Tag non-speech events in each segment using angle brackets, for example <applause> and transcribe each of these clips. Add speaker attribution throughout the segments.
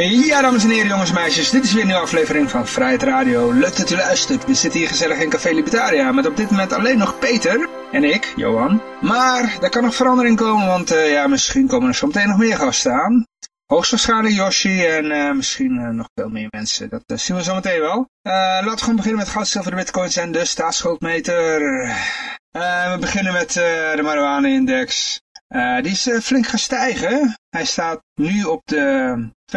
Speaker 1: Ja, dames en heren, jongens en meisjes, dit is weer een nieuwe aflevering van Vrijheid Radio. Leuk dat u luistert. We zitten hier gezellig in Café Libertaria met op dit moment alleen nog Peter en ik, Johan. Maar daar kan nog verandering komen, want uh, ja, misschien komen er zo meteen nog meer gasten aan. Hoogstwaarschijnlijk Yoshi en uh, misschien uh, nog veel meer mensen. Dat zien we zo meteen wel. laten we gewoon beginnen met goud, zilver, bitcoins en de staatsschuldmeter. we beginnen met de marijuana-index. Die is flink gestegen. Hij staat nu op de 256,14.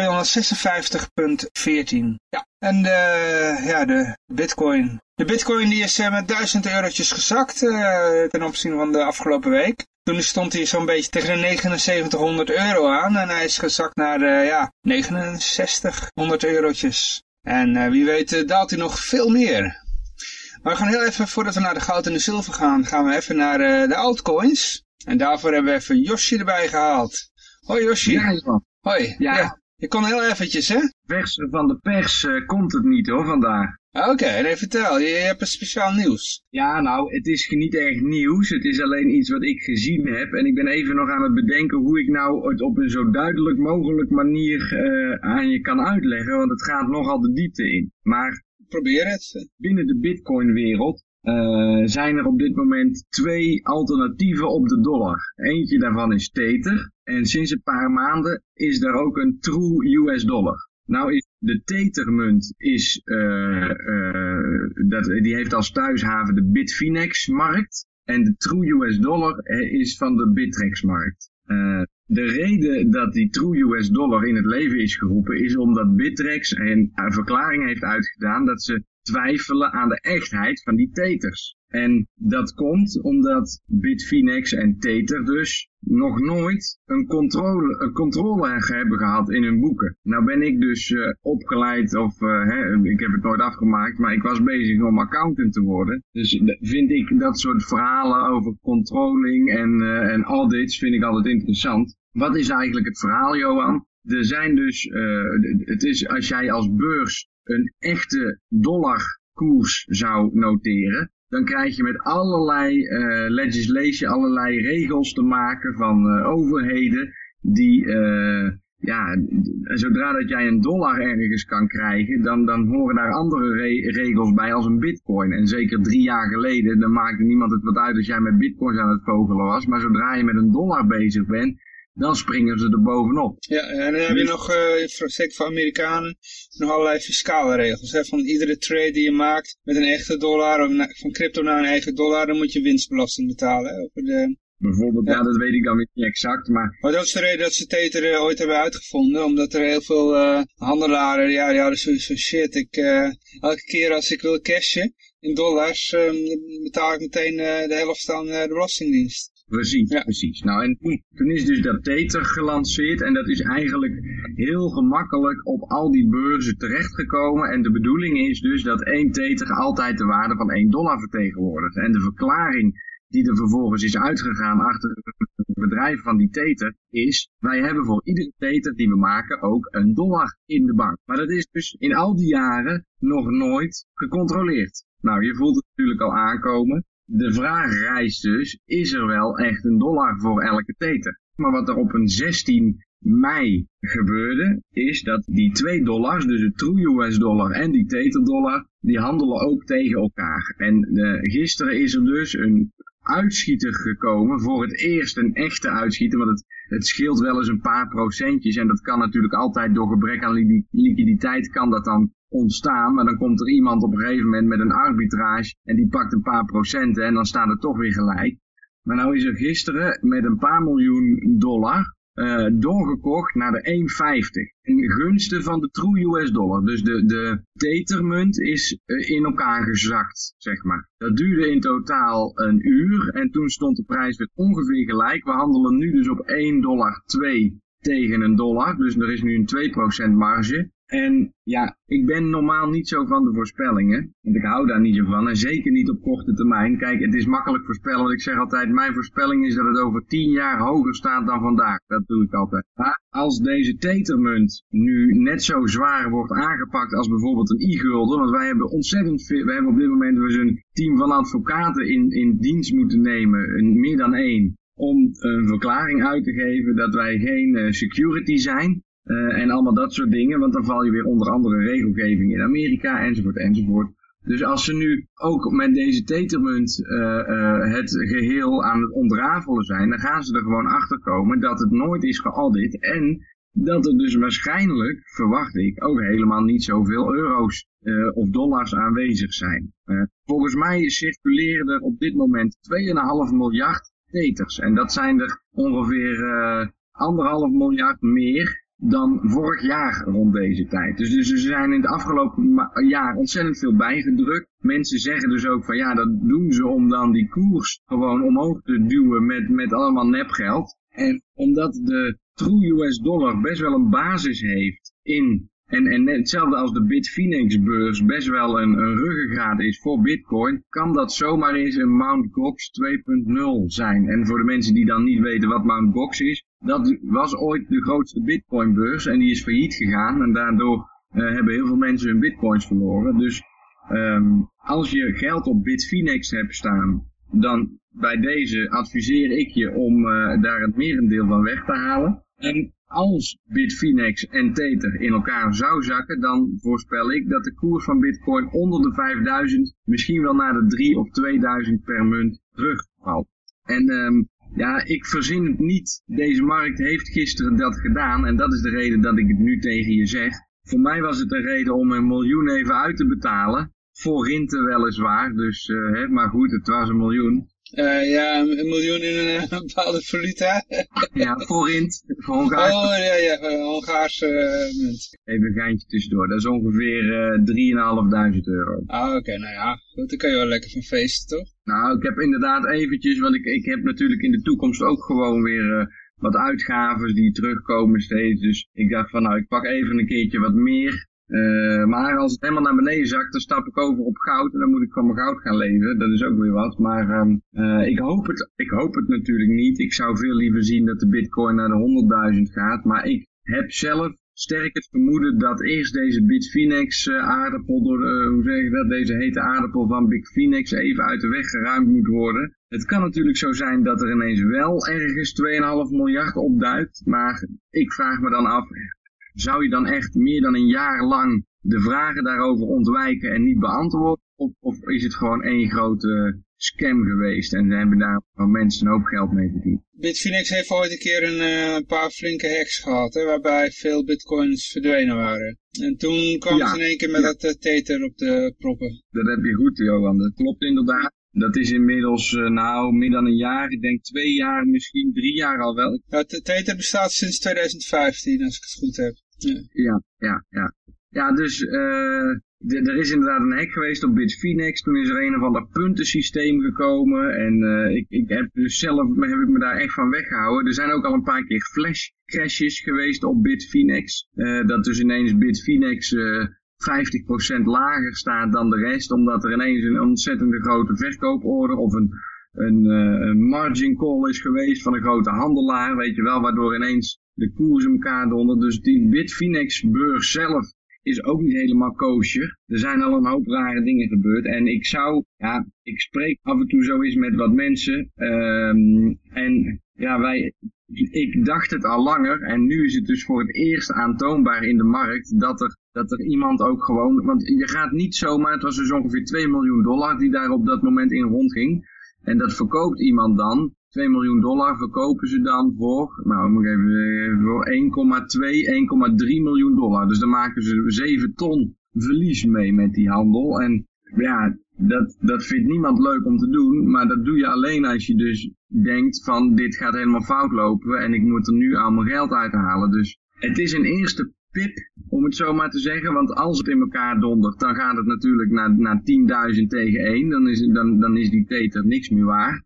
Speaker 1: Ja, en de, ja, de bitcoin. De bitcoin die is uh, met 1000 eurotjes gezakt ten opzichte van de afgelopen week. Toen stond hij zo'n beetje tegen de 7900 euro aan en hij is gezakt naar de, ja, 6900 eurotjes. En wie weet daalt hij nog veel meer. Maar we gaan heel even, voordat we naar de goud en de zilver gaan, gaan we even naar de altcoins. En daarvoor hebben we even Yoshi erbij gehaald. Hoi Yoshi.
Speaker 2: Ja, man.
Speaker 1: Hoi. Ja. Je kon heel eventjes, hè?
Speaker 2: Vers van de pers uh, komt het niet hoor, vandaag.
Speaker 1: Oké, okay, nee, vertel. Je, je, hebt een speciaal nieuws.
Speaker 2: Ja, nou, het is niet echt nieuws. Het is alleen iets wat ik gezien heb. En ik ben even nog aan het bedenken hoe ik nou het op een zo duidelijk mogelijk manier uh, aan je kan uitleggen. Want het gaat nogal de diepte in. Maar
Speaker 1: probeer het.
Speaker 2: Binnen de bitcoin-wereld uh, zijn er op dit moment twee alternatieven op de dollar. Eentje daarvan is Tether en sinds een paar maanden is er ook een True US dollar. Nou is de Tethermunt is, uh, uh, dat, die heeft als thuishaven de Bitfinex markt en de True US dollar is van de Bittrex markt. de reden dat die True US dollar in het leven is geroepen is omdat Bittrex een verklaring heeft uitgedaan dat ze twijfelen aan de echtheid van die teters. En dat komt omdat Bitfinex en Tether dus nog nooit een controle, een controle hebben gehad in hun boeken. Nou ben ik dus uh, opgeleid, of uh, hè, ik heb het nooit afgemaakt, maar ik was bezig om accountant te worden. Dus vind ik dat soort verhalen over controlling en, uh, en audits vind ik altijd interessant. Wat is eigenlijk het verhaal, Johan? Er zijn dus, het is als jij als beurs een echte dollarkoers zou noteren, dan krijg je met allerlei uh, legislation, allerlei regels te maken van uh, overheden die, uh, ja, zodra dat jij een dollar ergens kan krijgen, dan, dan horen daar andere re regels bij als een bitcoin. En zeker drie jaar geleden, dan maakte niemand het wat uit als jij met bitcoins aan het vogelen was, maar zodra je met een dollar bezig bent, dan springen ze er bovenop.
Speaker 1: Ja, en dan heb je nog, uh, zeker voor Amerikanen, nog allerlei fiscale regels. Hè? Van iedere trade die je maakt met een echte dollar, of van crypto naar een eigen dollar, dan moet je winstbelasting betalen. Hè? Over de,
Speaker 2: Bijvoorbeeld, ja. dat weet ik dan niet exact, maar...
Speaker 1: Maar dat is de reden dat ze Tether uh, ooit hebben uitgevonden, omdat er heel veel uh, handelaren, ja, die hadden zoiets van shit, ik, uh, elke keer als ik wil cashen in dollars, um, betaal ik meteen de helft aan de belastingdienst.
Speaker 2: Precies, ja. precies. Nou, en toen, toen is dus dat Tether gelanceerd en dat is eigenlijk heel gemakkelijk op al die beurzen terechtgekomen. En de bedoeling is dus dat één Tether altijd de waarde van 1 dollar vertegenwoordigt. En de verklaring die er vervolgens is uitgegaan achter het bedrijf van die Tether is, wij hebben voor iedere Tether die we maken ook een dollar in de bank. Maar dat is dus in al die jaren nog nooit gecontroleerd. Nou, je voelt het natuurlijk al aankomen de vraag rijst dus, is er wel echt een dollar voor elke tether? Maar wat er op een 16 mei gebeurde, is dat die twee dollars, dus de true US dollar en die tether dollar, die handelen ook tegen elkaar. En uh, gisteren is er dus een uitschieter gekomen, voor het eerst een echte uitschieter, want het, het scheelt wel eens een paar procentjes en dat kan natuurlijk altijd door gebrek aan liquiditeit kan dat dan ontstaan. Maar dan komt er iemand op een gegeven moment met een arbitrage en die pakt een paar procenten en dan staat het toch weer gelijk. Maar nou is er gisteren met een paar miljoen dollar uh, doorgekocht naar de 1,50. In gunsten van de true US dollar. Dus de, de tethermunt is uh, in elkaar gezakt, zeg maar. Dat duurde in totaal een uur en toen stond de prijs weer ongeveer gelijk. We handelen nu dus op 1,2 dollar tegen een dollar. Dus er is nu een 2% marge. En ja, ik ben normaal niet zo van de voorspellingen. Want ik hou daar niet zo van. En zeker niet op korte termijn. Kijk, het is makkelijk voorspellen. Want ik zeg altijd, mijn voorspelling is dat het over tien jaar hoger staat dan vandaag. Dat doe ik altijd. Maar als deze tetermunt nu net zo zwaar wordt aangepakt als bijvoorbeeld een i-gulden. Want wij hebben ontzettend veel, we hebben op dit moment dus een team van advocaten in, in dienst moeten nemen. Meer dan één om een verklaring uit te geven dat wij geen uh, security zijn. Uh, en allemaal dat soort dingen, want dan val je weer onder andere regelgeving in Amerika enzovoort enzovoort. Dus als ze nu ook met deze tetermunt uh, het geheel aan het ontrafelen zijn, dan gaan ze er gewoon achter komen dat het nooit is geaudit en dat er dus waarschijnlijk, verwacht ik, ook helemaal niet zoveel euro's of dollars aanwezig zijn. Volgens mij circuleren er op dit moment 2,5 miljard teters. En dat zijn er ongeveer anderhalf miljard meer dan vorig jaar rond deze tijd. Dus, dus zijn in het afgelopen jaar ontzettend veel bijgedrukt. Mensen zeggen dus ook van ja, dat doen ze om dan die koers gewoon omhoog te duwen met, met allemaal nepgeld. En omdat de true US dollar best wel een basis heeft in en, en hetzelfde als de Bitfinex beurs best wel een, een ruggengraat is voor bitcoin, kan dat zomaar eens een Mt. Gox 2.0 zijn. En voor de mensen die dan niet weten wat Mt. Gox is, dat was ooit de grootste bitcoin beurs en die is failliet gegaan. En daardoor uh, hebben heel veel mensen hun bitcoins verloren. Dus um, als je geld op Bitfinex hebt staan, dan bij deze adviseer ik je om uh, daar het merendeel van weg te halen. En als Bitfinex en Tether in elkaar zou zakken, dan voorspel ik dat de koers van Bitcoin onder de 5000, misschien wel naar de 3 of 2000 per munt terugvalt. En um, ja, ik verzin het niet. Deze markt heeft gisteren dat gedaan en dat is de reden dat ik het nu tegen je zeg. Voor mij was het een reden om een miljoen even uit te betalen. Voor Rinte weliswaar, dus, uh, hè, maar goed, het was een miljoen.
Speaker 1: Uh, ja, een miljoen in een, <laughs> een bepaalde valuta.
Speaker 2: ja, forint. Voor Hongaars.
Speaker 1: Oh, ja, ja, Hongaarse uh, munt.
Speaker 2: Even een geintje tussendoor. Dat is ongeveer uh, 3.500 euro.
Speaker 1: Ah, oké. Okay, nou ja, goed, dan kan je wel lekker van feesten, toch?
Speaker 2: Nou, ik heb inderdaad eventjes, want ik, ik heb natuurlijk in de toekomst ook gewoon weer wat uitgaven die terugkomen steeds. Dus ik dacht van, nou, ik pak even een keertje wat meer. Uh, maar als het helemaal naar beneden zakt, dan stap ik over op goud en dan moet ik van mijn goud gaan leven. Dat is ook weer wat. Maar uh, ik, hoop het, ik hoop het natuurlijk niet. Ik zou veel liever zien dat de bitcoin naar de 100.000 gaat. Maar ik heb zelf sterk het vermoeden dat eerst deze Bitfinex uh, aardappel, hoe zeg ik dat, deze hete aardappel van Bitfinex even uit de weg geruimd moet worden. Het kan natuurlijk zo zijn dat er ineens wel ergens 2,5 miljard opduikt. Maar ik vraag me dan af, zou je dan echt meer dan een jaar lang de vragen daarover ontwijken en niet beantwoorden? Of, of is het gewoon één grote scam geweest en hebben daar mensen een hoop geld mee verdiend?
Speaker 1: Bitfinex heeft ooit een keer een uh, paar flinke hacks gehad, hè, waarbij veel bitcoins verdwenen waren. En toen kwam ja, ze in één keer met ja. dat uh, tether op de proppen.
Speaker 2: Dat heb je goed, Johan. Dat klopt inderdaad. Dat is inmiddels, uh, nou, meer dan een jaar. Ik denk twee jaar, misschien drie jaar al wel.
Speaker 1: Ja, Tether bestaat sinds 2015, als ik het goed heb.
Speaker 2: Ja, ja, ja. Ja, ja dus uh, er is inderdaad een hack geweest op Bitfinex. Toen is er een of ander puntensysteem gekomen. En uh, ik, ik heb dus zelf heb ik me daar echt van weggehouden. Er zijn ook al een paar keer flash crashes geweest op Bitfinex. Dat dus ineens Bitfinex... 50% lager staat dan de rest, omdat er ineens een ontzettende grote verkooporder of een, een, uh, een margin call is geweest van een grote handelaar, weet je wel, waardoor ineens de koers elkaar dondert. Dus die Bitfinex beurs zelf is ook niet helemaal koosje. Er zijn al een hoop rare dingen gebeurd. En ik zou, ja, ik spreek af en toe zo eens met wat mensen. Um, en ja, wij, ik dacht het al langer. En nu is het dus voor het eerst aantoonbaar in de markt dat er, dat er iemand ook gewoon, want je gaat niet zomaar, het was dus ongeveer 2 miljoen dollar die daar op dat moment in rondging. En dat verkoopt iemand dan 2 miljoen dollar verkopen ze dan voor, nou moet ik even, voor 1,2, 1,3 miljoen dollar. Dus dan maken ze 7 ton verlies mee met die handel. En ja, dat, dat vindt niemand leuk om te doen, maar dat doe je alleen als je dus denkt van dit gaat helemaal fout lopen en ik moet er nu al mijn geld uithalen. Dus het is een eerste pip, om het zo maar te zeggen. Want als het in elkaar dondert, dan gaat het natuurlijk naar, naar 10.000 tegen 1. Dan is, dan, dan is die teter niks meer waar.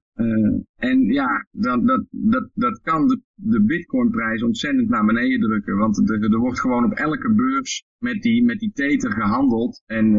Speaker 2: en ja, dat, dat, dat, dat kan de, de bitcoinprijs ontzettend naar beneden drukken. Want er, er wordt gewoon op elke beurs met die, met die tether gehandeld. En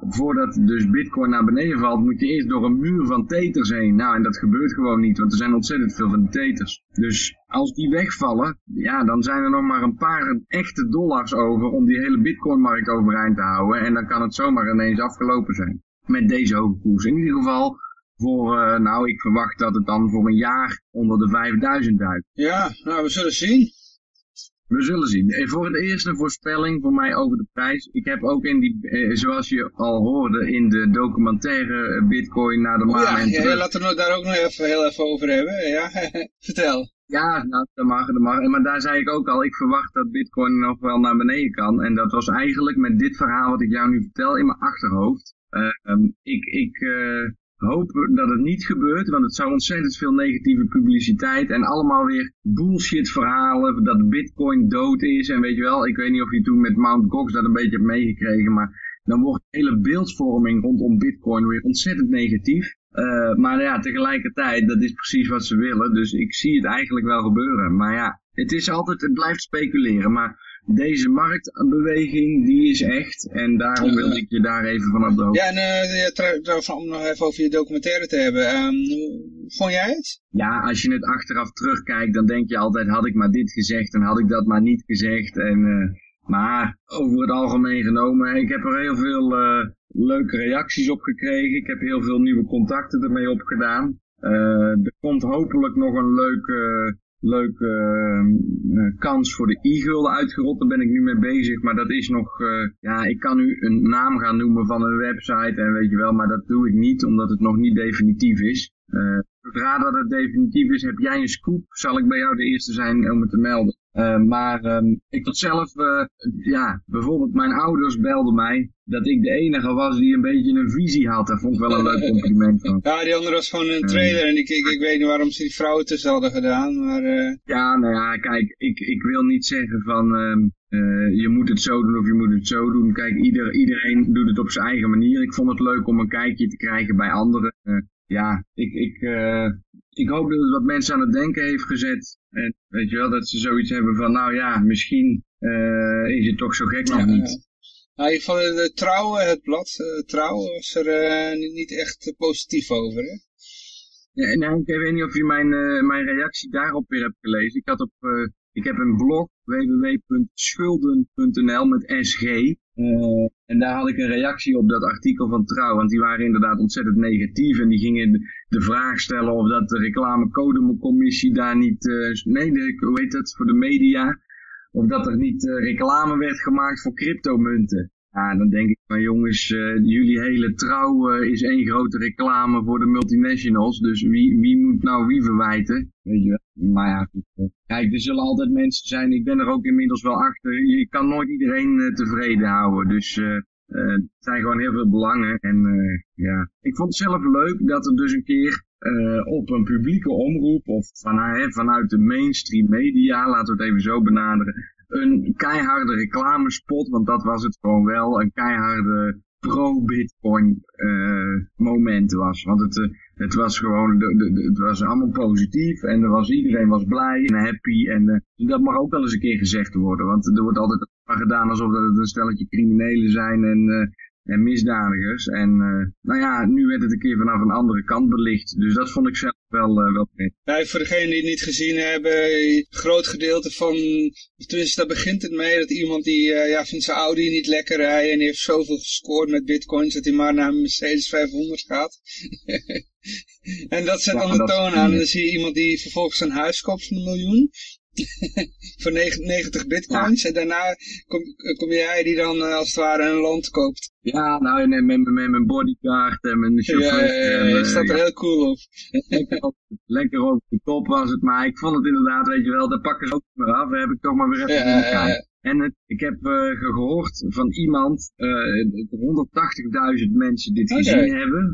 Speaker 2: voordat dus bitcoin naar beneden valt, moet je eerst door een muur van teters heen. Nou, en dat gebeurt gewoon niet, want er zijn ontzettend veel van die teters. Dus als die wegvallen, ja, dan zijn er nog maar een paar echte dollars over om die hele bitcoinmarkt overeind te houden. En dan kan het zomaar ineens afgelopen zijn. Met deze hoge koers. In ieder geval voor, uh, nou, ik verwacht dat het dan voor een jaar onder de 5000 duikt.
Speaker 1: Ja, nou, we zullen zien.
Speaker 2: We zullen zien. En voor het eerst een voorspelling voor mij over de prijs. Ik heb ook in die, eh, zoals je al hoorde in de documentaire eh, Bitcoin naar de maan
Speaker 1: oh, ja, en ja, laten we daar ook nog even, heel even over hebben. Ja, <laughs> vertel.
Speaker 2: Ja, nou, dat mag, dat mag. Maar daar zei ik ook al, ik verwacht dat Bitcoin nog wel naar beneden kan. En dat was eigenlijk met dit verhaal wat ik jou nu vertel in mijn achterhoofd. Uh, ik, ik, uh, hoop dat het niet gebeurt, want het zou ontzettend veel negatieve publiciteit en allemaal weer bullshit verhalen dat bitcoin dood is en weet je wel, ik weet niet of je toen met Mt. Gox dat een beetje hebt meegekregen, maar dan wordt de hele beeldvorming rondom bitcoin weer ontzettend negatief. Uh, maar ja, tegelijkertijd, dat is precies wat ze willen, dus ik zie het eigenlijk wel gebeuren. Maar ja, het is altijd, het blijft speculeren, maar deze marktbeweging, die is echt. En daarom wil ik je daar even van hoogte.
Speaker 1: Ja, en uh, trouwens, om nog even over je documentaire te hebben. Um, vond jij het?
Speaker 2: Ja, als je het achteraf terugkijkt, dan denk je altijd, had ik maar dit gezegd en had ik dat maar niet gezegd. En, uh, maar over het algemeen genomen, ik heb er heel veel uh, leuke reacties op gekregen. Ik heb heel veel nieuwe contacten ermee opgedaan. er komt hopelijk nog een leuke leuke uh, kans voor de e-gulden uitgerold. Daar ben ik nu mee bezig. Maar dat is nog, uh, ja, ik kan nu een naam gaan noemen van een website en weet je wel. Maar dat doe ik niet, omdat het nog niet definitief is. Uh, zodra dat het definitief is, heb jij een scoop, zal ik bij jou de eerste zijn om het te melden. Uh, maar um, ik had zelf, uh, ja, bijvoorbeeld mijn ouders belden mij dat ik de enige was die een beetje een visie had. Dat vond ik wel een leuk <laughs> compliment van.
Speaker 1: Ja, die andere was gewoon een trader en ik, ik, ik weet niet waarom ze die vrouwen tussen hadden gedaan, maar... Uh...
Speaker 2: Ja, nou ja, kijk, ik, ik wil niet zeggen van uh, je moet het zo doen of je moet het zo doen. Kijk, ieder, iedereen doet het op zijn eigen manier. Ik vond het leuk om een kijkje te krijgen bij anderen. ja, ik, ik, ik hoop dat het wat mensen aan het denken heeft gezet. En weet je wel, dat ze zoiets hebben van, nou ja, misschien uh, is het toch zo gek nog niet.
Speaker 1: Nou, in ieder geval de Trouw, het blad uh, Trouw, was er uh, niet echt positief over, hè?
Speaker 2: Ja, nou, ik weet niet of je mijn, mijn reactie daarop weer hebt gelezen. Ik, had op, ik heb een blog, www.schulden.nl met SG. Uh, en daar had ik een reactie op dat artikel van Trouw, want die waren inderdaad ontzettend negatief en die gingen de vraag stellen of dat de reclamecodecommissie daar niet, uh, nee, hoe heet dat, voor de media, of dat er niet uh, reclame werd gemaakt voor cryptomunten. Ja, dan denk ik van jongens, uh, jullie hele trouw is één grote reclame voor de multinationals, dus wie, wie moet nou wie verwijten, weet je wel. Maar ja, goed, kijk, er zullen altijd mensen zijn, ik ben er ook inmiddels wel achter, je kan nooit iedereen tevreden houden, dus het zijn gewoon heel veel belangen. En ja, ik vond het zelf leuk dat er dus een keer op een publieke omroep of vanuit de mainstream media, laten we het even zo benaderen, een keiharde reclamespot, want dat was het gewoon wel, een keiharde pro-bitcoin moment was. Want het, het was gewoon, de, het was allemaal positief en er was, iedereen was blij en happy. En dat mag ook wel eens een keer gezegd worden, want er wordt altijd gedaan alsof dat het een stelletje criminelen zijn en, en misdadigers. En uh, nou ja, nu werd het een keer vanaf een andere kant belicht. Dus dat vond ik zelf wel, uh, wel prettig.
Speaker 1: Ja, voor degenen die het niet gezien hebben, een groot gedeelte van, tenminste daar begint het mee, dat iemand die ja, vindt zijn Audi niet lekker rijden en die heeft zoveel gescoord met bitcoins dat hij maar naar een Mercedes 500 gaat. <laughs> en dat zet dan de toon aan en dan zie je iemand die vervolgens een huis koopt van een miljoen. <laughs> voor 90 bitcoins. En daarna kom, kom jij die dan eh, als het ware een land koopt.
Speaker 2: Ja, nou, met, met, met mijn bodycard en mijn chauffeur.
Speaker 1: Ja, ja, ja, staat er heel cool op. <laughs>
Speaker 2: lekker, op. lekker op de top was het, maar ik vond het inderdaad, weet je wel, daar pakken ze ook maar af. Heb ik toch maar weer even in elkaar. En het, ik heb uh, gehoord van iemand, uh, 180.000 mensen dit gezien hebben.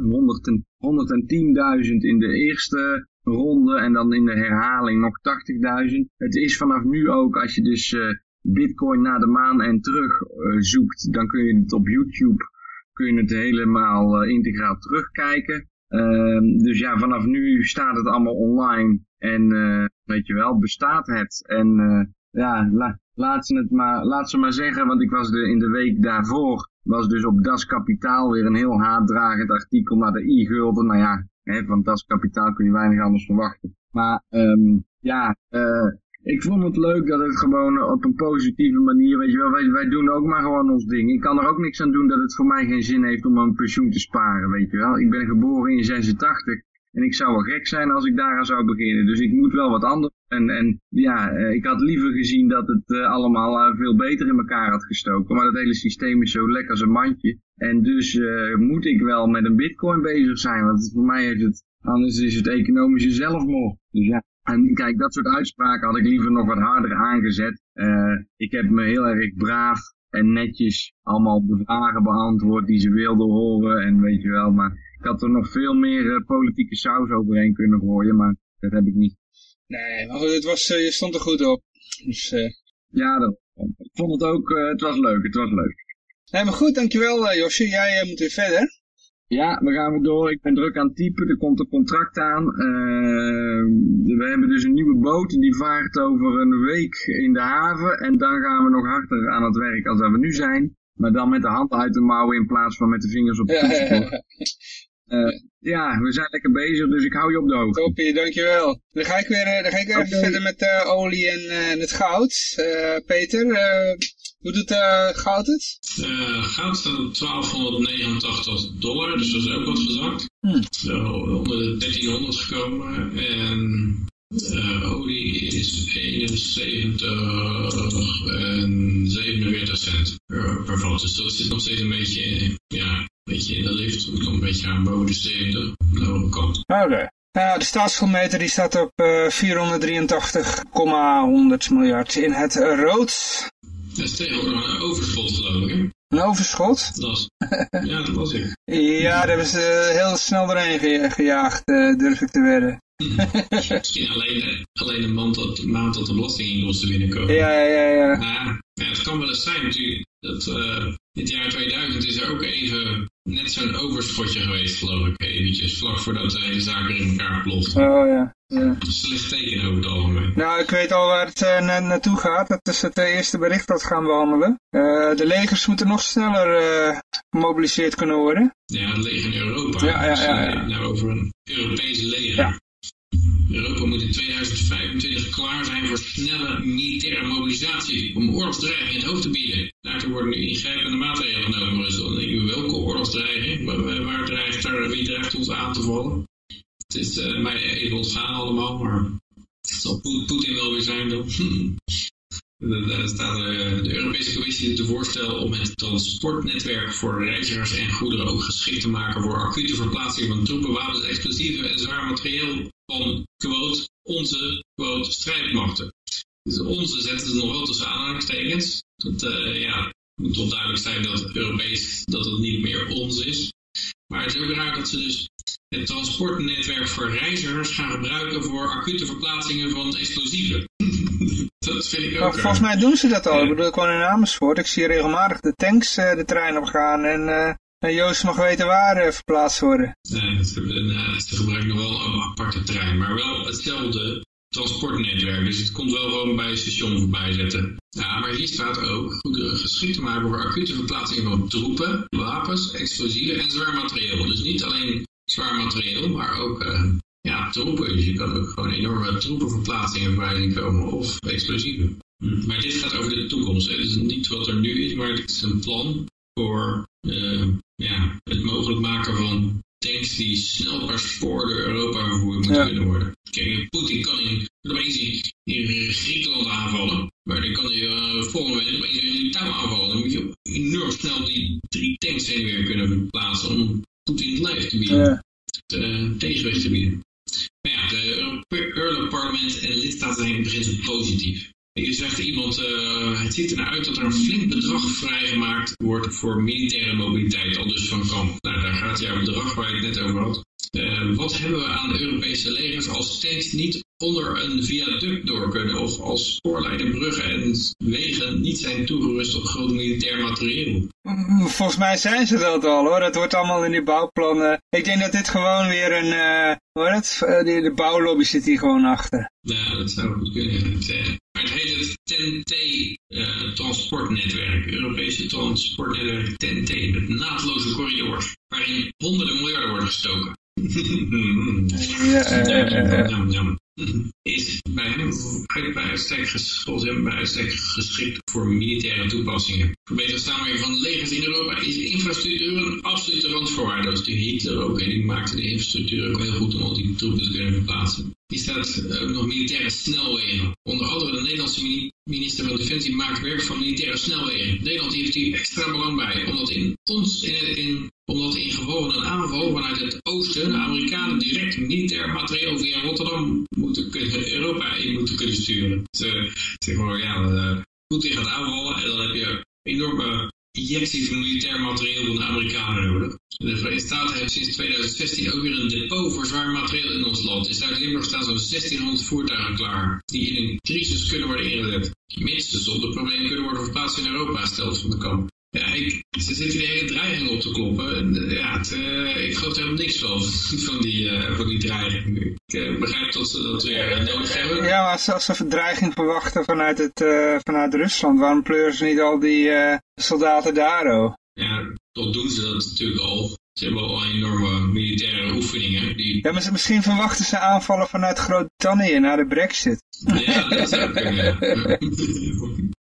Speaker 2: 110.000 in de eerste ronde en dan in de herhaling nog 80.000. Het is vanaf nu ook, als je dus uh, bitcoin naar de maan en terug zoekt, dan kun je het op YouTube kun je het helemaal integraal terugkijken. Ehm, dus ja, vanaf nu staat het allemaal online. En weet je wel, bestaat het. En ja, laat, ze het maar, laat ze maar zeggen, want ik was de, in de week daarvoor, was dus op Das Kapitaal weer een heel haatdragend artikel naar de i-gulden. Nou ja, hè, van Das Kapitaal kun je weinig anders verwachten. Maar um, ja, uh, ik vond het leuk dat het gewoon op een positieve manier, weet je wel, wij, wij doen ook maar gewoon ons ding. Ik kan er ook niks aan doen dat het voor mij geen zin heeft om een pensioen te sparen, weet je wel. Ik ben geboren in 86 en ik zou wel gek zijn als ik daaraan zou beginnen. Dus ik moet wel wat anders. En, en ja, eh, ik had liever gezien dat het uh, allemaal uh, veel beter in elkaar had gestoken. Maar dat hele systeem is zo lekker als een mandje. En dus moet ik wel met een bitcoin bezig zijn. Want voor mij heeft het, anders is het economische zelfmoord. Dus ja. En kijk, dat soort uitspraken had ik liever nog wat harder aangezet. ik heb me heel erg braaf en netjes allemaal de vragen beantwoord die ze wilden horen. En weet je wel, maar ik had er nog veel meer uh, politieke saus overheen kunnen gooien, maar dat heb ik niet.
Speaker 1: Nee, maar goed, het was, uh, je stond er goed op. Dus, uh...
Speaker 2: Ja, dat, ik vond het ook, het was leuk, het was leuk.
Speaker 1: Nee, maar goed, dankjewel Josje. Jij moet weer verder.
Speaker 2: Ja, we gaan weer door. Ik ben druk aan het typen. Er komt een contract aan. we hebben dus een nieuwe boot. Die vaart over een week in de haven. En dan gaan we nog harder aan het werk als dat we nu zijn. Maar dan met de hand uit de mouwen in plaats van met de vingers op de toetsenbord. Uh, <laughs> ja, we zijn lekker bezig, dus ik hou je op de hoogte.
Speaker 1: Topie, dankjewel. Dan ga ik weer, eh, dan ga ik weer even verder met uh, olie en, uh, het goud. Peter, hoe doet goud het?
Speaker 3: goud staat op 1289 dollar, dus dat is ook wat gezakt. Hmm. onder de 1300 gekomen. En olie is 71 en 47 cent per, per vat. Dus dat zit nog steeds een beetje, ja, beetje in de lift. Het komt een beetje aan boven de 70, de hoge kant.
Speaker 1: Oké. Nou, de staatsschuldmeter die staat op uh, 483,100 miljard in het rood.
Speaker 3: Dat is tegenwoordig een overschot geloof ik.
Speaker 1: Een overschot?
Speaker 3: Dat ja, dat was ik.
Speaker 1: ja, daar hebben ze heel snel doorheen gejaagd, uh, durf ik te wedden. <laughs>
Speaker 3: Misschien alleen, alleen een maand dat, maand dat de belastinginkomsten binnenkomen.
Speaker 1: Ja, ja, ja. ja.
Speaker 3: Maar, ja, het kan wel eens zijn natuurlijk dat uh, dit jaar 2000 is er ook even net zo'n overschotje geweest, geloof ik. Eventjes, vlak voordat de hele zaak in elkaar plofte.
Speaker 1: Oh ja. ja.
Speaker 3: Slecht teken over het algemeen.
Speaker 1: Nou, ik weet al waar het uh, na naartoe gaat. Dat is het uh, eerste bericht dat we gaan behandelen. Uh, de legers moeten nog sneller gemobiliseerd kunnen worden.
Speaker 3: Ja, het leger in Europa.
Speaker 1: Ja, ja, ja.
Speaker 3: ja. Nou, over een Europees leger.
Speaker 1: Ja.
Speaker 3: Europa moet in 2025 klaar zijn voor snelle militaire mobilisatie om oorlogsdreiging in het hoofd te bieden. Daartoe worden nu ingrijpende maatregelen genomen. Dus dan denk welke oorlogsdreiging? Waar, dreigt er, wie dreigt ons aan te vallen? Het is uh, mij even ontgaan allemaal, maar het zal Poetin wel weer zijn dan. <laughs> Daar staat uh, de Europese Commissie te voorstel om het transportnetwerk voor reizigers en goederen ook geschikt te maken voor acute verplaatsing van troepen, wapens, explosieven en zwaar materieel van, quote, onze, quote, strijdmachten. Dus onze zetten ze nog wel tussen aanhalingstekens. Dat, uh, ja, moet wel duidelijk zijn dat Europees, dat het niet meer ons is. Maar het is ook raar dat ze dus het transportnetwerk voor reizigers gaan gebruiken voor acute verplaatsingen van explosieven. <laughs> dat vind ik ook
Speaker 1: maar Volgens mij doen ze dat al. Ik bedoel, gewoon in Amersfoort. Ik zie regelmatig de tanks uh, de trein op gaan en... Uh, Joost mag weten waar uh, verplaatst worden.
Speaker 3: Nee, ze gebruiken nog wel een aparte trein, maar wel hetzelfde transportnetwerk. Dus het komt wel gewoon bij het station voorbij zetten. Ja, maar hier staat ook goederen geschikt te maken voor acute verplaatsingen van troepen, wapens, explosieven en zwaar materieel. Dus niet alleen zwaar materieel, maar ook uh, ja, troepen. Dus je kan ook gewoon enorme troepenverplaatsingen voorbij zien komen of explosieven. Hm. Maar dit gaat over de toekomst. Het is niet wat er nu is, maar het is een plan voor uh, ja, het mogelijk maken van tanks die snel per spoor door Europa vervoerd moeten ja. kunnen worden. Kijk, Poetin kan in, opeens in, Griekenland aanvallen, maar dan kan hij uh, volgende week opeens in Litouwen aanvallen. Dan moet je enorm snel die drie tanks heen weer kunnen verplaatsen om Poetin het lijf te bieden. Ja. Te, tegenwicht te bieden. Maar ja, de Europarlement en lidstaten zijn in het begin positief. Je zegt iemand, uh, het ziet ernaar uit dat er een flink bedrag vrijgemaakt wordt voor militaire mobiliteit, al dus van kamp. Nou, daar gaat jouw bedrag waar je het net over had. Uh, wat hebben we aan Europese legers als steeds niet onder een viaduct door kunnen of als spoorlijnen, bruggen en wegen niet zijn toegerust op groot militair materieel?
Speaker 1: Mm, volgens mij zijn ze dat al hoor, dat wordt allemaal in die bouwplannen. Ik denk dat dit gewoon weer een, uh, hoe het, uh, de, de bouwlobby zit hier gewoon achter.
Speaker 3: Ja, dat zou goed kunnen. Het heet het TEN-T-transportnetwerk, Europese transportnetwerk TEN-T, met naadloze corridors, waarin honderden miljarden worden gestoken. <laughs>
Speaker 1: ja,
Speaker 3: jam, jam. Is bij hem bij uitstek, bij uitstek geschikt voor militaire toepassingen. Voor betere samenwerking van legers in Europa is infrastructuur een absolute randvoorwaarde. Dat is de Hitler ook. En die maakte de infrastructuur ook heel goed om al die troepen te kunnen verplaatsen. Die staat ook nog militaire snelwegen. Onder andere de Nederlandse minister van Defensie maakt werk van militaire snelwegen. Nederland heeft hier extra belang bij, omdat in ons in, omdat in geval een aanval vanuit het oosten de Amerikanen direct militair materieel via Rotterdam moeten kunnen, Europa in moeten kunnen sturen. Ze zeggen gewoon, ja, uh, Poetin gaat aanvallen en dan heb je enorme injectie van militair materieel van de Amerikanen nodig. De Verenigde Staten heeft sinds 2016 ook weer een depot voor zwaar materieel in ons land. In Zuid-Limburg staan zo'n 1600 voertuigen klaar, die in een crisis kunnen worden ingezet. Mits ze zonder problemen kunnen worden verplaatst in Europa, stelt Van de Kamp. Ja, ik, ze zitten de hele dreiging op te kloppen. En, ja, het, uh, ik geloof er helemaal niks van, <laughs> van die, uh, van die dreiging. Ik uh, begrijp dat ze dat weer nodig hebben.
Speaker 1: Ja, maar als, als ze dreiging verwachten vanuit, het, vanuit Rusland, waarom pleuren ze niet al die soldaten daar ook?
Speaker 3: Ja, toch doen ze dat natuurlijk al. Ze hebben al enorme militaire oefeningen. Die...
Speaker 1: Ja, maar misschien verwachten ze aanvallen vanuit Groot-Brittannië naar de brexit.
Speaker 3: Ja, dat zou kunnen, <laughs> <laughs>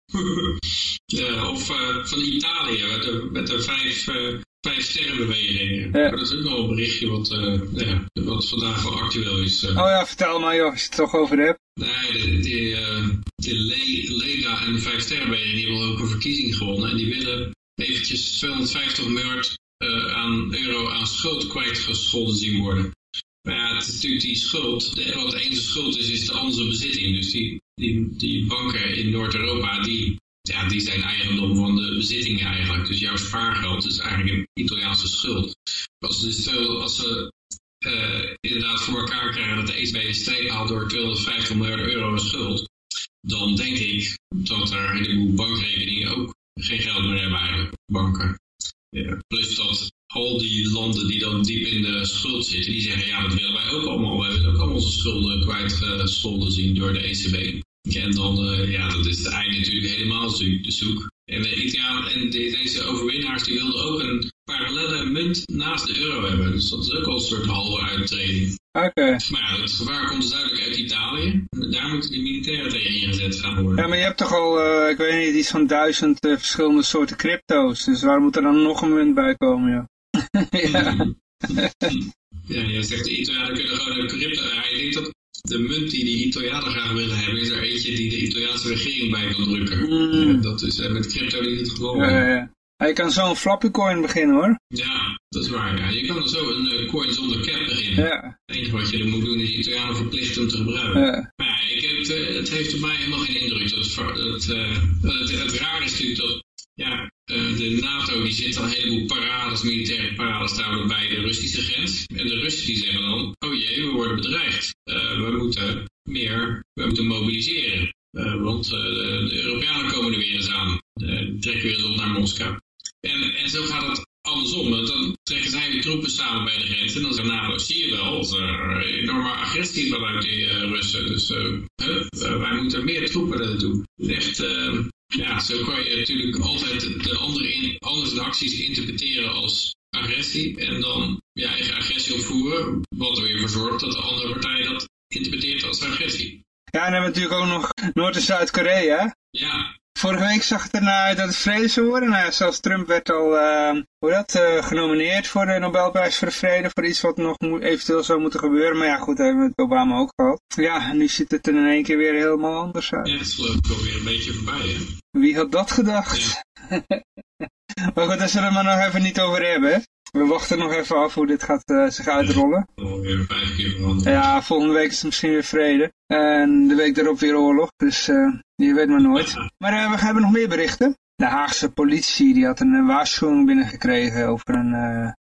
Speaker 3: ja, <laughs> of uh, van Italië, met de, met de vijf, uh, vijf sterrenbewegingen. Ja. Dat is ook nog een berichtje wat, ja, wat vandaag wel actueel is.
Speaker 1: Oh ja, vertel maar joh, als je het toch over hebt.
Speaker 3: Nee, die, die, die Le Lega en de vijf sterrenbewegingen die hebben ook een verkiezing gewonnen. En die willen eventjes 250 miljard aan euro aan schuld kwijtgescholden zien worden. Maar ja, het is natuurlijk die schuld, de, wat de ene schuld is, is de andere bezitting. Dus die, die, die banken in Noord-Europa, die, ja, die zijn eigendom van de bezittingen eigenlijk. Dus jouw spaargeld is eigenlijk een Italiaanse schuld. Als, dus, als ze uh, inderdaad voor elkaar krijgen dat de ECB een streep haalt door 250 miljard euro schuld, dan denk ik dat er een heleboel bankrekeningen ook geen geld meer hebben eigenlijk, banken. Ja, plus dat al die landen die dan diep in de schuld zitten, die zeggen ja, dat willen wij ook allemaal. Wij willen ook allemaal onze schulden kwijtgescholden zien door de ECB. En dan, uh, ja, dat is het einde natuurlijk helemaal de zoek. En de Italianen en de, deze overwinnaars die wilden ook een parallele munt naast de euro hebben. Dus dat is ook al een soort halve uittreding.
Speaker 1: Oké. Okay.
Speaker 3: Maar ja, het gevaar komt dus duidelijk uit Italië. Daar moeten die militairen tegen ingezet gaan worden.
Speaker 1: Ja, maar je hebt toch al, uh, ik weet niet, iets van duizend uh, verschillende soorten crypto's. Dus waar moet er dan nog een munt bij komen, ja? <laughs>
Speaker 3: ja. ja, je zegt de Italianen kunnen gewoon een crypto... Ja, ik denk dat de munt die de Italianen graag willen hebben, is er eentje die de Italiaanse regering bij kan drukken. Mm. Dat is uh, met crypto niet het geval.
Speaker 1: Ja, ja. Je kan zo een flappy coin beginnen hoor.
Speaker 3: Ja, dat is waar. Ja. Je kan zo een uh, coin zonder cap beginnen.
Speaker 1: Ja.
Speaker 3: Het enige wat je dan moet doen is de Italianen verplichten om te gebruiken.
Speaker 1: Ja.
Speaker 3: Maar ja, ik heb, uh, het heeft op mij helemaal geen indruk. Dat, dat, het, het raar is natuurlijk dat ja, de NATO die zit al een heleboel parades, militaire parades daar bij de Russische grens. En de Russen die zeggen dan, oh jee, we worden bedreigd. Uh, we moeten meer, we moeten mobiliseren. Uh, want de, de, Europeanen komen er weer eens aan. trekken weer eens op naar Moskou. En, en zo gaat het andersom. Dan trekken zij weer troepen samen bij de grens. En dan zeggen NATO, zie je wel, dat er enorme agressie vanuit die Russen. Dus wij moeten meer troepen naartoe. Echt ja, zo kan je natuurlijk altijd de andere, in, andere acties interpreteren als agressie en dan je eigen agressie opvoeren, wat er weer voor zorgt dat de andere partij dat interpreteert als agressie.
Speaker 1: Ja, en dan hebben we natuurlijk ook nog Noord- en Zuid-Korea.
Speaker 3: Ja.
Speaker 1: Vorige week zag het ernaar uit dat het vrede zou worden. Nou, zelfs Trump werd al uh, hoe dat, uh, genomineerd voor de Nobelprijs voor de Vrede. Voor iets wat nog eventueel zou moeten gebeuren. Maar ja, goed, dat hebben we het Obama ook gehad. Ja, nu ziet het er in één keer weer helemaal anders uit.
Speaker 3: Ja, het ik alweer een beetje voorbij, hè?
Speaker 1: Wie had dat gedacht? Ja. <laughs> maar goed, daar zullen we maar nog even niet over hebben. We wachten nog even af hoe dit gaat uh, zich uitrollen. Ja, volgende week is het misschien weer vrede. En de week daarop weer oorlog, dus je weet maar nooit. Maar we hebben nog meer berichten. De Haagse politie die had een waarschuwing binnengekregen over een,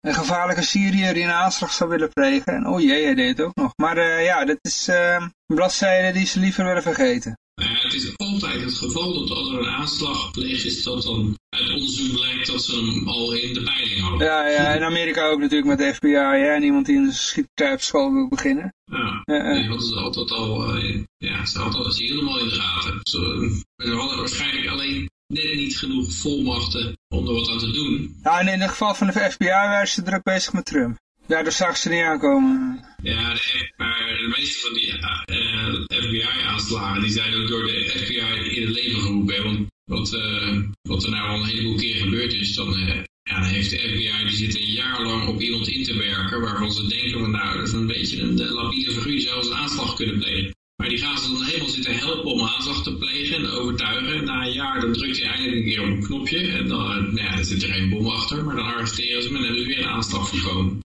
Speaker 1: een gevaarlijke Syriër die een aanslag zou willen plegen. En oh jee, hij deed het ook nog. Maar ja, dit is een bladzijde die ze liever willen vergeten.
Speaker 3: Het is altijd het geval dat als er een aanslag gepleegd is, dat dan uit onderzoek blijkt dat ze hem al in de peiling hadden.
Speaker 1: Ja, ja <laughs> in Amerika ook natuurlijk met de FBI, hè, en iemand die in de schietpartij op school wil beginnen.
Speaker 3: Ja, uh, die hadden ze altijd al, ja, ze hadden ze helemaal in de gaten. Ze hadden waarschijnlijk alleen net niet genoeg volmachten om er wat aan te doen.
Speaker 1: Ja, en in het geval van de FBI waren ze druk bezig met Trump. Ja, daar zag ze niet aankomen.
Speaker 3: Ja, de, maar de meeste van die eh, FBI-aanslagen die zijn ook door de FBI in het leven geroepen. Want wat, uh, wat er nou al een heleboel keer gebeurd is, dan, uh, ja, heeft de FBI die zit een jaar lang op iemand in te werken waarvan ze denken van nou, dat is een beetje een labiele figuur die als een aanslag kunnen plegen. Maar die gaan ze dan helemaal zitten helpen om aanslag te plegen en overtuigen. Na een jaar dan drukt hij eindelijk een keer op een knopje en dan, eh, nou ja, dan zit er geen bom achter. Maar dan arresteren ze hem en hebben ze weer een aanslag voorkomen.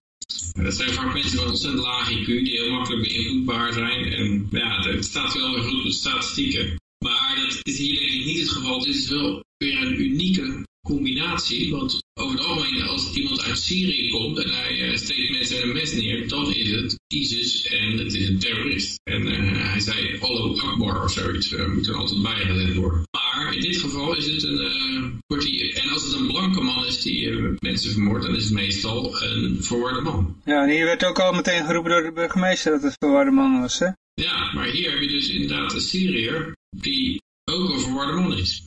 Speaker 3: Dat zijn vaak mensen met ontzettend laag IQ die heel makkelijk beïnvloedbaar zijn. En ja, het staat wel weer goed op statistieken. Maar dat is hier denk ik niet het geval. Dit is wel weer een unieke combinatie. Want over het algemeen, als iemand uit Syrië komt en hij uh, steekt mensen een mes neer, dan is het ISIS en het is een terrorist. En uh, hij zei Allahu Akbar of zoiets, uh, moet er altijd bijgezet worden. In dit geval is het een, wordt die, en als het een blanke man is die mensen vermoordt, dan is het meestal een verwarde man.
Speaker 1: Ja, en hier werd ook al meteen geroepen door de burgemeester dat het een verwarde man was, hè?
Speaker 3: Ja, maar hier heb je dus inderdaad een Syriër die ook een verwarde man is.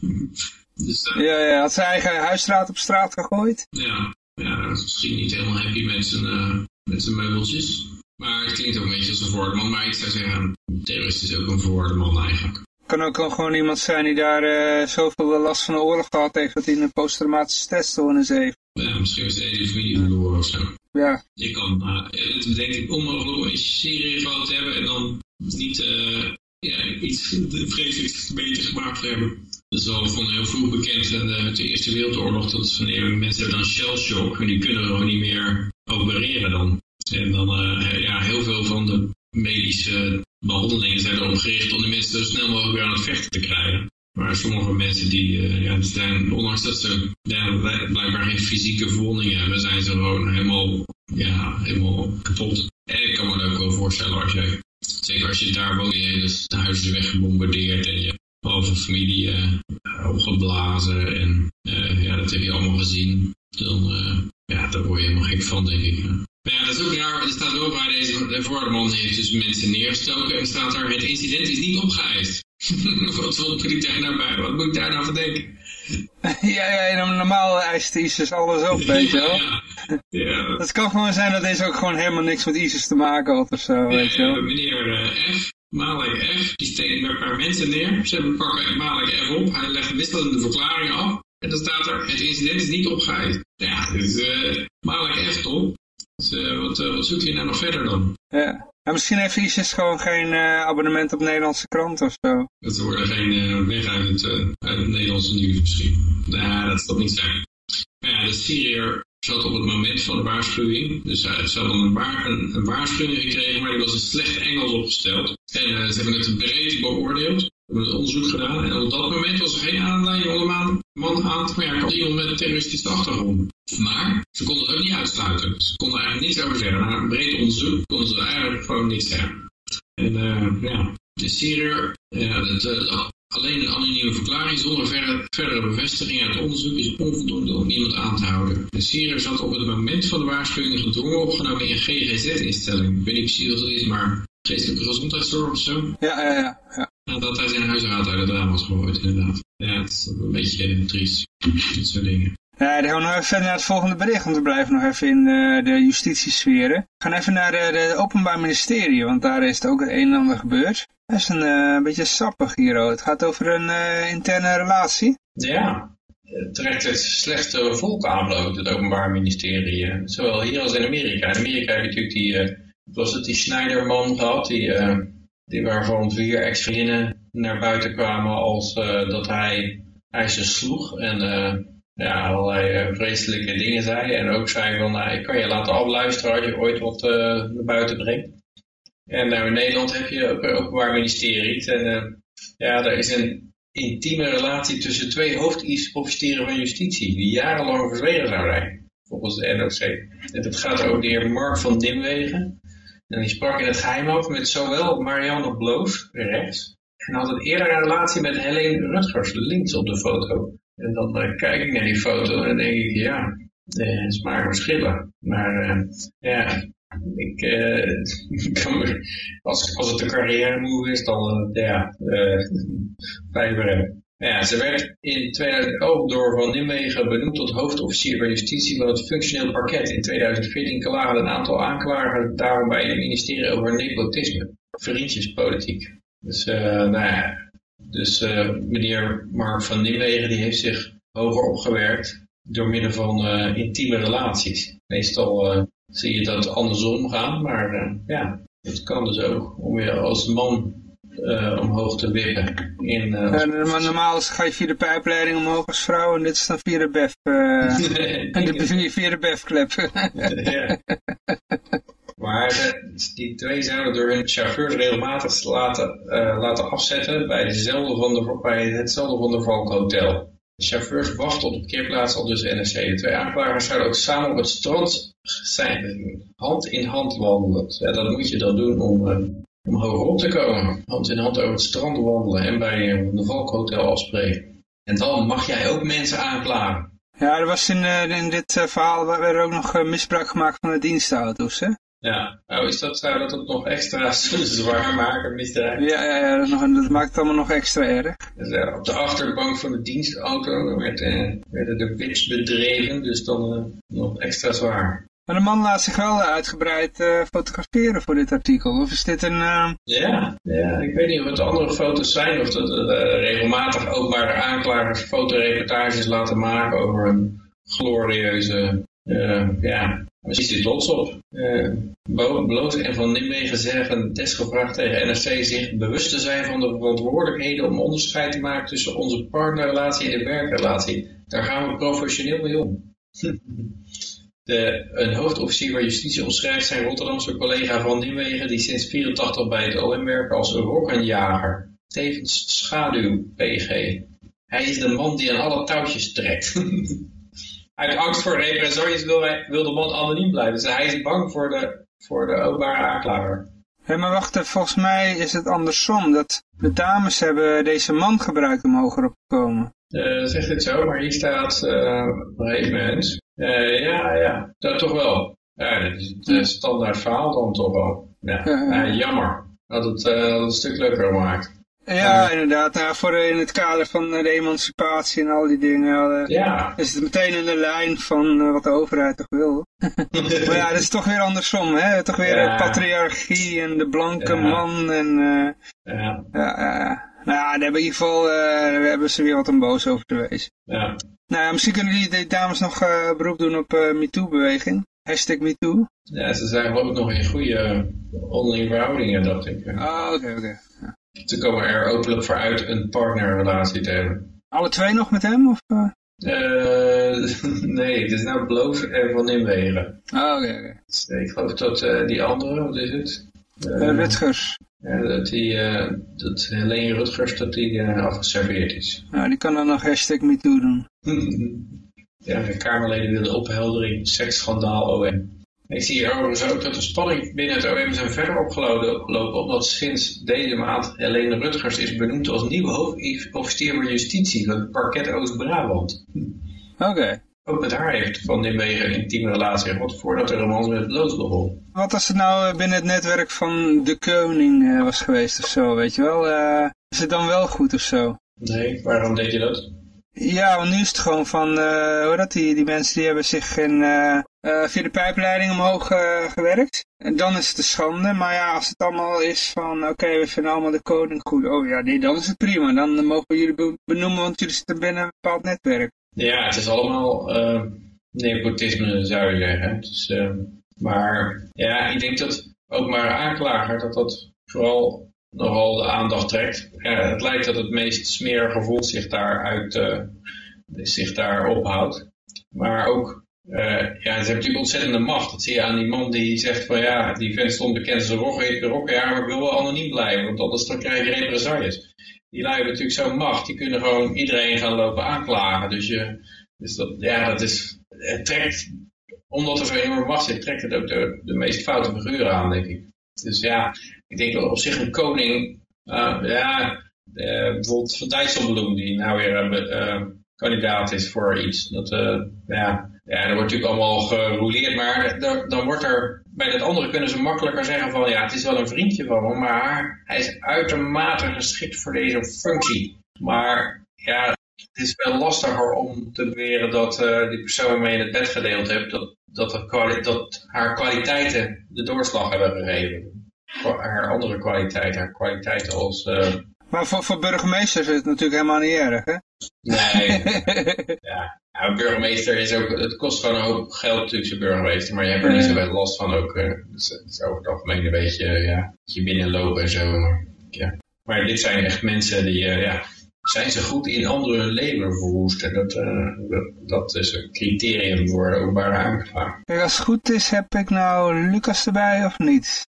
Speaker 1: Dus, uh, ja, ja, had zijn eigen huisstraat op straat gegooid.
Speaker 3: Ja, ja dat is misschien niet helemaal happy met zijn, uh, met zijn meubeltjes. Maar het klinkt ook een beetje als een verwoorde man. Maar ik zou zeggen, een terrorist is ook een verwoorde man eigenlijk.
Speaker 1: Kan ook gewoon iemand zijn die daar uh, zoveel last van de oorlog gehad heeft dat hij een posttraumatische stressstoornis heeft.
Speaker 3: Ja, misschien is de hele familie verloren of zo.
Speaker 1: Ja.
Speaker 3: Je kan, uh, het is denk ik onmogelijk om een serie gehad te hebben en dan niet uh, ja, iets vreselijks beter gemaakt te hebben. Dat is al van heel vroeg bekend in de, de Eerste Wereldoorlog. Dat wanneer mensen hebben dan shell shock en die kunnen gewoon niet meer opereren dan. En dan, ja, heel veel van de medische behandelingen zijn erop gericht om de mensen zo snel mogelijk weer aan het vechten te krijgen. Maar sommige mensen die, uh, ja, ondanks dat ze blijkbaar geen fysieke verwondingen hebben, zijn ze gewoon helemaal, ja, helemaal kapot. En ik kan me dat ook wel voorstellen als je, zeker als je daar woont, je hele huis is weggebombardeerd en je halve familie uh, opgeblazen. En uh, ja, dat heb je allemaal gezien. Dan, ja, daar word je helemaal gek van, denk ik. Maar ja, dat is ook raar. Er staat wel waar deze de voordeman heeft dus mensen neergestoken. En staat er, het incident is niet opgeëist. <laughs> wat, moet ik daar nou bij? Wat moet ik daar nou van denken? <laughs>
Speaker 1: ja, ja, normaal eist ISIS alles op, weet je <laughs> wel.
Speaker 3: ja, ja.
Speaker 1: Het kan gewoon zijn dat deze ook gewoon helemaal niks met ISIS te maken had of zo, weet je wel.
Speaker 3: Meneer F, Malik F, die steekt een paar mensen neer. Ze pakken Malik F op. Hij legt wisselende verklaringen af. En dan staat er, het incident is niet opgeëist. Ja, dus uh, Malik F toch? Uh, wat, uh, wat zoekt hij nou nog verder dan?
Speaker 1: Ja. En misschien heeft ISIS gewoon geen abonnement op Nederlandse krant of zo.
Speaker 3: Dat worden geen weg uit het, uit het Nederlandse nieuws misschien. Nou, dat zal niet zijn. Maar ja, de Syriër zat op het moment van de waarschuwing. Dus hij had dan een, waar, een, een, waarschuwing gekregen, maar die was in slecht Engels opgesteld. En uh, ze hebben het breed beoordeeld. We hebben het onderzoek gedaan. En op dat moment was er geen aanleiding om een man aan te merken als iemand met een terroristische achtergrond. Maar ze konden het ook niet uitsluiten. Ze konden eigenlijk niets over zeggen. Na een breed onderzoek konden ze eigenlijk gewoon niets zeggen. En uh, ja, de Syriër, ja, dat, uh, Alleen een anonieme verklaring zonder verdere, verdere bevestiging uit onderzoek is onvoldoende om iemand aan te houden. De Syriër zat op het moment van de waarschuwing gedwongen opgenomen in een GGZ-instelling. Ik weet niet precies wat dat is, maar geestelijke gezondheidszorg of zo.
Speaker 1: Ja, ja, ja. ja.
Speaker 3: Nadat hij zijn huisraad uit het raam was gegooid, inderdaad. Ja, het is een beetje triest, dit soort dingen.
Speaker 1: Ja, dan gaan we nog even verder naar het volgende bericht, want we blijven nog even in uh, de justitiesferen. We gaan even naar de, de Openbaar Ministerie, want daar is het ook het een en ander gebeurd. Dat is een uh, beetje sappig hier. Het gaat over een uh, interne relatie.
Speaker 3: Ja, het trekt het slechte volk aan het openbaar ministerie. Zowel hier als in Amerika. In Amerika heb je natuurlijk die, uh, was het die Schneiderman gehad, die, die waarvan vier ex-vriendinnen naar buiten kwamen als dat hij, ze sloeg. En ja, allerlei eh, vreselijke dingen zei. En ook zei van, nou, ik kan je laten afluisteren als je ooit wat naar buiten brengt. En nou, in Nederland heb je ook een openbaar ministerie. En ja, er is een intieme relatie tussen twee hoofdofficieren van justitie, die jarenlang verzwegen zou zijn, volgens de NOC. En dat gaat over de heer Mark van Dimwegen. En die sprak in het geheim ook met zowel Marianne Bloos, rechts, en had een eerder een relatie met Helene Rutgers, links op de foto. En dan uh, kijk ik naar die foto en denk ik, ja, uh, is maar verschillen. Maar uh, ja, ik, <laughs> uh, als, als het een carrière move is, dan ja, uh, Ja, ze werd in 2011 door Van Nimwegen benoemd tot hoofdofficier bij justitie van het functioneel parket. In 2014 klaagde een aantal aanklagers daarom bij het ministerie over nepotisme, vriendjespolitiek. Dus, uh, nou ja, dus uh, meneer Mark van Nimwegen die heeft zich hoger opgewerkt door middel van uh, intieme relaties. Meestal zie je dat andersom gaan, maar ja, het kan dus ook om weer als man omhoog te wippen. In,
Speaker 1: maar normaal ga je via de pijpleiding omhoog als vrouw en dit is dan via de BEF. en <laughs> <laughs> de, via de BEF-klep. ja.
Speaker 3: Maar die twee zouden door hun chauffeurs regelmatig laten, uh, laten afzetten bij, dezelfde van de, bij hetzelfde van Valk Hotel. De chauffeurs wachten op de parkeerplaats al dus NRC. De twee aanklagers zouden ook samen op het strand zijn, hand in hand wandelen. Ja, dat moet je dan doen om, uh, om hogerop te komen. Hand in hand over het strand wandelen en bij uh, de Valk Hotel afspreken. En dan mag jij ook mensen aanklagen.
Speaker 1: Ja, er was in, in dit verhaal werd er ook nog misbruik gemaakt van de dienstauto's, hè?
Speaker 3: Ja, oh, is dat, zou dat het nog extra <laughs> zwaar maken, misdrijf?
Speaker 1: Ja, ja, ja dat, nog, dat, maakt het allemaal nog extra erg.
Speaker 3: Dus, uh, op de achterbank van de dienstauto werd, uh, werden de wits bedreven, dus dan uh, nog extra zwaar.
Speaker 1: Maar de man laat zich wel uitgebreid fotograferen voor dit artikel, of is dit een...
Speaker 3: Ja, ja, ik weet niet of het andere foto's zijn, of dat regelmatig openbare aanklagers fotoreportages laten maken over een glorieuze ja, ziet hij trots op. Uh, Bloot en Van Nimwegen zeggen desgevraagd tegen NRC zich bewust te zijn van de verantwoordelijkheden om onderscheid te maken tussen onze partnerrelatie en de werkrelatie. Daar gaan we professioneel mee om. <laughs> De, een hoofdofficier van justitie omschrijft zijn Rotterdamse collega Van Nimwegen die sinds 84 bij het OM werkt als rokkenjager. Tevens schaduw-PG. Hij is de man die aan alle touwtjes trekt. <laughs> uit angst voor represailles wil, wil de man anoniem blijven. Dus hij is bang voor de, voor de openbare aanklager.
Speaker 1: Maar wacht, volgens mij is het andersom. Dat de dames hebben deze man gebruikt om hoger op te komen.
Speaker 3: Uh, zegt het zo, maar hier staat uh, op een gegeven moment. Uh, ja, ja, dat toch wel. Ja, dat is het standaard verhaal dan toch wel. Ja, jammer. Dat het, een stuk leuker gemaakt.
Speaker 1: Ja, inderdaad. Nou, voor in het kader van de emancipatie en al die dingen ja. is het meteen in de lijn van wat de overheid toch wil. <laughs> maar ja, dat is toch weer andersom, hè? Toch weer ja. patriarchie en de blanke man en... Uh, ja. ja nou ja, daar hebben in ieder geval uh, hebben ze weer wat een boos over te wezen. Ja. Nou ja, misschien kunnen de dames nog beroep doen op MeToo-beweging. Hashtag MeToo.
Speaker 3: Ja, ze zijn ook nog in goede onderlinge verhoudingen, dacht ik.
Speaker 1: Ah, oké, oké.
Speaker 3: Ze komen er openlijk voor uit een partnerrelatie te hebben.
Speaker 1: Alle twee nog met hem? Of, <laughs>
Speaker 3: nee, het is nou Bloof en Van Nimwegen.
Speaker 1: Oh, oké, oké.
Speaker 3: Dus, ik geloof dat die andere, wat is het?
Speaker 1: Uh, Rutgers.
Speaker 3: Ja, dat, die, dat Helene Rutgers, dat die afgeserveerd is.
Speaker 1: Nou, die kan dan nog hashtag MeToo doen. <laughs>
Speaker 3: ja, de Kamerleden willen opheldering, seksschandaal OM. Ik zie hier overigens ook dat de spanning binnen het OM zijn verder opgelopen, omdat sinds deze maand Helene Rutgers is benoemd als nieuwe hoofdofficier van justitie van het parket Oost-Brabant.
Speaker 1: Oké.
Speaker 3: Ook met haar heeft Van Nimwegen een intieme relatie gehad voordat de romans met het begon.
Speaker 1: Wat als het nou eh, binnen het netwerk van de koning uh, was geweest of zo, weet je wel? Uh, is het dan wel goed of zo?
Speaker 3: Nee, waarom deed je dat?
Speaker 1: Ja, want nu is het gewoon van, uh, hoe dat, die, die mensen die hebben zich in, uh, via de pijpleiding omhoog gewerkt. En dan is het een schande, maar ja, als het allemaal is van, oké, we vinden allemaal de koning goed. Oh ja, nee, dan is het prima. Dan mogen we jullie benoemen, want jullie zitten binnen een bepaald netwerk.
Speaker 3: Ja, het is allemaal nepotisme, zou je zeggen. Dus, maar ja, ik denk dat ook maar aanklager, dat dat vooral nogal de aandacht trekt. Ja, het lijkt dat het meest smerige volk zich daar uit, uh, zich daar ophoudt. Maar ook, ja, ze hebben natuurlijk ontzettende macht. Dat zie je aan die man die zegt van ja, die vent stond bekend als een rokkenjaar, maar ik wil wel anoniem blijven, want anders dan krijg je represailles. Die lui natuurlijk zo'n macht, die kunnen gewoon iedereen gaan lopen aanklagen. Dus, je, dus dat, ja, dat is, het trekt, omdat er enorme macht zit, trekt het ook de, de meest foute figuren aan, denk ik. Dus ja, ik denk dat op zich een koning, uh, ja, uh, bijvoorbeeld Van Dijsselbloem, die nou weer uh, kandidaat is voor iets. Dat, ja, ja, er wordt natuurlijk allemaal gerouleerd, maar dan wordt er, bij het andere kunnen ze makkelijker zeggen van, ja, het is wel een vriendje van me, maar hij is uitermate geschikt voor deze functie. Maar ja, het is wel lastiger om te beweren dat die persoon waarmee je het bed gedeeld hebt, dat, dat, dat haar kwaliteiten de doorslag hebben gegeven haar andere kwaliteit, haar kwaliteit als... Uh...
Speaker 1: Maar voor, voor burgemeesters is het natuurlijk helemaal niet erg, hè?
Speaker 3: Nee. <laughs> ja. ja, burgemeester is ook, het kost gewoon een hoop geld natuurlijk zijn burgemeester, maar je hebt er niet zoveel last van ook. Uh, dus het is over het algemeen een beetje, ja, je binnenlopen en zo. Maar, ja. maar dit zijn echt mensen die, uh, ja, zijn ze goed in andere leven verwoesten? Dat, dat, dat, is een criterium voor openbare aanvraag.
Speaker 1: Als het goed is, heb ik nou Lucas erbij of niet?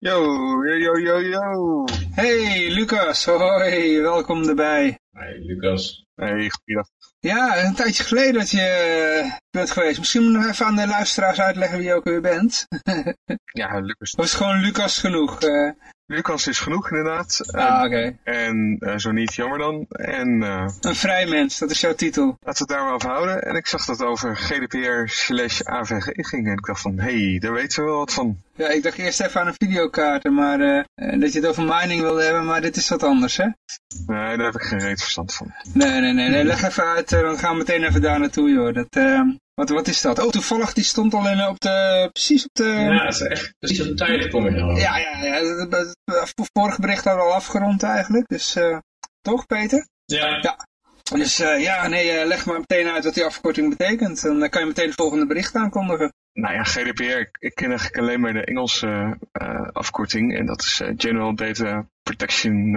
Speaker 4: Yo, yo, yo, yo.
Speaker 1: Hey, Lucas. Hoi, welkom erbij.
Speaker 3: Hey, Lucas.
Speaker 4: Hey, goeiedag.
Speaker 1: Ja, een tijdje geleden dat je eh, bent geweest. Misschien moet je nog even aan de luisteraars uitleggen wie je ook weer bent. <laughs>
Speaker 4: ja, Lucas.
Speaker 1: Of is het gewoon Lucas genoeg? Uh...
Speaker 4: Lucas is genoeg, inderdaad.
Speaker 1: Ah, oké.
Speaker 4: En uh, zo niet, jammer dan. En, uh,
Speaker 1: een vrij mens, dat is jouw titel.
Speaker 4: Laten we het daar maar over houden. En ik zag dat het over GDPR slash AVG ging. En ik dacht van, hé, hey, daar weten we wel wat van.
Speaker 1: Ja, ik dacht eerst even aan een videokaarten, maar uh, dat je het over mining wilde hebben, maar dit is wat anders, hè?
Speaker 4: Nee, daar heb ik geen reet verstand van.
Speaker 1: Nee, nee, nee, nee leg even uit, dan gaan we meteen even daar naartoe, joh. Dat, wat, wat is dat? Oh, toevallig, die stond al in, op de, precies op de...
Speaker 3: Ja, dat is echt precies op de tijd kom je
Speaker 1: Ja, ja, ja. Het vorige bericht hadden we al afgerond eigenlijk. Dus, uh, toch Peter?
Speaker 3: Ja.
Speaker 1: Ja. Dus uh, ja, nee, uh, leg maar meteen uit wat die afkorting betekent. En dan kan je meteen het volgende bericht aankondigen.
Speaker 4: Nou ja, GDPR, ik ken eigenlijk alleen maar de Engelse uh, afkorting. En dat is General Data Protection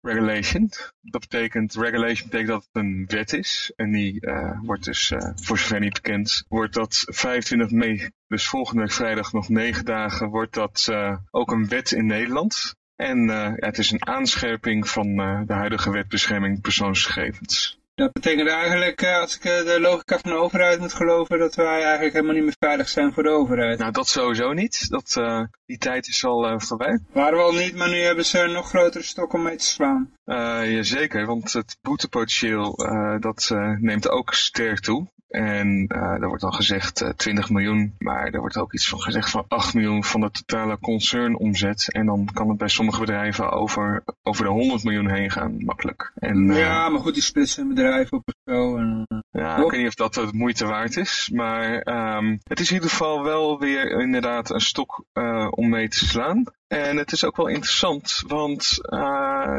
Speaker 4: Regulation. Dat betekent, regulation betekent dat het een wet is. En die wordt dus, voor zover niet bekend, wordt dat 25 mei, dus volgende week vrijdag nog negen dagen, wordt dat ook een wet in Nederland. En ja, het is een aanscherping van de huidige wet bescherming persoonsgegevens.
Speaker 1: Dat betekent eigenlijk, uh, als ik de logica van de overheid moet geloven, dat wij eigenlijk helemaal niet meer veilig zijn voor de overheid.
Speaker 4: Nou, dat sowieso niet. Dat, die tijd is al voorbij.
Speaker 1: Waren we al niet, maar nu hebben ze een nog grotere stok om mee te slaan.
Speaker 4: jazeker, want het boetepotentieel dat neemt ook sterk toe. En uh, er wordt al gezegd uh, 20 miljoen, maar er wordt ook iets van gezegd van 8 miljoen van de totale concernomzet. En dan kan het bij sommige bedrijven over, over de 100 miljoen heen gaan, makkelijk. En,
Speaker 1: uh, ja, maar goed, die splitsen bedrijven op zo. En,
Speaker 4: ja, ik weet niet of dat het moeite waard is, maar um, het is in ieder geval wel weer inderdaad een stok om mee te slaan. En het is ook wel interessant, want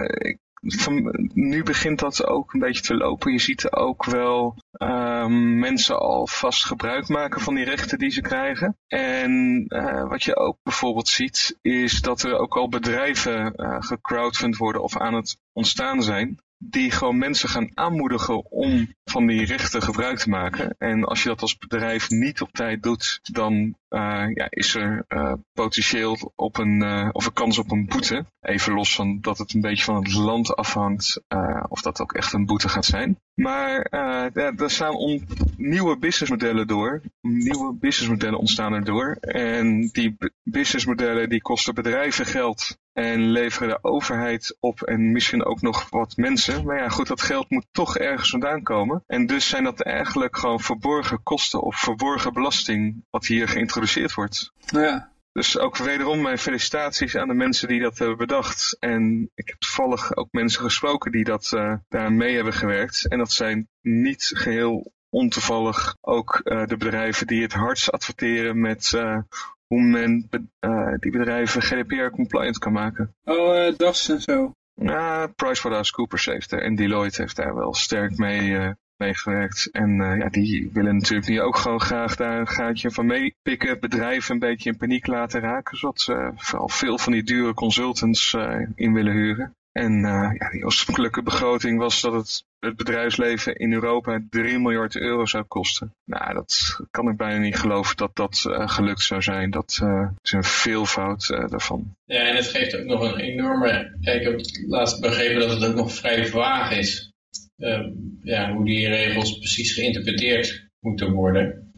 Speaker 4: ik van, nu begint dat ook een beetje te lopen. Je ziet ook wel uh, mensen al vast gebruik maken van die rechten die ze krijgen. En uh, wat je ook bijvoorbeeld ziet, is dat er ook al bedrijven uh, gecrowdfund worden of aan het ontstaan zijn die gewoon mensen gaan aanmoedigen om van die rechten gebruik te maken. En als je dat als bedrijf niet op tijd doet, dan uh, ja, is er uh, potentieel op een, uh, of een kans op een boete. Even los van dat het een beetje van het land afhangt of dat ook echt een boete gaat zijn. Maar er staan nieuwe businessmodellen door. Nieuwe businessmodellen ontstaan erdoor. En die businessmodellen die kosten bedrijven geld en leveren de overheid op en misschien ook nog wat mensen. Maar ja, goed, dat geld moet toch ergens vandaan komen. En dus zijn dat eigenlijk gewoon verborgen kosten of verborgen belasting wat hier geïntroduceerd wordt.
Speaker 1: Ja.
Speaker 4: Dus ook wederom mijn felicitaties aan de mensen die dat hebben bedacht. En ik heb toevallig ook mensen gesproken die dat uh, daar mee hebben gewerkt. En dat zijn niet geheel ontoevallig ook uh, de bedrijven die het hardst adverteren met uh, hoe men uh, die bedrijven GDPR-compliant kan maken.
Speaker 1: Oh, uh, DAS en zo.
Speaker 4: Ja, PricewaterhouseCoopers heeft er en Deloitte heeft daar wel sterk mee, uh, meegewerkt. En ja, die willen natuurlijk nu ook gewoon graag daar een gaatje van meepikken. Bedrijven een beetje in paniek laten raken, zodat ze vooral veel van die dure consultants in willen huren. En ja, die oorspronkelijke begroting was dat het het bedrijfsleven in Europa 3 miljard euro zou kosten. Nou, dat kan ik bijna niet geloven dat dat uh, gelukt zou zijn. Dat uh, is een veelvoud uh, daarvan.
Speaker 3: Ja, en het geeft ook nog een enorme... Kijk, ik heb laatst begrepen dat het ook nog vrij vaag is. Ehm, ja, hoe die regels precies geïnterpreteerd moeten worden.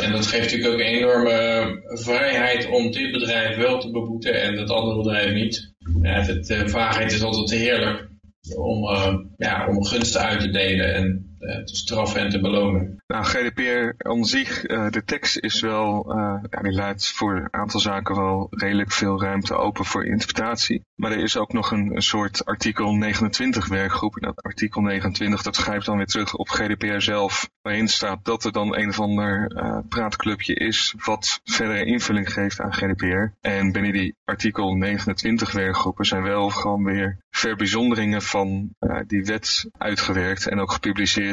Speaker 3: En dat geeft natuurlijk ook een enorme vrijheid om dit bedrijf wel te beboeten en dat andere bedrijf niet. Ja, het, de vaagheid is altijd heerlijk om, uh, ja, om gunsten uit te delen en te straffen en te belonen.
Speaker 4: Nou, GDPR aan zich, uh, de tekst is wel, ja, die laat voor een aantal zaken wel redelijk veel ruimte open voor interpretatie. Maar er is ook nog een, soort artikel 29 werkgroep. En dat artikel 29, dat schrijft dan weer terug op GDPR zelf, waarin staat dat er dan een of ander praatclubje is wat verdere invulling geeft aan GDPR. En binnen die artikel 29 werkgroepen zijn wel gewoon weer verbijzonderingen van uh, die wet uitgewerkt en ook gepubliceerd.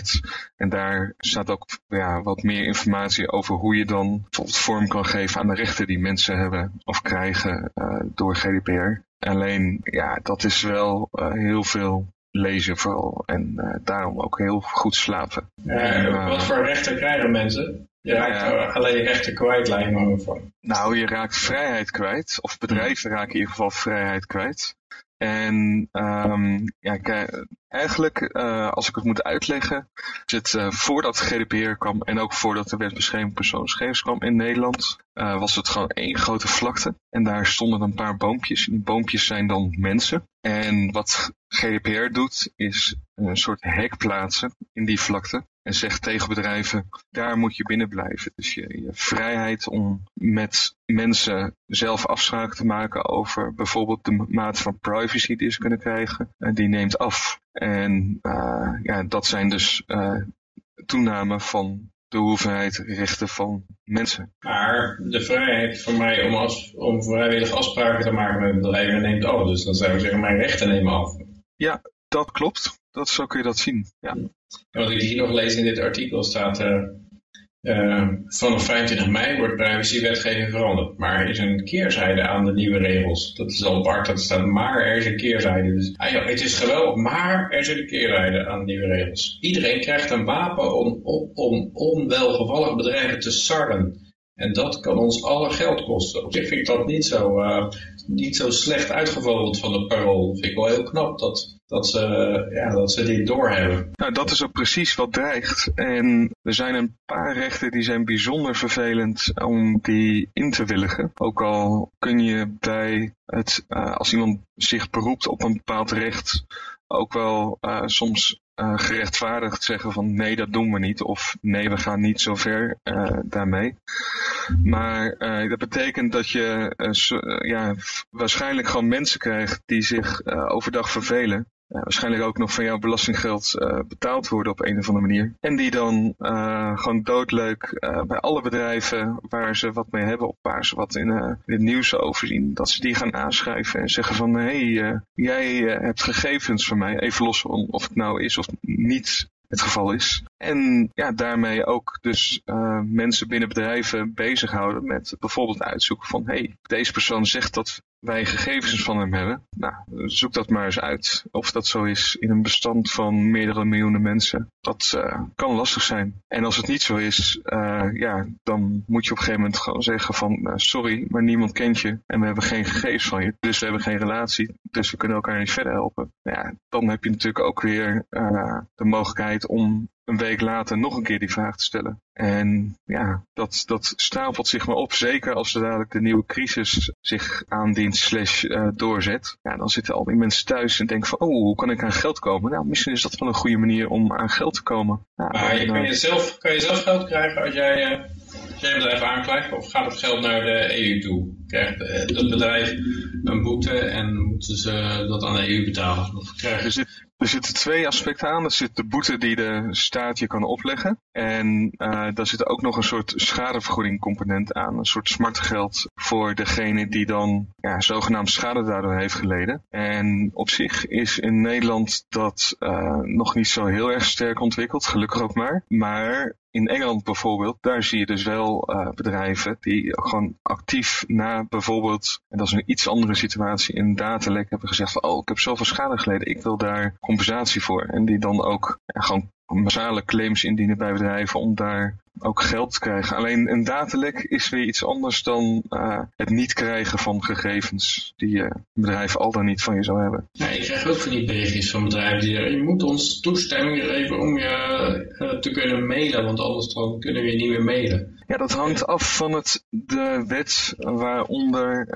Speaker 4: En daar staat ook ja, wat meer informatie over hoe je dan bijvoorbeeld vorm kan geven aan de rechten die mensen hebben of krijgen uh, door GDPR. Alleen, ja, dat is wel uh, heel veel lezen vooral en daarom ook heel goed slapen.
Speaker 3: En, wat voor rechten krijgen mensen? Je raakt ja, ja. alleen je rechten kwijt, lijkt me van.
Speaker 4: Nou, je raakt vrijheid kwijt. Of bedrijven raken in ieder geval vrijheid kwijt. En um, ja, eigenlijk, uh, als ik het moet uitleggen, het uh, voordat GDPR kwam en ook voordat de wet bescherming persoonsgegevens kwam in Nederland, uh, was het gewoon één grote vlakte. En daar stonden een paar boompjes. En die boompjes zijn dan mensen. En wat GDPR doet, is een soort hek plaatsen in die vlakte. En zegt tegen bedrijven, daar moet je binnen blijven. Dus je, je vrijheid om met mensen zelf afspraken te maken over bijvoorbeeld de mate van privacy die ze kunnen krijgen, die neemt af. En uh, ja, dat zijn dus uh, toename van de hoeveelheid rechten van mensen.
Speaker 3: Maar de vrijheid voor mij om, als, om vrijwillig afspraken te maken met bedrijven neemt af. Dus dan zou ik zeggen, mijn rechten nemen af.
Speaker 4: Ja, dat klopt. Dat, zo kun je dat zien. Ja.
Speaker 3: Wat ik hier nog lees in dit artikel staat... Uh, uh, vanaf 25 mei wordt privacywetgeving veranderd. Maar er is een keerzijde aan de nieuwe regels. Dat is al apart dat staat, maar er is een keerzijde. Dus, ah ja, het is geweldig, maar er zit een keerzijde aan de nieuwe regels. Iedereen krijgt een wapen om, om, om onwelgevallige bedrijven te sarren. En dat kan ons alle geld kosten. Op zich vind ik dat niet zo, uh, niet zo slecht uitgevogeld van het parool. Vind ik wel heel knap dat, dat, ze, ja, dat ze dit doorhebben.
Speaker 4: Nou, dat is ook precies wat dreigt. En er zijn een paar rechten die zijn bijzonder vervelend om die in te willigen. Ook al kun je bij het, uh, als iemand zich beroept op een bepaald recht, ook wel uh, soms uh, gerechtvaardigd zeggen van nee, dat doen we niet. Of nee, we gaan niet zo ver daarmee. Maar dat betekent dat je ja, waarschijnlijk gewoon mensen krijgt die zich overdag vervelen. Waarschijnlijk ook nog van jouw belastinggeld uh, betaald worden op een of andere manier. En die dan uh, gewoon doodleuk bij alle bedrijven waar ze wat mee hebben, of waar ze wat in, het nieuws over zien, dat ze die gaan aanschrijven en zeggen van hé, hey, jij hebt gegevens van mij, even los van of het nou is of niet het geval is. En ja, daarmee ook dus mensen binnen bedrijven bezighouden met bijvoorbeeld uitzoeken van hé, hey, deze persoon zegt dat wij gegevens van hem hebben. Nou, zoek dat maar eens uit. Of dat zo is in een bestand van meerdere miljoenen mensen. Dat uh, kan lastig zijn. En als het niet zo is, uh, ja, dan moet je op een gegeven moment gewoon zeggen van uh, sorry, maar niemand kent je en we hebben geen gegevens van je. Dus we hebben geen relatie, dus we kunnen elkaar niet verder helpen. Ja, dan heb je natuurlijk ook weer de mogelijkheid om een week later nog een keer die vraag te stellen. En ja, dat, dat stapelt zich maar op. Zeker als er dadelijk de nieuwe crisis zich aandient slash uh, doorzet. Ja, dan zitten al die mensen thuis en denken van, oh, hoe kan ik aan geld komen? Nou, misschien is dat wel een goede manier om aan geld te komen.
Speaker 3: Ja, maar je, kan, je zelf, kan je zelf geld krijgen als jij, uh, als jij een bedrijf aanklaagt? Of gaat het geld naar de EU toe? Krijgt dat bedrijf een boete en moeten ze dat aan de EU betalen? Of krijgen...
Speaker 4: Zit, er zitten twee aspecten aan. Er zit de boete die de staat je kan opleggen. En uh, daar zit ook nog een soort schadevergoeding component aan. Een soort smartgeld voor degene die dan ja, zogenaamd schade daardoor heeft geleden. En op zich is in Nederland dat uh, nog niet zo heel erg sterk ontwikkeld. Gelukkig ook maar. Maar in Engeland bijvoorbeeld, daar zie je dus wel uh, bedrijven die gewoon actief na bijvoorbeeld, en dat is een iets andere situatie, in datalek hebben gezegd van, oh, ik heb zoveel schade geleden, ik wil daar compensatie voor. En die dan ook ja, gewoon massale claims indienen bij bedrijven om daar ook geld krijgen. Alleen een datalek is weer iets anders dan uh, het niet krijgen van gegevens die uh, een bedrijf al dan niet van je zou hebben.
Speaker 3: Ja, ik krijg ook van die berichtjes van bedrijven die zeggen, je moet ons toestemming geven om je uh, te kunnen mailen, want anders dan kunnen we je niet meer mailen.
Speaker 4: Ja, dat hangt af van het, de wet waaronder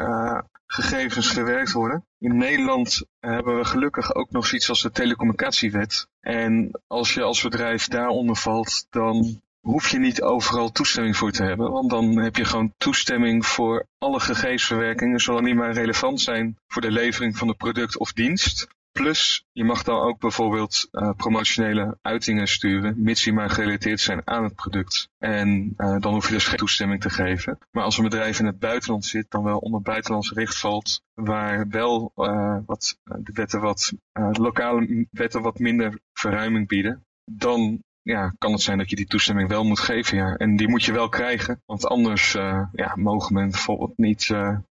Speaker 4: gegevens gewerkt worden. In Nederland hebben we gelukkig ook nog zoiets als de telecommunicatiewet. En als je als bedrijf daaronder valt, dan hoef je niet overal toestemming voor te hebben. Want dan heb je gewoon toestemming voor alle gegevensverwerkingen, zolang die maar relevant zijn voor de levering van de product of dienst. Plus, je mag dan ook bijvoorbeeld uh, promotionele uitingen sturen, mits die maar gerelateerd zijn aan het product. En uh, dan hoef je dus geen toestemming te geven. Maar als een bedrijf in het buitenland zit, dan wel onder buitenlands recht valt, waar wel uh, wat, de wetten wat, lokale wetten wat minder verruiming bieden, dan ja, kan het zijn dat je die toestemming wel moet geven. Ja. En die moet je wel krijgen, want anders ja, mogen men bijvoorbeeld niet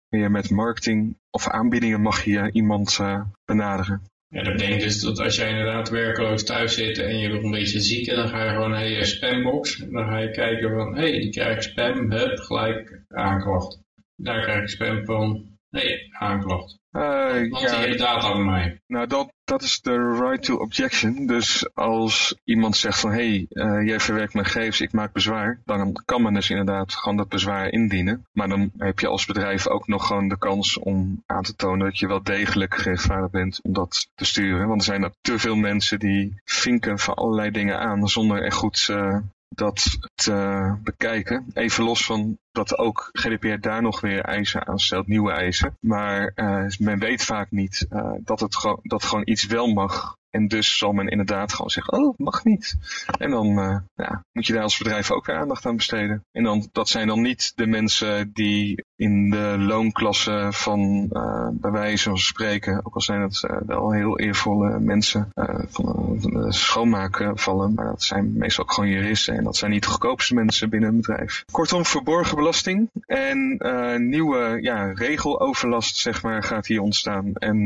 Speaker 4: meer met marketing of aanbiedingen mag je iemand benaderen.
Speaker 3: Ja, dat betekent dus dat als jij inderdaad werkeloos thuis zit en je wordt een beetje ziek, dan ga je gewoon naar je spambox. En dan ga je kijken van, hé, hey, die krijg spam, hup, gelijk aanklacht. Daar krijg ik spam van, nee, aanklacht. Uh, Want ja, die data bij mij.
Speaker 4: Nou, dat, dat is de right to objection. Dus als iemand zegt van, hé, hey, uh, jij verwerkt mijn gegevens, ik maak bezwaar, dan kan men dus inderdaad gewoon dat bezwaar indienen. Maar dan heb je als bedrijf ook nog gewoon de kans om aan te tonen dat je wel degelijk gerechtvaardigd bent om dat te sturen. Want er zijn er te veel mensen die vinken van allerlei dingen aan zonder echt goed uh, dat te bekijken. Even los van dat ook GDPR daar nog weer eisen aan stelt, nieuwe eisen. Maar uh, men weet vaak niet uh, dat het gewoon, dat gewoon iets wel mag. En dus zal men inderdaad gewoon zeggen, oh, mag niet. En dan uh, ja, moet je daar als bedrijf ook aandacht aan besteden. En dan, dat zijn dan niet de mensen die in de loonklasse van, uh, bij wijze van spreken, ook al zijn het uh, wel heel eervolle mensen, van, van de schoonmaken vallen, maar dat zijn meestal ook gewoon juristen. En dat zijn niet de goedkoopste mensen binnen een bedrijf. Kortom, verborgen belasting en nieuwe ja, regeloverlast, zeg maar, gaat hier ontstaan. En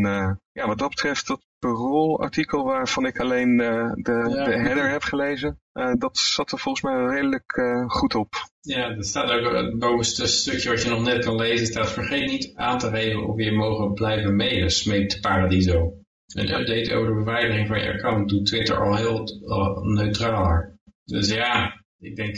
Speaker 4: ja, wat dat betreft, dat Parool-artikel waarvan ik alleen uh, de, ja. de header heb gelezen, uh, dat zat er volgens mij redelijk uh, goed op.
Speaker 3: Ja, er staat ook het bovenste stukje wat je nog net kan lezen, staat vergeet niet aan te geven of je mogen blijven mailen, smeekt Paradiso. Een update over de beweidering van je account doet Twitter al heel neutraler. Dus ja, ik denk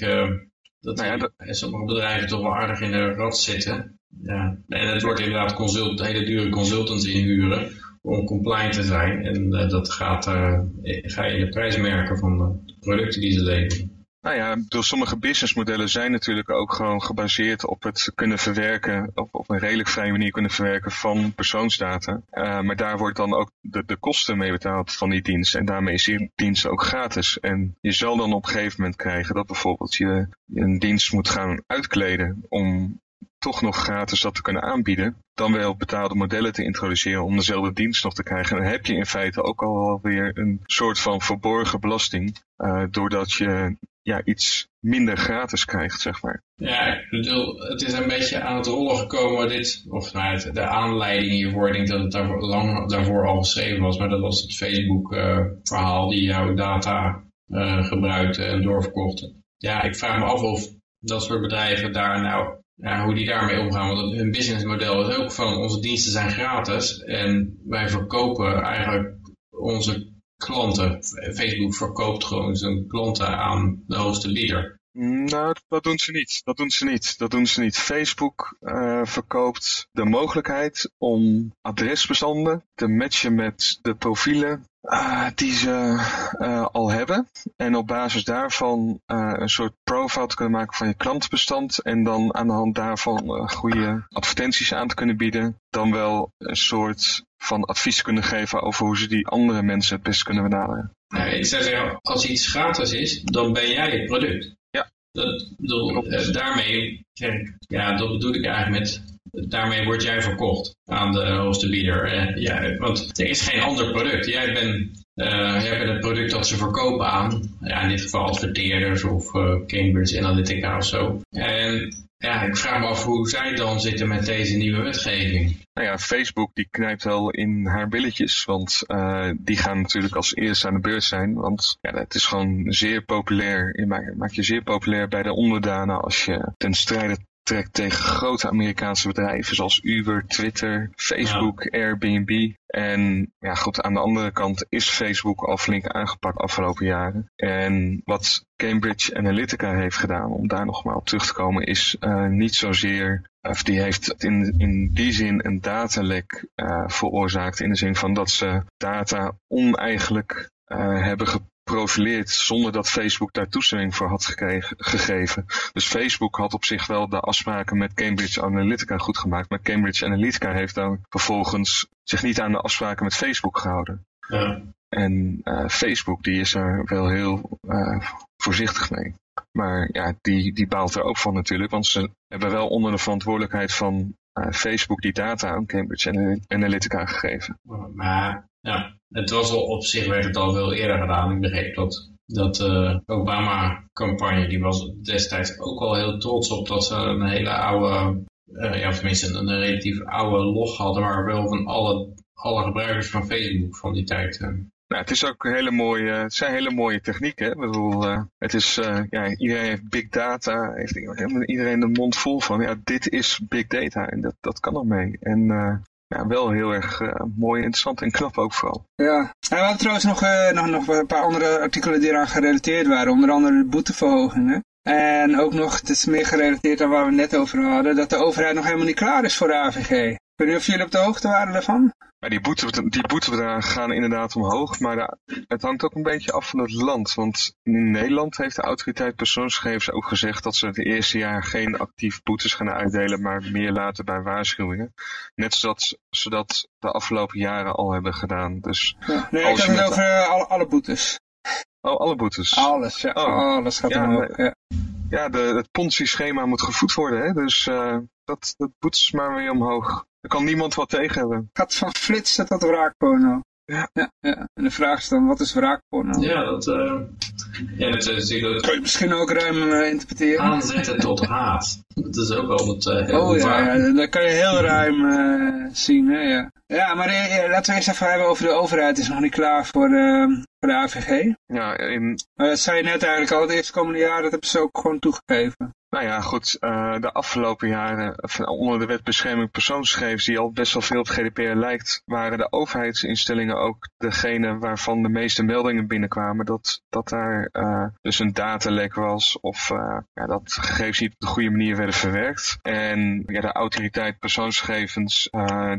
Speaker 3: dat, nou ja, dat sommige bedrijven toch wel aardig in de rat zitten. Ja. En het wordt inderdaad consult, hele dure consultants inhuren om compliant te zijn. En uh, dat gaat, uh, ga je in de prijs merken van de producten die ze leveren.
Speaker 4: Nou ja, door sommige businessmodellen zijn natuurlijk ook gewoon gebaseerd op het kunnen verwerken, op, op een redelijk vrije manier kunnen verwerken van persoonsdata. Uh, maar daar wordt dan ook de, de kosten mee betaald van die dienst. En daarmee is die dienst ook gratis. En je zal dan op een gegeven moment krijgen dat bijvoorbeeld je een dienst moet gaan uitkleden om toch nog gratis dat te kunnen aanbieden, dan wel betaalde modellen te introduceren om dezelfde dienst nog te krijgen. Dan heb je in feite ook alweer een soort van verborgen belasting, uh, doordat je ja, iets minder gratis krijgt, zeg maar.
Speaker 3: Ja, het is een beetje aan het rollen gekomen, dit, of nou, de aanleiding hiervoor, ik denk dat het daar, lang daarvoor al geschreven was, maar dat was het Facebook-verhaal uh, die jouw data uh, gebruikte en doorverkochte. Ja, ik vraag me af of dat soort bedrijven daar nou ja, hoe die daarmee omgaan. Want hun businessmodel is ook van onze diensten zijn gratis en wij verkopen eigenlijk onze klanten. Facebook verkoopt gewoon zijn klanten aan de hoogste bieder.
Speaker 4: Nou, dat doen ze niet. Dat doen ze niet. Dat doen ze niet. Facebook uh, verkoopt de mogelijkheid om adresbestanden te matchen met de profielen uh, die ze uh, al hebben. En op basis daarvan een soort profile te kunnen maken van je klantbestand. En dan aan de hand daarvan goede advertenties aan te kunnen bieden. Dan wel een soort van advies kunnen geven over hoe ze die andere mensen het best kunnen benaderen.
Speaker 3: Nee, ik zou zeggen, als iets gratis is, dan ben jij het product. Dat, bedoel, daarmee, ja, dat bedoel ik eigenlijk met daarmee word jij verkocht aan de hoogste bieder. ja, want er is geen ander product. Jij bent, bent het product dat ze verkopen aan, ja, in dit geval adverteerders of Cambridge Analytica of zo. En ja, ik vraag me af hoe zij dan zitten met deze nieuwe wetgeving.
Speaker 4: Nou ja, Facebook die knijpt wel in haar billetjes, want uh, die gaan natuurlijk als eerste aan de beurt zijn. Want ja, het is gewoon zeer populair, je maakt, maakt je zeer populair bij de onderdanen als je ten strijde trekt tegen grote Amerikaanse bedrijven zoals Uber, Twitter, Facebook, Airbnb. En ja, goed, aan de andere kant is Facebook al flink aangepakt afgelopen jaren. En wat Cambridge Analytica heeft gedaan, om daar nog maar op terug te komen, is uh, niet zozeer, of die heeft in, in die zin een datalek uh, veroorzaakt. In de zin van dat ze data oneigenlijk uh, hebben geprofileerd zonder dat Facebook daar toestemming voor had gekregen, gegeven. Dus Facebook had op zich wel de afspraken met Cambridge Analytica goed gemaakt, maar Cambridge Analytica heeft dan vervolgens zich niet aan de afspraken met Facebook gehouden. Ja. En uh, Facebook die is er wel heel uh, voorzichtig mee. Maar ja, die, die baalt er ook van natuurlijk, want ze hebben wel onder de verantwoordelijkheid van Facebook die data aan Cambridge Analytica gegeven.
Speaker 3: Maar ja, het was al op zich werd het al veel eerder gedaan. Ik begreep dat, dat de Obama-campagne, die was destijds ook al heel trots op dat ze een hele oude, uh, ja, tenminste een, een relatief oude log hadden, maar wel van alle, alle gebruikers van Facebook van die tijd. Uh.
Speaker 4: Nou, het is ook hele mooie, het zijn hele mooie technieken. Ik bedoel, uh, het is, uh, ja, iedereen heeft big data, heeft iedereen de mond vol van, ja, dit is big data en dat, dat kan er mee. En uh, ja, wel heel erg mooi, interessant en knap ook vooral.
Speaker 1: Ja, en we hadden trouwens nog, nog, nog een paar andere artikelen die eraan gerelateerd waren. Onder andere de boeteverhogingen. En ook nog, het is meer gerelateerd aan waar we net over hadden, dat de overheid nog helemaal niet klaar is voor de AVG. Ik weet niet of jullie op de hoogte waren daarvan?
Speaker 4: Maar die, boete, die boetebedragen gaan inderdaad omhoog, maar het hangt ook een beetje af van het land. Want in Nederland heeft de autoriteit persoonsgegevens ook gezegd dat ze het eerste jaar geen actief boetes gaan uitdelen, maar meer later bij waarschuwingen. Net zoals ze dat de afgelopen jaren al hebben gedaan. Dus
Speaker 1: ja, nee, ik heb het over uh, alle, alle, boetes.
Speaker 4: Oh, alle boetes?
Speaker 1: Alles, ja. Oh. Alles gaat ja, omhoog, ja.
Speaker 4: Ja, de, het Ponzi-schema moet gevoed worden, hè? dus uh, dat, dat boetes maar weer omhoog. Er kan niemand wat tegen hebben.
Speaker 1: Gaat van flitsen tot wraakporno. Ja. ja. Ja, En de vraag is dan, wat is wraakporno?
Speaker 3: Ja, dat, uh, ja, dat is
Speaker 1: natuurlijk... Kan je misschien ook ruim uh, interpreteren?
Speaker 3: Aanzetten tot haat. Dat is ook wel het uh,
Speaker 1: Oh ja, ja, dat kan je heel ruim zien, hè, ja. Ja, maar laten we eerst even hebben over de overheid. Is nog niet klaar voor, voor de AVG.
Speaker 4: Ja, in...
Speaker 1: dat zei je net eigenlijk al, het eerste komende jaar, dat hebben ze ook gewoon toegegeven.
Speaker 4: Nou ja, goed, uh, de afgelopen jaren, onder de wet bescherming persoonsgegevens, die al best wel veel op GDPR lijkt, waren de overheidsinstellingen ook degene waarvan de meeste meldingen binnenkwamen dat, dat daar uh, dus een datalek was of ja, dat gegevens niet op de goede manier werden verwerkt. En ja, de autoriteit persoonsgegevens,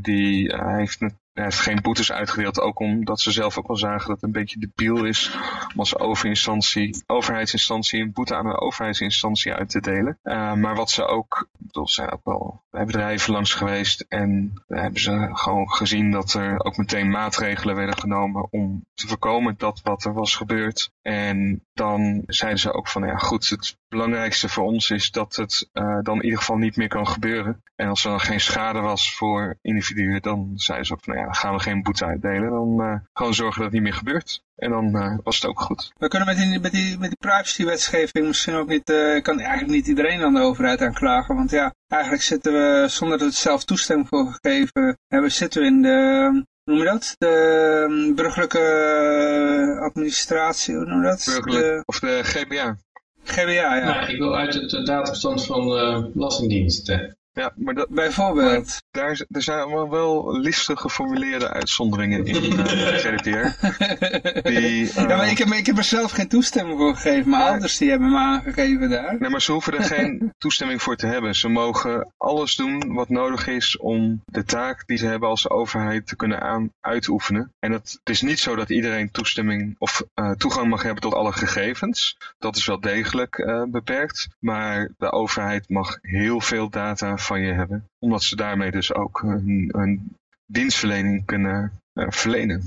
Speaker 4: die heeft hij heeft geen boetes uitgedeeld, ook omdat ze zelf ook wel zagen dat het een beetje debiel is om als overinstantie, overheidsinstantie een boete aan een overheidsinstantie uit te delen. Uh, maar wat ze ook, er zijn ook wel bij bedrijven langs geweest en hebben ze gewoon gezien dat er ook meteen maatregelen werden genomen om te voorkomen dat wat er was gebeurd. En dan zeiden ze ook van ja goed, het belangrijkste voor ons is dat het uh, dan in ieder geval niet meer kan gebeuren. En als er dan geen schade was voor individuen, dan zeiden ze ook van nou ja, gaan we geen boete uitdelen. Dan uh, gewoon zorgen dat het niet meer gebeurt. En dan uh, was het ook goed.
Speaker 1: We kunnen met die, met die, met die privacywetgeving misschien ook niet, uh, kan eigenlijk niet iedereen aan de overheid aanklagen. Want ja, eigenlijk zitten we, zonder dat het zelf toestemming voor gegeven hebben, zitten we in de, noem je dat? De um, burgerlijke administratie, hoe noem je dat?
Speaker 4: Burgerlijk, de, of de GBA.
Speaker 1: GBA, ja.
Speaker 3: Nou, ik wil uit het databestand van de Belastingdiensten.
Speaker 4: Ja, maar dat,
Speaker 1: Bijvoorbeeld.
Speaker 4: daar, er zijn allemaal wel listig geformuleerde uitzonderingen in uh, GDPR. <laughs>
Speaker 1: Die, ja, maar ik heb, ik heb er zelf geen toestemming voor gegeven. Mijn ouders die hebben me aangegeven daar.
Speaker 4: Nee, maar ze hoeven er geen <laughs> toestemming voor te hebben. Ze mogen alles doen wat nodig is om de taak die ze hebben als overheid te kunnen aan, uitoefenen. En het, het is niet zo dat iedereen toestemming of uh, toegang mag hebben tot alle gegevens. Dat is wel degelijk beperkt. Maar de overheid mag heel veel data van je hebben. Omdat ze daarmee dus ook hun, hun dienstverlening kunnen uh, verlenen.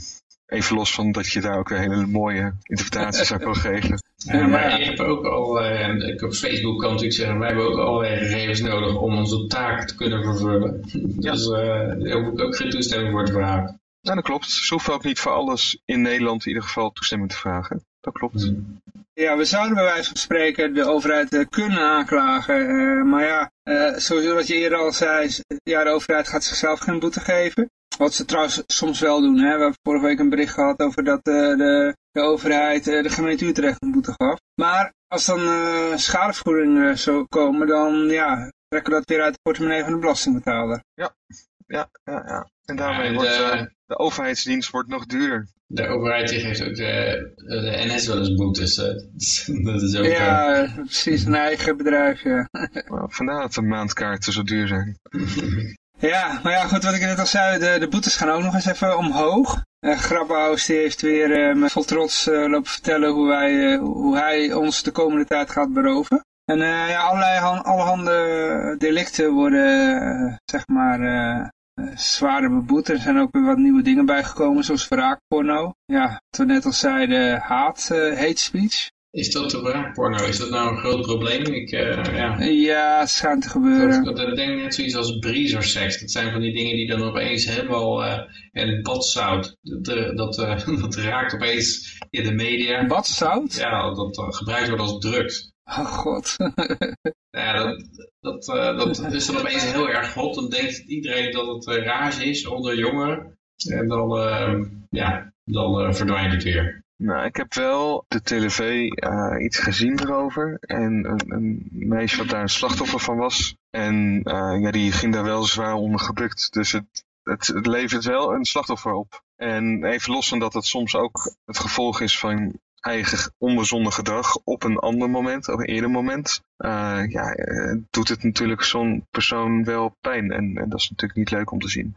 Speaker 4: even los van dat je daar ook een hele mooie interpretatie aan kan geven. <laughs>
Speaker 3: Ja, maar ik heb ook al, uh, ik op Facebook kan natuurlijk zeggen, wij hebben ook allerlei gegevens nodig om onze taak te kunnen vervullen. Ja. Dus uh, daar hoef ik ook geen toestemming voor te vragen.
Speaker 4: Ja, dat klopt. Ze hoeven ook niet voor alles in Nederland in ieder geval toestemming te vragen. Dat klopt. Hmm.
Speaker 1: Ja, we zouden bij wijze van spreken de overheid uh, kunnen aanklagen. Uh, maar ja, uh, zoals wat je eerder al zei, ja, de overheid gaat zichzelf geen boete geven. Wat ze trouwens soms wel doen. Hè. We hebben vorige week een bericht gehad over dat de, de overheid de gemeente Utrecht een boete gaf. Maar als dan schadevergoeding zou komen, dan ja, trekken we dat weer uit de portemonnee van de belastingbetaler.
Speaker 4: Ja, ja, ja, ja. En daarmee wordt de overheidsdienst wordt nog duurder.
Speaker 3: De overheid die geeft ook de, de NS wel eens boetes. <laughs> dat is ook,
Speaker 1: ja, uh... precies. Een eigen bedrijf, ja. <laughs>
Speaker 4: vandaar dat de maandkaarten zo duur zijn. <laughs>
Speaker 1: ja, maar ja, goed, wat ik net al zei, de, de boetes gaan ook nog eens even omhoog. Uh, die heeft weer uh, met vol trots uh, lopen vertellen hoe, wij, hoe hij ons de komende tijd gaat beroven. En ja, allerlei allerhande delicten worden, zeg maar, uh, zwaarder beboet. Er zijn ook weer wat nieuwe dingen bijgekomen, zoals wraakporno. Ja, we net al zeiden, haat, uh, hate speech.
Speaker 3: Is dat de wraakporno? Is dat nou een groot probleem? Ik, uh, ja.
Speaker 1: ja, het schijnt te gebeuren.
Speaker 3: Dat, dat, denk ik net zoiets als breezerseks. Dat zijn van die dingen die dan opeens helemaal... Uh, en badzout, dat, dat, <laughs> dat raakt opeens in de media.
Speaker 1: Badzout?
Speaker 3: Ja, dat gebruikt wordt als drugs. <laughs>
Speaker 1: Oh god. <laughs>
Speaker 3: ja, dat, dat, uh, dat <laughs> is dan opeens heel erg hot. Dan denkt iedereen dat het uh, rage is onder jongeren. En dan, uh, ja, dan verdwijnt het weer.
Speaker 4: Nou, ik heb wel de tv iets gezien erover. En een, een, meisje wat daar een slachtoffer van was. En ja, die ging daar wel zwaar onder gebukt. Dus het, het, het levert wel een slachtoffer op. En even los van dat het soms ook het gevolg is van eigen onbezonnen gedrag op een ander moment, op een eerder moment, uh, ja, uh, doet het natuurlijk zo'n persoon wel pijn. En, en, dat is natuurlijk niet leuk om te zien.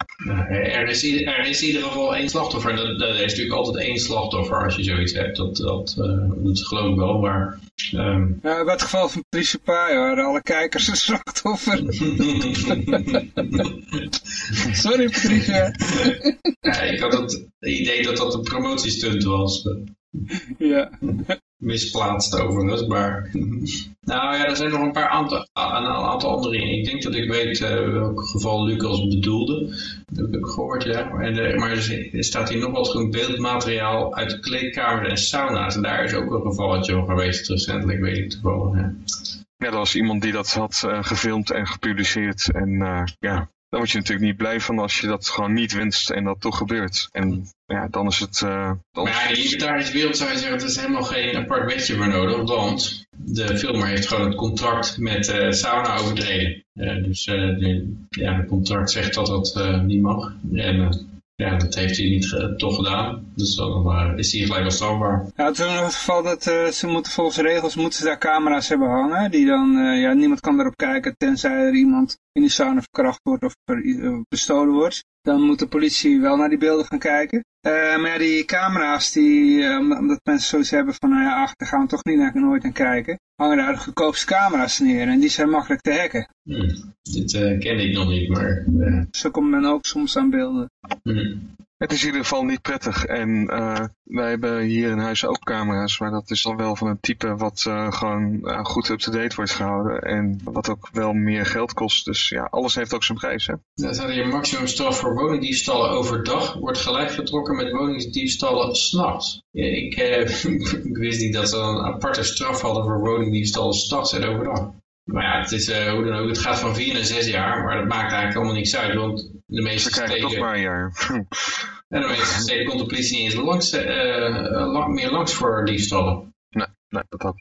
Speaker 3: er, is, er is in ieder geval één slachtoffer. En dat, er is natuurlijk altijd één slachtoffer als je zoiets hebt. Dat, dat, uh, dat geloof ik wel. Maar, um...
Speaker 1: ja, bij het geval van Patricia Pai waren alle kijkers een slachtoffer. <laughs> Sorry Patricia.
Speaker 3: ja, ik had het idee dat dat een promotiestunt was. <laughs>
Speaker 1: Ja.
Speaker 3: Misplaatst overigens, maar... nou ja, er zijn nog een paar aantal, een aantal andere in. Ik denk dat ik weet uh, welk geval Lucas bedoelde. Dat heb ik gehoord, ja. En, uh, maar er staat hier nog wat beeldmateriaal uit de kleedkamer en sauna's. En daar is ook een gevalletje van geweest recentelijk, weet ik toevallig. Ja.
Speaker 4: Ja, dat was iemand die dat had uh, gefilmd en gepubliceerd. En ja, daar word je natuurlijk niet blij van als je dat gewoon niet wenst en dat toch gebeurt. En ja, dan is het... Uh,
Speaker 3: dan maar ja, in de libertarische wereld zou je zeggen, er is helemaal geen apart wetje voor nodig, want de filmer heeft gewoon het contract met uh, sauna overtreden. Uh, dus de, ja, het contract zegt dat dat niet mag. En ja, dat heeft hij niet toch gedaan. Dus dan uh, is hij gelijk wel strafbaar.
Speaker 1: Ja, is nog het geval dat uh, ze moeten volgens de regels moeten ze daar camera's hebben hangen. Die dan, uh, ja, niemand kan erop kijken tenzij er iemand in die sauna verkracht wordt of bestolen wordt. Dan moet de politie wel naar die beelden gaan kijken. maar ja, die camera's, die, omdat mensen zoiets hebben van, nou ja, ach, daar gaan we toch niet naar, nooit naar kijken. Hangen daar de goedkoopste camera's neer en die zijn makkelijk te hacken.
Speaker 3: Hmm, dit ken ik nog niet, maar...
Speaker 1: Zo komt men ook soms aan beelden.
Speaker 3: Hmm.
Speaker 4: Het is in ieder geval niet prettig. En uh, wij hebben hier in huis ook camera's, maar dat is dan wel van een type wat uh, gewoon uh, goed up-to-date wordt gehouden. En wat ook wel meer geld kost. Dus ja, alles heeft ook zijn prijs. Hè?
Speaker 3: Staat hier maximumstraf voor woningdiefstallen overdag wordt gelijk getrokken met woningdiefstallen s'nachts. Ik, <laughs> ik wist niet dat ze een aparte straf hadden voor woningdiefstallen s'nachts en overdag. Maar ja, het, is, uh, hoe dan ook, het gaat van vier naar zes jaar, maar dat maakt eigenlijk helemaal niks uit, want de meeste
Speaker 4: Ze steden... toch maar een jaar. <laughs>
Speaker 3: en de meeste steden komt de politie niet eens langs, uh, lang, meer langs voor diefstallen.
Speaker 4: Nee, nee dat had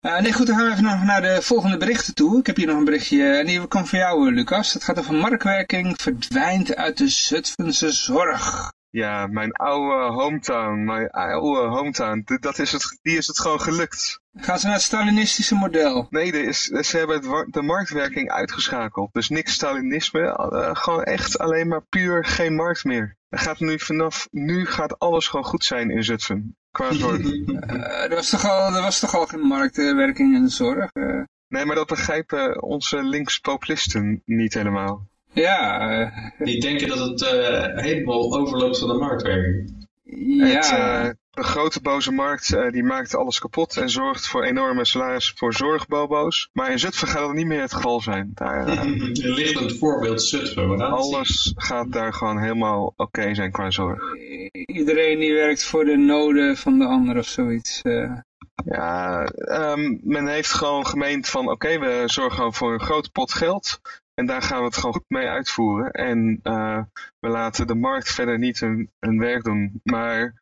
Speaker 1: uh, nee, goed, dan gaan we even nog naar de volgende berichten toe. Ik heb hier nog een berichtje, en die komt van jou, Lucas. Het gaat over marktwerking verdwijnt uit de Zutphense zorg.
Speaker 4: Ja, mijn oude hometown, mijn oude hometown, dat is het, die is het gewoon gelukt.
Speaker 1: Gaan ze naar het Stalinistische model?
Speaker 4: Nee, er is, ze hebben de marktwerking uitgeschakeld. Dus niks Stalinisme, uh, gewoon echt alleen maar puur geen markt meer. Er gaat nu vanaf nu gaat alles gewoon goed zijn in Zutphen. Qua <laughs> zorg.
Speaker 1: uh, er, was toch al, er was toch al geen marktwerking in de zorg? Uh.
Speaker 4: Nee, maar dat begrijpen onze linkspopulisten niet helemaal.
Speaker 1: Ja.
Speaker 3: Die denken dat het uh, helemaal overloopt van de marktwerking.
Speaker 4: Het,
Speaker 1: Ja,
Speaker 4: eh, de grote boze markt eh, die maakt alles kapot en zorgt voor enorme salaris voor zorgbobo's. Maar in Zutphen gaat dat niet meer het geval zijn. Daar, eh, <laughs>
Speaker 3: Een lichtend voorbeeld Zutphen.
Speaker 4: alles gaat daar gewoon helemaal oké zijn qua zorg.
Speaker 1: iedereen die werkt voor de noden van de ander of zoiets. eh.
Speaker 4: Ja, ehm, men heeft gewoon gemeend van oké, we zorgen gewoon voor een grote pot geld. En daar gaan we het gewoon goed mee uitvoeren. En eh, we laten de markt verder niet hun, hun werk doen. Maar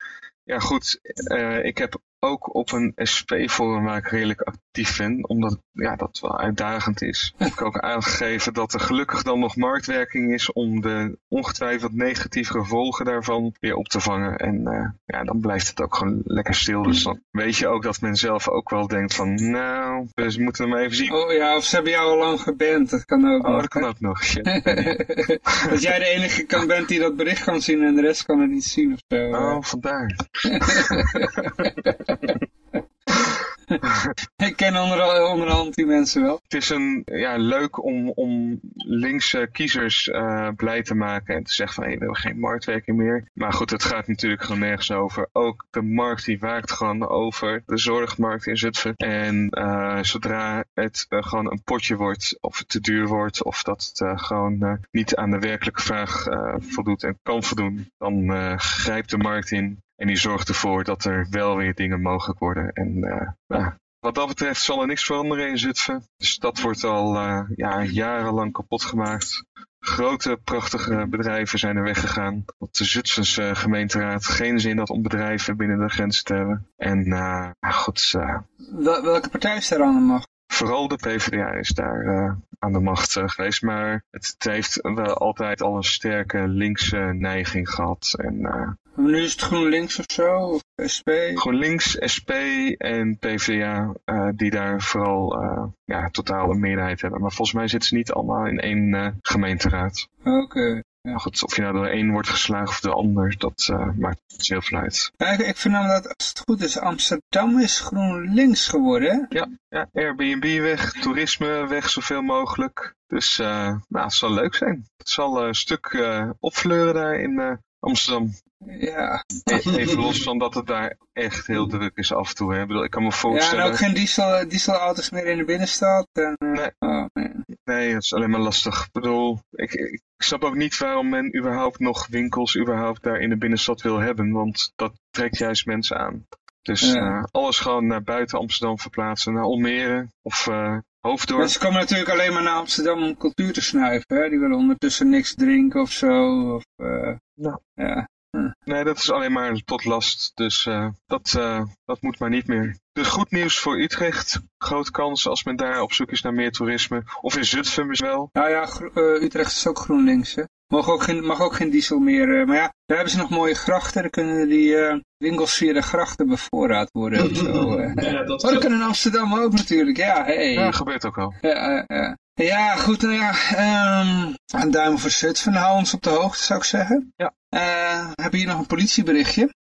Speaker 4: ja goed, eh, ik heb ook op een SP-forum waar ik redelijk actief ben, omdat ja, dat wel uitdagend is. <laughs> Heb ik ook aangegeven dat er gelukkig dan nog marktwerking is om de ongetwijfeld negatieve gevolgen daarvan weer op te vangen. En eh, ja, dan blijft het ook gewoon lekker stil. Dus dan weet je ook dat men zelf ook wel denkt van, nou, we moeten hem even zien.
Speaker 1: Oh ja, of ze hebben jou al lang geband, dat kan ook
Speaker 4: Oh,
Speaker 1: nog,
Speaker 4: dat kan
Speaker 1: hè?
Speaker 4: ook nog. Shit. <laughs>
Speaker 1: dat jij de enige kan bent die dat bericht kan zien en de rest kan het niet zien of zo.
Speaker 4: Oh, vandaar. <laughs> <laughs>
Speaker 1: Ik ken onder, onderhand die mensen wel.
Speaker 4: Het is een, ja, leuk om, om linkse kiezers eh, blij te maken en te zeggen van we hebben geen marktwerking meer. Maar goed, het gaat natuurlijk gewoon nergens over. Ook de markt die waakt gewoon over de zorgmarkt in Zutphen. En eh, zodra het eh, gewoon een potje wordt of het te duur wordt of dat het gewoon niet aan de werkelijke vraag voldoet en kan voldoen, dan grijpt de markt in. En die zorgt ervoor dat er wel weer dingen mogelijk worden. En eh, nou, wat dat betreft zal er niks veranderen in Zutphen. De stad wordt al eh, ja, jarenlang kapot gemaakt. Grote, prachtige bedrijven zijn er weggegaan. Want de Zutphense gemeenteraad geen zin had om bedrijven binnen de grens te hebben. En ja, goed,
Speaker 1: Wel- welke partij is daar aan de macht?
Speaker 4: Vooral de PvdA is daar eh, aan de macht eh, geweest. Maar het, het heeft wel altijd al een sterke linkse neiging gehad. En eh,
Speaker 1: Nu is het GroenLinks of zo, of SP.
Speaker 4: GroenLinks, SP en PvdA die daar vooral eh, ja, totaal een meerderheid hebben. Maar volgens mij zitten ze niet allemaal in één gemeenteraad.
Speaker 1: Oké.
Speaker 4: Maar goed, of je nou door één wordt geslagen of de ander, dat eh, maakt niet heel veel uit.
Speaker 1: Ja, ik, ik vind namelijk dat, als het goed is, Amsterdam is GroenLinks geworden?
Speaker 4: Ja, ja Airbnb weg, toerisme weg zoveel mogelijk. Dus eh, nou, het zal leuk zijn. Het zal eh, een stuk opfleuren daar in Amsterdam.
Speaker 1: Ja.
Speaker 4: E- Even los van dat het daar echt heel druk is af en toe. Hè. Ik, bedoel, ik kan me
Speaker 1: Ja, en
Speaker 4: voorstellen...
Speaker 1: ook geen diesel, dieselauto's meer in de binnenstad. En, eh,
Speaker 4: Nee.
Speaker 1: oh,
Speaker 4: dat is alleen maar lastig. Ik bedoel, ik, ik snap ook niet waarom men überhaupt nog winkels überhaupt daar in de binnenstad wil hebben. Want dat trekt juist mensen aan. Dus
Speaker 1: Ja.
Speaker 4: eh, alles gewoon naar buiten Amsterdam verplaatsen. Naar Almere of eh Hoofddorp.
Speaker 1: Mensen komen natuurlijk alleen maar naar Amsterdam om cultuur te snuiven. Hè? Die willen ondertussen niks drinken of zo. Of, eh,
Speaker 4: Nou.
Speaker 1: ja.
Speaker 4: Nee, dat is alleen maar tot last. Dus eh, dat, eh, dat moet maar niet meer. Dus goed nieuws voor Utrecht. Grote kans als men daar op zoek is naar meer toerisme. Of in Zutphen misschien wel.
Speaker 1: Nou ja, eh, Utrecht is ook GroenLinks. Hè? Mag, ook geen, mag ook geen diesel meer. eh, maar ja, daar hebben ze nog mooie grachten. Dan kunnen die eh, winkels via de grachten bevoorraad worden. of zo, <laughs> eh.
Speaker 3: Ja, dat,
Speaker 1: Oh, dat kan in Amsterdam ook natuurlijk. Ja, hey.
Speaker 4: Ja, gebeurt ook wel.
Speaker 1: Ja, ja, goed, nou ja, ehm, een duim voor Zutphen, hou ons op de hoogte, zou ik zeggen.
Speaker 4: Ja.
Speaker 1: Eh, we hebben hier nog een politieberichtje.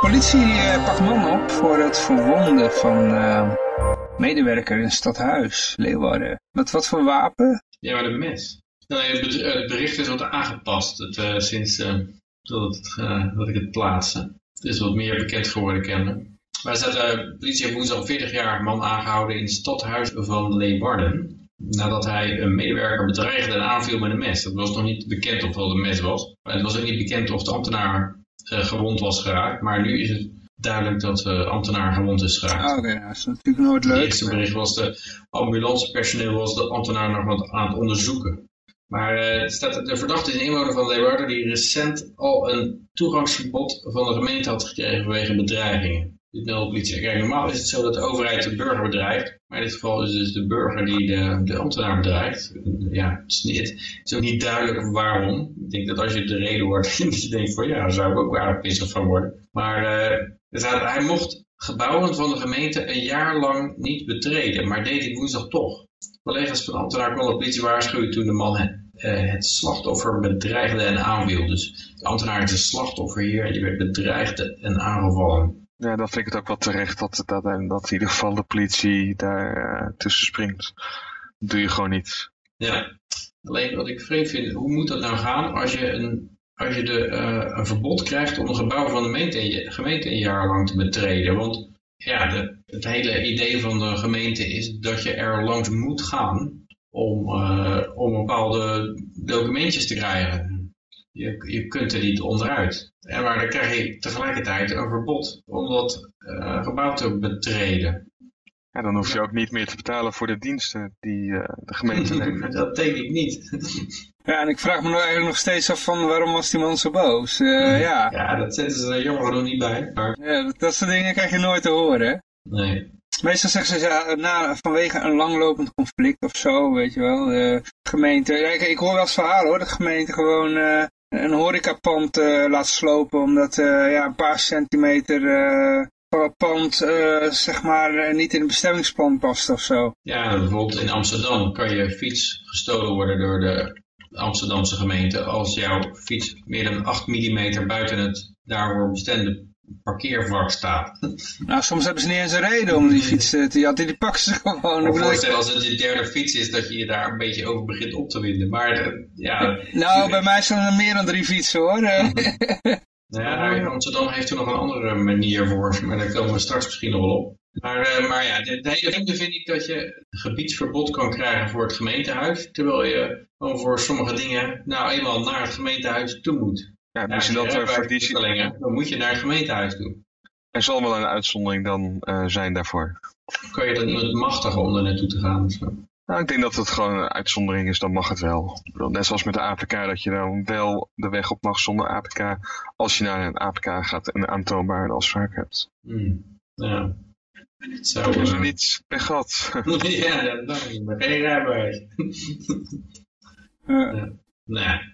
Speaker 1: Politie eh, pakt man op voor het verwonden van eh, medewerker in Stadhuis, Leeuwarden. Met wat voor wapen?
Speaker 3: Ja, maar de mes. Het ber- het bericht is wat aangepast het, eh, sinds eh, dat, het, eh, dat ik het plaatste. Het is wat meer bekend geworden kennelijk. Maar staat, eh, de politie heeft woensdag een 40-jarig man aangehouden in het stadhuis van Leeuwarden. Nadat hij een medewerker bedreigde en aanviel met een mes. Het was nog niet bekend of dat een mes was. Maar het was ook niet bekend of de ambtenaar eh, gewond was geraakt. Maar nu is het duidelijk dat de ambtenaar gewond is geraakt.
Speaker 1: Ah, Oké, nou, dat is natuurlijk nooit
Speaker 3: Het
Speaker 1: leuk.
Speaker 3: eerste bericht was de ambulancepersoneel was de ambtenaar nog wat aan het onderzoeken. Maar staat, de verdachte is inwoner van Leeuwarden die recent al een toegangsverbod van de gemeente had gekregen vanwege bedreigingen. Dit politie. Kijk, normaal is het zo dat de overheid de burger bedreigt. Maar in dit geval is het dus de burger die de, de ambtenaar bedreigt. Ja, het is, niet, het ook niet duidelijk waarom. Ik denk dat als je de reden hoort, <laughs> dat je denkt van ja, daar zou ik ook aardig pissig van worden. Maar eh, hij mocht gebouwen van de gemeente een jaar lang niet betreden, maar deed hij woensdag toch. Collega's van de ambtenaar konden de politie waarschuwen toen de man het, eh, het slachtoffer bedreigde en aanviel. Dus de ambtenaar is een slachtoffer hier en die werd bedreigd en aangevallen.
Speaker 4: Ja, dan vind ik het ook wel terecht dat, dat, dat in ieder geval de politie daar eh, tussen springt. Dat doe je gewoon niet.
Speaker 3: Ja, alleen wat ik vreemd vind, hoe moet dat nou gaan als je een als je de, uh, een verbod krijgt om een gebouw van de gemeente, gemeente een jaar lang te betreden. Want ja, de, het hele idee van de gemeente is dat je er langs moet gaan om, uh, om bepaalde documentjes te krijgen. Je, je kunt er niet onderuit. En maar dan krijg je tegelijkertijd een verbod om dat uh, gebouw te betreden.
Speaker 4: Ja, dan hoef je ook niet meer te betalen voor de diensten die uh, de gemeente <laughs> levert.
Speaker 3: dat denk ik niet. <laughs>
Speaker 1: ja, en ik vraag me nou eigenlijk nog steeds af van waarom was die man zo boos? Uh, ja.
Speaker 3: ja, dat zetten ze er jammer nog niet bij. Maar...
Speaker 1: Ja, dat, dat soort dingen krijg je nooit te horen, hè?
Speaker 3: Nee.
Speaker 1: Meestal zeggen ze ja, na, vanwege een langlopend conflict of zo, weet je wel. De gemeente, ik, hoor wel eens verhalen hoor, dat de gemeente gewoon uh, een horecapand uh, laat slopen omdat uh, ja, een paar centimeter van het pand zeg maar niet in het bestemmingsplan past of zo.
Speaker 3: Ja, bijvoorbeeld in Amsterdam kan je fiets gestolen worden door de Amsterdamse gemeente als jouw fiets meer dan 8 mm buiten het daarvoor bestemde parkeervak staat.
Speaker 1: Nou, soms hebben ze niet eens een reden om die fiets te jatten. Die pakken ze <laughs> gewoon.
Speaker 3: Ik voorstellen als het je derde fiets is, dat je je daar een beetje over begint op te winden. Maar ja...
Speaker 1: Nou, bij mij zijn er meer dan drie fietsen hoor.
Speaker 3: Nou <laughs> ja, Amsterdam heeft er nog een andere manier voor, maar daar komen we straks misschien nog wel op. Maar, uh, maar ja, de, de hele reden vind ik dat je gebiedsverbod kan krijgen voor het gemeentehuis, terwijl je gewoon voor sommige dingen nou eenmaal naar het gemeentehuis toe moet.
Speaker 4: Ja, misschien dat er voor die...
Speaker 3: Dan moet je naar het gemeentehuis toe.
Speaker 4: Er zal wel een uitzondering dan uh, zijn daarvoor.
Speaker 3: Kan je dan iemand machtigen om er naartoe te gaan of zo?
Speaker 4: Nou, ik denk dat het gewoon een uitzondering is, dan mag het wel. Net zoals met de APK, dat je dan wel de weg op mag zonder APK, als je naar een APK gaat en een aantoonbare afspraak hebt.
Speaker 3: Hmm. Ja.
Speaker 4: Zo, Toch is er uh... niets per gat. <laughs>
Speaker 3: ja, dat is maar geen rijbewijs.
Speaker 1: ja.
Speaker 3: Nou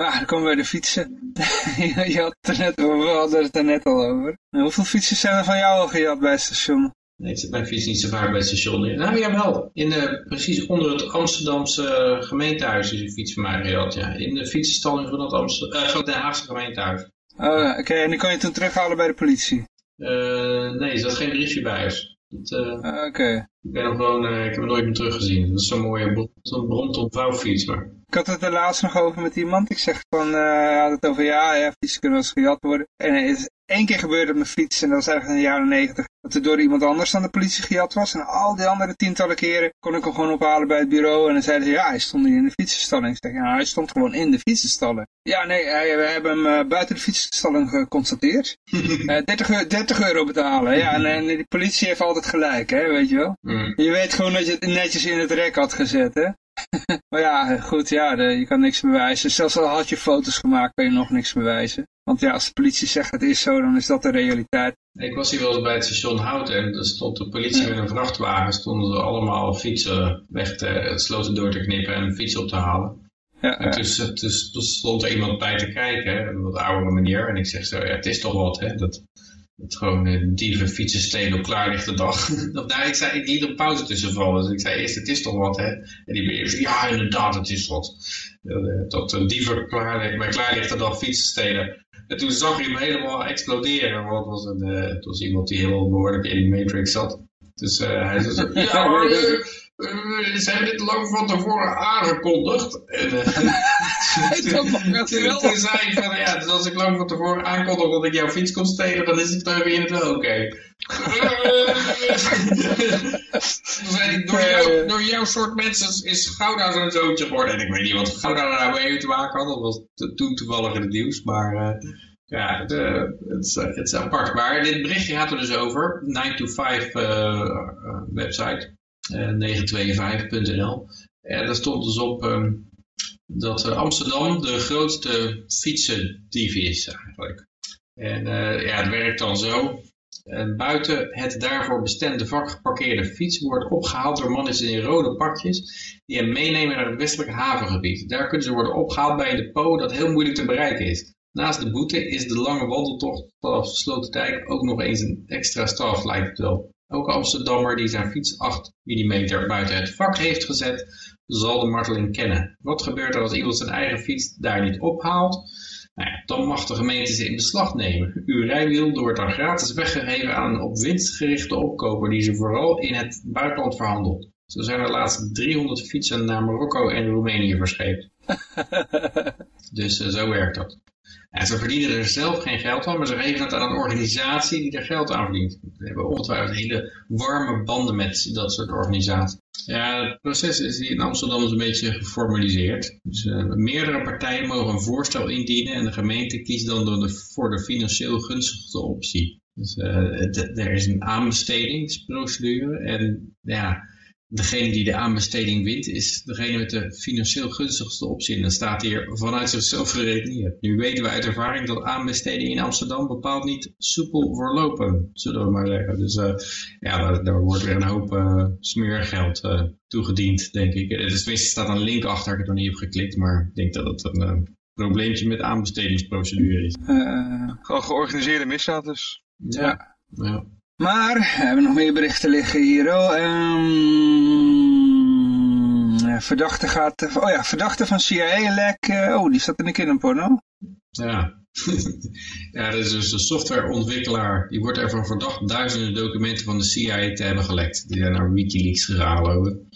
Speaker 1: Ah, dan komen we bij de fietsen. <laughs> je had er net over, we hadden het er net al over. En hoeveel fietsen zijn er van jou al gejat bij het station?
Speaker 3: Nee, ik zit mijn fiets niet zo vaak bij het station. Nou, jawel. In de, precies onder het Amsterdamse gemeentehuis is een fiets van mij gejat. Ja. In de fietsenstalling van het, Amster uh, van Den Haagse gemeentehuis.
Speaker 1: Oh, oké. En die kan je toen terughalen bij de politie?
Speaker 3: Uh, nee, er zat geen briefje bij. Dus
Speaker 1: uh, oké. Okay.
Speaker 3: Ik ben gewoon, ik heb hem nooit meer teruggezien. Dat is zo'n mooie zo'n Bronton vouwfiets. Maar
Speaker 1: ik had het er laatst nog over met iemand. Ik zeg van, uh, hij had het over, ja, ja, fietsen kunnen wel eens gejat worden. En het is één keer gebeurd op mijn fiets, en dat was eigenlijk in de jaren negentig, dat er door iemand anders aan de politie gejat was. En al die andere tientallen keren kon ik hem gewoon ophalen bij het bureau. En dan zeiden ze, ja, hij stond niet in de fietsenstalling. Ik zeg, ja, hij stond gewoon in de fietsenstalling. Ja, nee, we hebben hem uh, buiten de fietsenstalling geconstateerd. uh, 30, 30, euro betalen. Ja, en, en de politie heeft altijd gelijk, hè, weet je wel.
Speaker 3: Mm.
Speaker 1: Je weet gewoon dat je het netjes in het rek had gezet, hè. <laughs> maar ja, goed, ja, de, je kan niks bewijzen. Zelfs al had je foto's gemaakt, kan je nog niks bewijzen. Want ja, als de politie zegt het is zo, dan is dat de realiteit.
Speaker 3: Ik was hier wel eens bij het station Houten en er stond de politie met een vrachtwagen. Stonden er allemaal fietsen weg te, sloten door te knippen en fietsen op te halen.
Speaker 1: Ja,
Speaker 3: en dus, dus stond er iemand bij te kijken, een wat oudere manier. En ik zeg zo, ja, het is toch wat, hè. Dat, dat gewoon uh, dieven fietsen stelen op klaarlichte dag. <laughs> of, nou, ik, zei, ik liet een pauze tussen vallen. Dus ik zei eerst, het is toch wat, hè? En die beheerder ja, inderdaad, het is wat. Uh, dat uh, dieven klaar, bij klaarlichte dag fietsen stelen. En toen zag je hem helemaal exploderen. Want het was, een, het was iemand die heel behoorlijk in die Matrix zat. Dus hij zei, <laughs> ja, maar, uh, zijn dit lang van tevoren aangekondigd? En, <laughs> uh, toen, toen zei ik van, ja, dus als ik lang van tevoren aankondig dat ik jouw fiets kon stelen, dan is het dan weer het wel oké. <laughs> Okay. toen door, jou, door jouw soort mensen is Gouda zo'n zoontje geworden. En ik weet niet wat Gouda daar mee te maken had, dat was toen toevallig in het nieuws, maar... Uh, ja, het, is, het is apart. Maar dit berichtje gaat er dus over. 9 to 5 website. 925.nl. En daar stond dus op um, dat Amsterdam de grootste fietsendief is eigenlijk. En uh, ja, het werkt dan zo. En buiten het daarvoor bestemde vak geparkeerde fiets wordt opgehaald door mannen in rode pakjes die hem meenemen naar het westelijke havengebied. Daar kunnen ze worden opgehaald bij een depot dat heel moeilijk te bereiken is. Naast de boete is de lange wandeltocht vanaf Sloterdijk ook nog eens een extra straf, lijkt het wel. Elke Amsterdammer die zijn fiets 8 mm buiten het vak heeft gezet, zal de marteling kennen. Wat gebeurt er als iemand zijn eigen fiets daar niet ophaalt? Nou ja, dan mag de gemeente ze in beslag nemen. Uw rijwiel wordt dan gratis weggegeven aan een op winst gerichte opkoper die ze vooral in het buitenland verhandelt. Zo zijn er laatst 300 fietsen naar Marokko en Roemenië verscheept. <laughs> dus uh, zo werkt dat. Ze verdienen er zelf geen geld aan, maar ze geven het aan een organisatie die er geld aan verdient. We hebben ongetwijfeld hele warme banden met dat soort organisaties. Ja, het proces is in Amsterdam een beetje geformaliseerd. Dus uh, meerdere partijen mogen een voorstel indienen en de gemeente kiest dan door de, voor de financieel gunstigste optie. Dus uh, er is een aanbestedingsprocedure en ja, degene die de aanbesteding wint, is degene met de financieel gunstigste optie. En dan staat hier vanuit zichzelf geredeneerd. Nu weten we uit ervaring dat aanbestedingen in Amsterdam bepaald niet soepel verlopen, zullen we maar zeggen. Dus uh, ja, daar, wordt weer een hoop uh, smeergeld uh, toegediend, denk ik. Dus tenminste staat een link achter, ik heb er niet op geklikt, maar ik denk dat het een probleempje met aanbestedingsprocedure is.
Speaker 4: Gewoon georganiseerde misdaad dus.
Speaker 3: Ja. ja.
Speaker 1: Maar, we hebben nog meer berichten liggen hier. Oh, um, verdachte gaat... Oh ja, verdachte van CIA-lek. Uh, oh, die staat in de kinderporno.
Speaker 3: Ja. <laughs> ja, dat is dus een softwareontwikkelaar. Die wordt ervan verdacht duizenden documenten van de CIA te hebben gelekt. Die zijn naar Wikileaks gegaan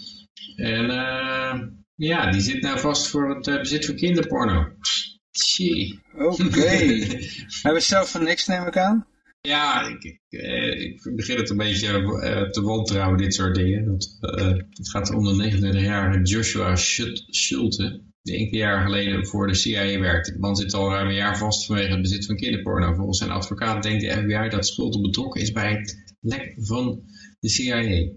Speaker 3: En uh, ja, die zit nou vast voor het uh, bezit van kinderporno.
Speaker 1: Oké. Okay. Hebben we zelf van niks, neem ik aan?
Speaker 3: Ja, ik, eh, ik, begin het een beetje uh, te wantrouwen, dit soort dingen. Dat, uh, het gaat om de 29-jarige Joshua Schulte, die enkele jaar geleden voor de CIA werkte. De man zit al ruim een jaar vast vanwege het bezit van kinderporno. Volgens zijn advocaat denkt de FBI dat Schulte betrokken is bij het lek van de CIA.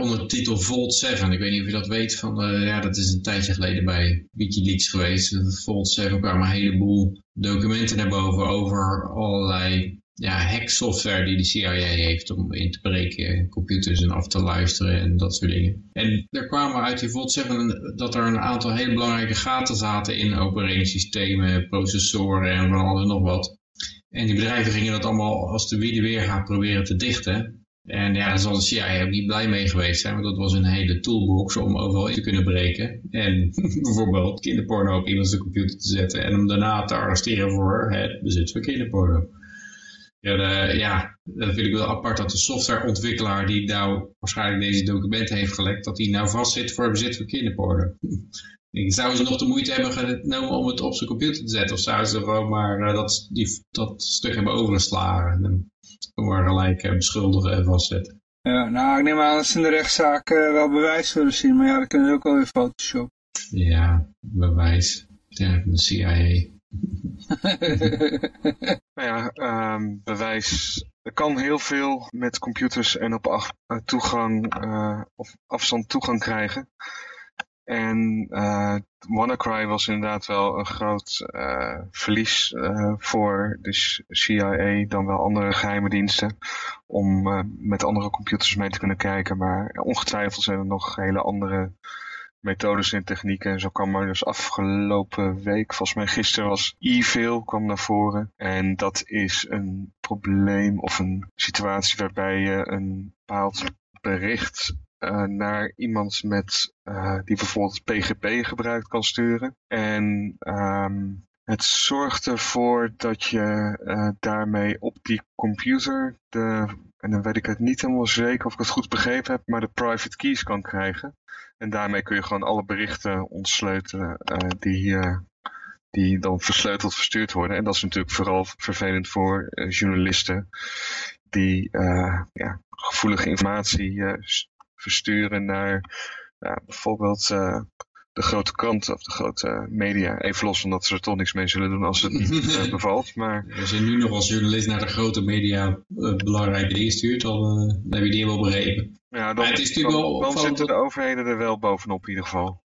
Speaker 3: Onder de titel Vault 7. Ik weet niet of je dat weet. Van, ja, dat is een tijdje geleden bij Wikileaks geweest. Vault 7 kwamen een heleboel documenten naar boven over allerlei ja, hacksoftware die de CIA heeft om in te breken, computers en af te luisteren en dat soort dingen. En er kwamen uit die Vault 7 dat er een aantal hele belangrijke gaten zaten in opereringssystemen, processoren en van alles nog wat. En die bedrijven gingen dat allemaal als de wie weer gaan proberen te dichten. En ja, daar zal de CIA ook niet blij mee geweest zijn, want dat was een hele toolbox om overal in te kunnen breken. En <laughs> bijvoorbeeld kinderporno op iemands computer te zetten en hem daarna te arresteren voor het bezit van kinderporno. Ja, dat vind ik wel apart dat de softwareontwikkelaar die nou waarschijnlijk deze documenten heeft gelekt, dat die nou vastzit voor het bezit van kinderporno. <laughs> Zouden ze nog de moeite hebben genomen om het op zijn computer te zetten? Of zouden ze gewoon maar uh, dat, die, dat stuk hebben overgeslagen en hem maar gelijk uh, beschuldigen en vastzetten?
Speaker 1: Ja, nou, ik neem aan dat ze in de rechtszaak uh, wel bewijs willen zien, maar ja, dat kunnen ze ook wel weer Photoshop.
Speaker 3: Ja, bewijs. Ja, de CIA. <laughs>
Speaker 4: nou ja, um, bewijs. Er kan heel veel met computers en op uh, toegang uh, of afstand toegang krijgen. En uh, WannaCry was inderdaad wel een groot verlies voor de CIA dan wel andere geheime diensten. Om met andere computers mee te kunnen kijken. Maar ongetwijfeld zijn er nog hele andere methodes en technieken. En zo kwam er dus afgelopen week, volgens mij gisteren was e-mail kwam naar voren. En dat is een probleem of een situatie waarbij je een bepaald bericht uh, naar iemand met, uh, die bijvoorbeeld PGP gebruikt kan sturen. En um, het zorgt ervoor dat je uh, daarmee op die computer de, en dan weet ik het niet helemaal zeker of ik het goed begrepen heb, maar de private keys kan krijgen. En daarmee kun je gewoon alle berichten ontsleutelen uh, die, die dan versleuteld verstuurd worden. En dat is natuurlijk vooral vervelend voor uh, journalisten die ja, gevoelige informatie versturen naar bijvoorbeeld de grote kranten of de grote media. Even los van dat ze er toch niks mee zullen doen als het niet <laughs> bevalt. Maar...
Speaker 3: Als je nu nog als journalist naar de grote media belangrijke dingen stuurt, dan, dan heb je die wel begrepen.
Speaker 4: Ja, dan, het is natuurlijk wel dan zitten de overheden er wel bovenop in ieder geval.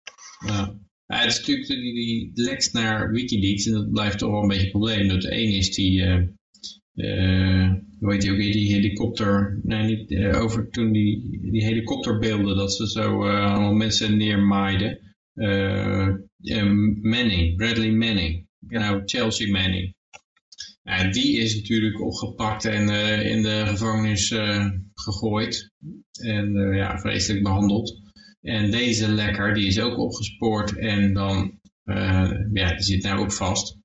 Speaker 3: Ja. ja het is natuurlijk die, die naar Wikileaks en dat blijft toch wel een beetje een probleem. Dat de een is die, uh, uh, hoe heet die ook weer, die helikopter, nee niet, uh, over toen die, die helikopterbeelden, dat ze zo allemaal mensen neermaaiden. Manning, Bradley Manning, nou Chelsea Manning. Die is natuurlijk opgepakt en uh, in de gevangenis uh, gegooid. En uh, ja, vreselijk behandeld. En deze lekker, die is ook opgespoord en dan, ja, die zit nou ook vast.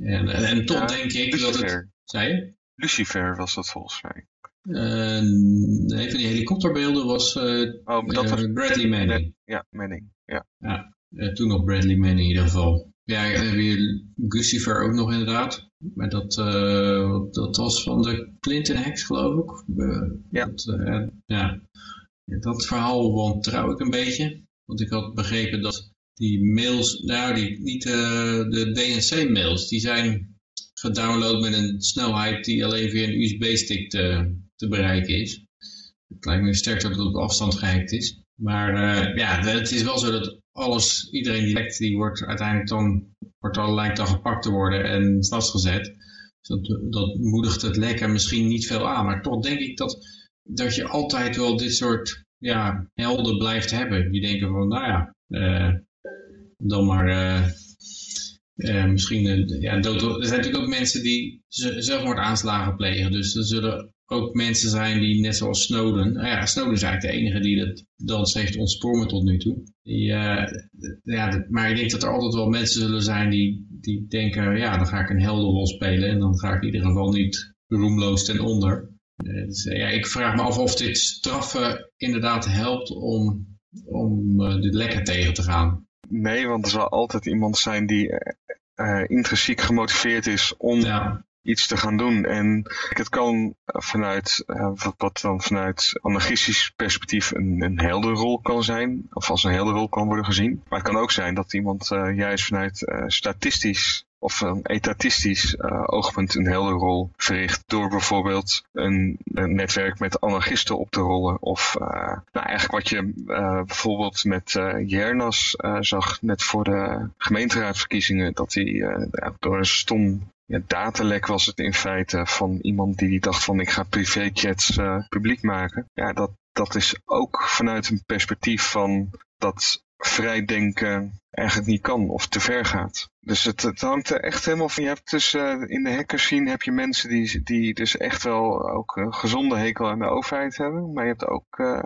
Speaker 3: En, en toch denk ik Lucifer. dat het... Zei je?
Speaker 4: Lucifer was dat volgens mij.
Speaker 3: een van die helikopterbeelden was, oh, dat was Bradley Manning.
Speaker 4: Ja, Manning, ja.
Speaker 3: ja toen nog Bradley Manning in ieder geval. Ja, en weer Lucifer ook nog inderdaad. Maar dat, uh, dat was van de Clinton hacks geloof ik. Uh, ja. Dat, uh, ja. Dat verhaal wantrouw ik een beetje. Want ik had begrepen dat die mails, nou die, niet de DNC-mails, die zijn gedownload met een snelheid die alleen via een USB-stick te, te bereiken is. Het lijkt me sterk dat het op afstand gehackt is. Maar ja, het is wel zo dat alles, iedereen die lekt, die wordt uiteindelijk dan, wordt al lijkt dan gepakt te worden en vastgezet. Dus dat, dat moedigt het lekken misschien niet veel aan. Maar toch denk ik dat, dat je altijd wel dit soort ja, helden blijft hebben. Die denken van, nou ja, uh, dan maar... Uh, uh, misschien, ja, dood, er zijn natuurlijk ook mensen die zelfmoordaanslagen plegen. Dus er zullen ook mensen zijn die net zoals Snowden, nou ja, Snowden is eigenlijk de enige die dat dan heeft ontsprongen tot nu toe. Die, uh, ja, maar ik denk dat er altijd wel mensen zullen zijn die, die denken, ja, dan ga ik een heldenrol spelen en dan ga ik in ieder geval niet roemloos ten onder. Uh, dus, uh, ja, ik vraag me af of dit straffen inderdaad helpt om, om dit lekker tegen te gaan.
Speaker 4: Nee, want er zal altijd iemand zijn die intrinsiek gemotiveerd is om ja iets te gaan doen. En het kan vanuit, uh, wat, dan vanuit anarchistisch perspectief een, een helderrol kan zijn, of als een helderrol kan worden gezien. Maar het kan ook zijn dat iemand uh, juist vanuit uh, statistisch of een etatistisch oogpunt een hele rol verricht door bijvoorbeeld een, netwerk met anarchisten op te rollen. Of nou eigenlijk wat je bijvoorbeeld met Jernas zag net voor de gemeenteraadsverkiezingen, dat hij door een stom ja, datalek was het in feite van iemand die, dacht van ik ga privéchats uh, publiek maken. Ja, dat, dat is ook vanuit een perspectief van dat vrij denken eigenlijk niet kan of te ver gaat. Dus het, het hangt er echt helemaal van. Je hebt dus uh, in de hackers zien heb je mensen die, die dus echt wel ook een gezonde hekel aan de overheid hebben. Maar je hebt ook uh,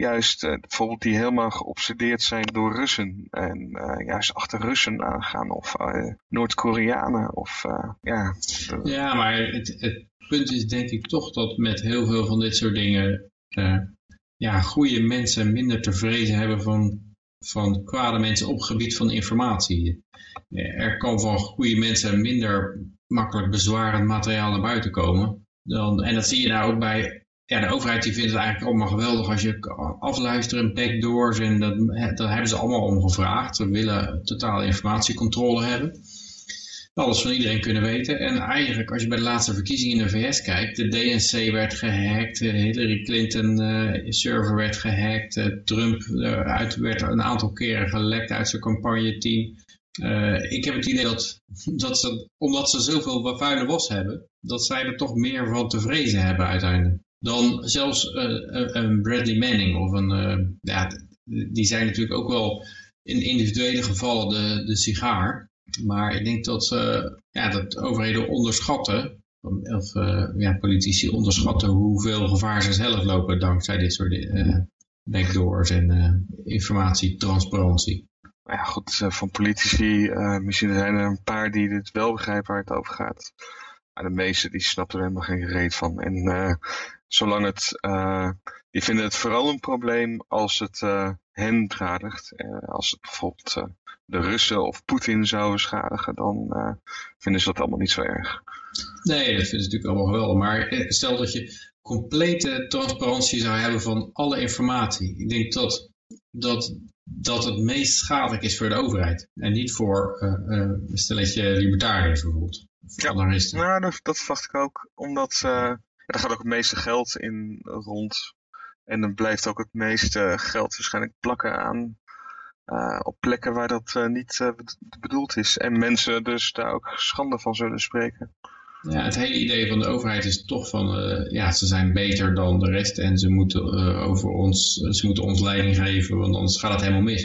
Speaker 4: juist uh, bijvoorbeeld die helemaal geobsedeerd zijn door Russen. En uh, juist achter Russen aangaan of uh, Noord-Koreanen. Of, ja.
Speaker 3: ja, maar het, het, punt is denk ik toch dat met heel veel van dit soort dingen ja, goede mensen minder te vrezen hebben van, van kwade mensen op gebied van informatie. Er kan van goede mensen minder makkelijk bezwarend materiaal naar buiten komen. Dan, en dat zie je nou ook bij ja, de overheid die vindt het eigenlijk allemaal geweldig als je afluisteren, backdoors en dat, dat hebben ze allemaal om gevraagd. Ze willen totale informatiecontrole hebben. Alles van iedereen kunnen weten. En eigenlijk, als je bij de laatste verkiezingen in de VS kijkt, de DNC werd gehackt, de Hillary Clinton uh, server werd gehackt, uh, Trump uit, werd een aantal keren gelekt uit zijn campagneteam. Ik heb het idee dat, dat ze, omdat ze zoveel vuile was hebben, dat zij er toch meer van te vrezen hebben uiteindelijk dan zelfs uh, een Bradley Manning of een, uh, ja, die zijn natuurlijk ook wel in individuele gevallen de, de sigaar. Maar ik denk dat, uh, ja, dat overheden onderschatten, of ja, politici onderschatten hoeveel gevaar ze zelf lopen dankzij dit soort backdoors en informatietransparantie.
Speaker 4: Ja goed, van politici, misschien zijn er een paar die dit wel begrijpen waar het over gaat. Maar de meeste die snappen er helemaal geen gereed van. En zolang het, uh, die vinden het vooral een probleem als het uh, hen beschadigt. Uh, als het bijvoorbeeld de Russen of Poetin zou beschadigen, dan vinden ze dat allemaal niet zo erg.
Speaker 3: Nee, dat vinden ze natuurlijk allemaal geweldig. Maar stel dat je complete transparantie zou hebben van alle informatie. Ik denk dat, dat, dat het meest schadelijk is voor de overheid. En niet voor een stelletje libertariërs bijvoorbeeld.
Speaker 4: Ja, nou, dat, dat verwacht ik ook. Omdat daar gaat ook het meeste geld in rond. En dan blijft ook het meeste geld waarschijnlijk plakken aan uh, op plekken waar dat uh, niet uh, bedoeld is. En mensen dus daar ook schande van zullen spreken.
Speaker 3: Ja, het hele idee van de overheid is toch van, ja, ze zijn beter dan de rest en ze moeten, over ons, ze moeten ons leiding geven, want anders gaat het helemaal mis.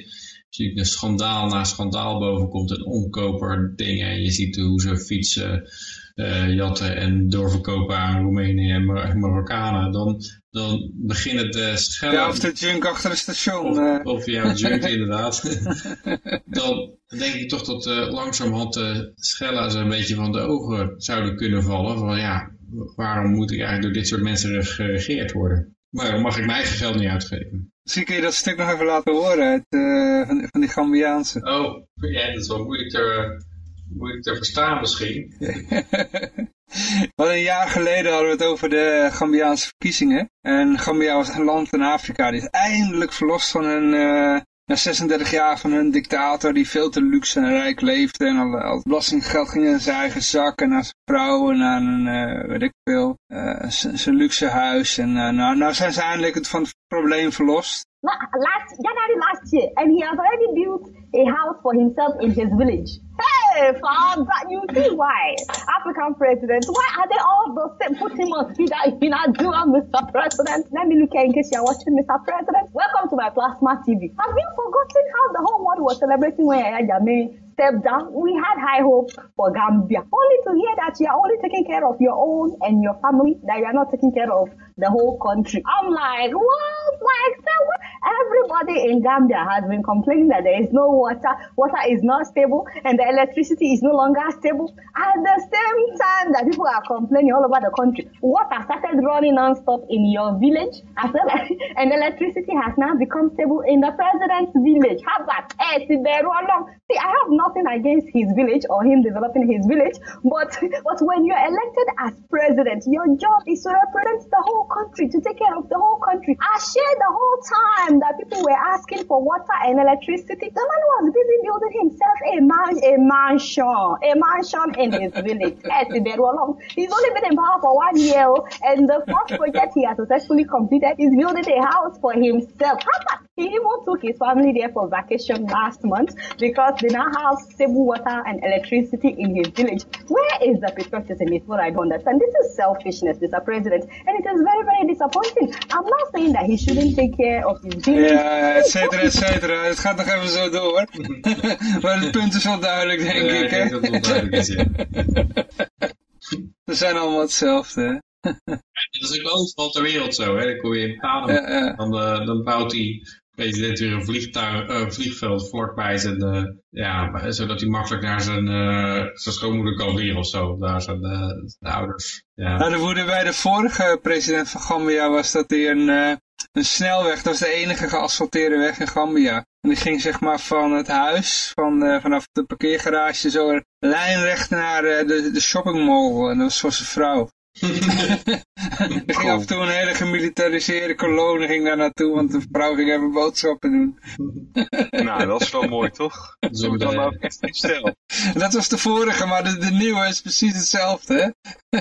Speaker 3: Je ziet een schandaal na schandaal boven komt, een omkoper dingen en je ziet hoe ze fietsen jatten en doorverkopen aan Roemenië en Mar Marokkanen, dan, dan beginnen de schellen...
Speaker 1: Ja, of de junk achter het station.
Speaker 3: Of, uh. of ja, junk <laughs> inderdaad. <laughs> dan denk ik toch dat uh, langzamerhand de schellen ze een beetje van de ogen zouden kunnen vallen. Van ja, waarom moet ik eigenlijk door dit soort mensen geregeerd worden? Waarom mag ik mijn eigen geld niet uitgeven?
Speaker 1: Misschien kun je dat stuk nog even laten horen uit, uh, van, van die Gambiaanse.
Speaker 3: Oh, ja, dat is wel moeilijk te moeilijk te verstaan misschien. <laughs>
Speaker 1: Want een jaar geleden hadden we het over de Gambiaanse verkiezingen. En Gambia was een land in Afrika. Die is eindelijk verlost van een, uh, na 36 jaar van een dictator die veel te luxe en rijk leefde. En al, al het belastinggeld ging in zijn eigen zak en naar zijn vrouw en naar een, uh, weet ik veel, uh, zijn luxe huis. En nou, nou zijn ze eindelijk van het probleem verlost.
Speaker 5: Last January last year, and he has already built a house for himself in his village. Hey, father, you see why African presidents? Why are they all the same? Put him on speed. You know, do Mr. President. Let me look at in case you're watching, Mr. President. Welcome to my plasma TV. Have you forgotten how the whole world was celebrating when Yaya stepped down? We had high hope for Gambia. Only to hear that you are only taking care of your own and your family, that you are not taking care of the whole country. I'm like, what? Like, everybody in Gambia has been complaining that there is no water, water is not stable, and electricity is no longer stable. At the same time that people are complaining all over the country, water started running non-stop in your village, as well <laughs> and electricity has now become stable in the president's village. How about eh, See, I have nothing against his village or him developing his village, but <laughs> but when you're elected as president, your job is to represent the whole country, to take care of the whole country. I shared the whole time that people were asking for water and electricity. The man was busy building himself a man a mansion, a mansion in his village. <laughs> He's only been in power for one year, and the first project he has successfully completed is building a house for himself. He even took his family there for vacation last month because they now have stable water and electricity in his village. Where is the patriotism? Is what I don't understand. This is selfishness, Mr. President, and it is very, very disappointing. I'm not saying that he shouldn't take care of his village.
Speaker 1: Cetera, et cetera. Het gaat nog even zo door. maar het punt is wel duidelijk, denk
Speaker 3: ja,
Speaker 1: ik. Hè?
Speaker 3: Dat het wel duidelijk is, ja. <laughs>
Speaker 1: We zijn allemaal hetzelfde, hè?
Speaker 3: dat is ook overal ter wereld zo, hè. Dan kom je in Panama,
Speaker 1: Ja, ja.
Speaker 3: dan, uh, dan bouwt die president weer een vliegtuig, uh, vliegveld vlakbij zijn, uh, ja, zodat hij makkelijk naar zijn, zijn schoonmoeder kan vliegen of zo, naar zijn, zijn ouders. Ja.
Speaker 1: Nou, de woede bij de vorige president van Gambia was dat hij een, een snelweg, dat was de enige geasfalteerde weg in Gambia. En die ging zeg maar van het huis, van, vanaf de parkeergarage, zo lijnrecht naar de, de shoppingmall. En dat was voor zijn vrouw. <laughs> er ging af en toe een hele gemilitariseerde kolonie ging daar naartoe, want de vrouw ging even boodschappen doen. <laughs>
Speaker 4: nou, dat is wel mooi, toch?
Speaker 3: Zo
Speaker 4: dan ook echt stel. <laughs>
Speaker 1: Dat was de vorige, maar de, de nieuwe is precies hetzelfde, hè?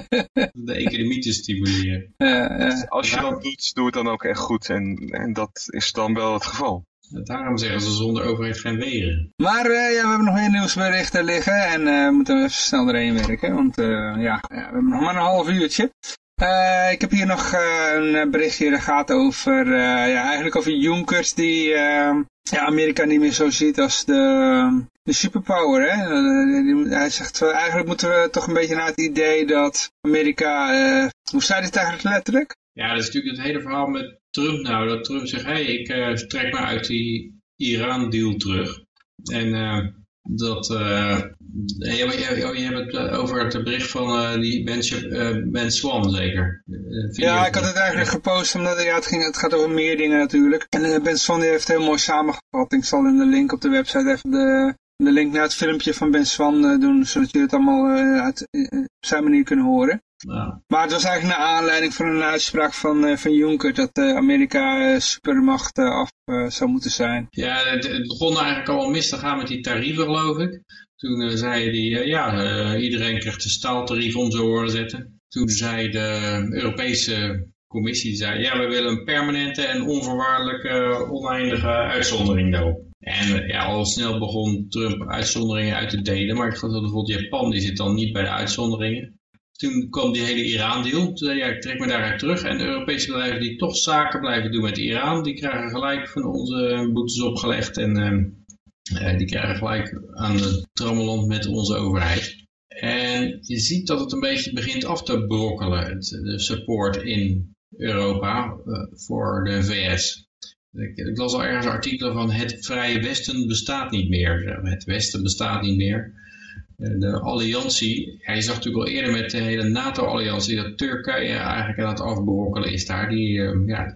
Speaker 3: de economie te stimuleren.
Speaker 1: Ja, ja.
Speaker 4: Als je dat doet, doe het dan ook echt goed. En, en dat is dan wel het geval.
Speaker 3: Daarom zeggen ze zonder overheid geen weren.
Speaker 1: Maar eh, ja, we hebben nog meer nieuwsberichten liggen en eh, we moeten even snel erheen werken, want eh, ja, ja, we hebben nog maar een half uurtje. Ik heb hier nog een berichtje dat gaat over, ja, eigenlijk over Junkers die ja, Amerika niet meer zo ziet als de, de superpower. Hè? Hij zegt, eigenlijk moeten we toch een beetje naar het idee dat Amerika, hoe zei het eigenlijk letterlijk?
Speaker 3: Ja, dat is natuurlijk het hele verhaal met Trump nou. Dat Trump zegt, hé, hey, ik eh, trek me uit die Iran-deal terug. En eh, dat... eh je, je, je hebt het over het bericht van die Ben, Swan, zeker?
Speaker 1: Ja, ik had het eigenlijk gepost omdat ja, het, ging, het gaat over meer dingen natuurlijk. En Ben Swan die heeft heel mooi samengevat. Ik zal in de link op de website even de, de link naar het filmpje van Ben Swan doen, zodat jullie het allemaal uit, op zijn manier kunnen horen.
Speaker 3: Ja.
Speaker 1: Maar het was eigenlijk naar aanleiding van een uitspraak van, eh, van Juncker dat eh, Amerika eh, supermacht af zou moeten zijn.
Speaker 3: Ja, het, het begon eigenlijk al mis te gaan met die tarieven, geloof ik. Toen zei hij, ja, iedereen krijgt een staaltarief om zijn oren zetten. Toen zei de Europese commissie, zei, ja, we willen een permanente en onvoorwaardelijke, oneindige uitzondering daarop. En ja, al snel begon Trump uitzonderingen uit te delen, maar ik geloof dat bijvoorbeeld Japan, die zit dan niet bij de uitzonderingen. Toen kwam die hele Iran-deal. Toen zei hij, ja, trek me daaruit terug. En de Europese bedrijven die toch zaken blijven doen met Iran, die krijgen gelijk van onze boetes opgelegd. En ehm, eh, die krijgen gelijk aan de trammeland met onze overheid. En je ziet dat het een beetje begint af te brokkelen, de support in Europa eh, voor de VS. Ik, ik las al ergens artikelen van het Vrije Westen bestaat niet meer. Het Westen bestaat niet meer. De alliantie, je zag natuurlijk al eerder met de hele NATO-alliantie dat Turkije eigenlijk aan het afbrokkelen is daar. Die, eh, ja,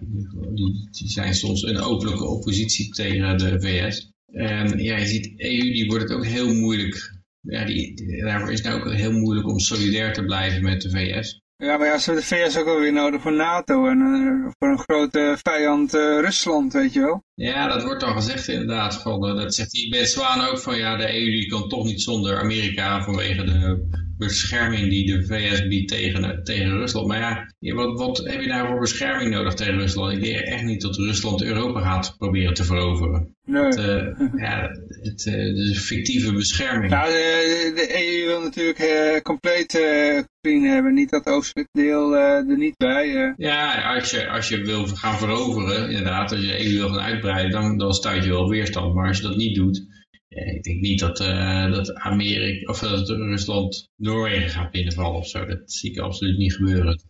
Speaker 3: die, zijn soms een openlijke oppositie tegen de VS. En ja, je ziet EU, die wordt het ook heel moeilijk ja, die, die- daarvoor is het nou ook heel moeilijk om solidair te blijven met de VS.
Speaker 1: Ja, maar ja, ze hebben de VS ook alweer nodig voor NATO en eh, voor een grote vijand eh, Rusland, weet je wel.
Speaker 3: Ja, dat wordt dan gezegd inderdaad. Van, eh, dat zegt die Ben Zwaan ook van ja, de EU die kan toch niet zonder Amerika vanwege de bescherming die de VS biedt tegen, tegen Rusland. Maar ja, wat, wat heb je nou voor bescherming nodig tegen Rusland? Ik denk echt niet dat Rusland Europa gaat proberen te veroveren.
Speaker 1: Nee.
Speaker 3: Het, eh, ja, het, eh, de fictieve bescherming.
Speaker 1: Nou, de, de EU wil natuurlijk eh, compleet eh clean hebben, niet dat oostelijk deel eh, er niet bij. eh.
Speaker 3: Ja, als je, als je wil gaan veroveren, inderdaad, als je EU wil gaan uitbreiden, dan, dan stuit je wel weerstand. Maar als je dat niet doet, ik denk niet dat, eh, dat Amerika, of dat Rusland Noorwegen gaat binnenvallen of zo. Dat zie ik absoluut niet gebeuren.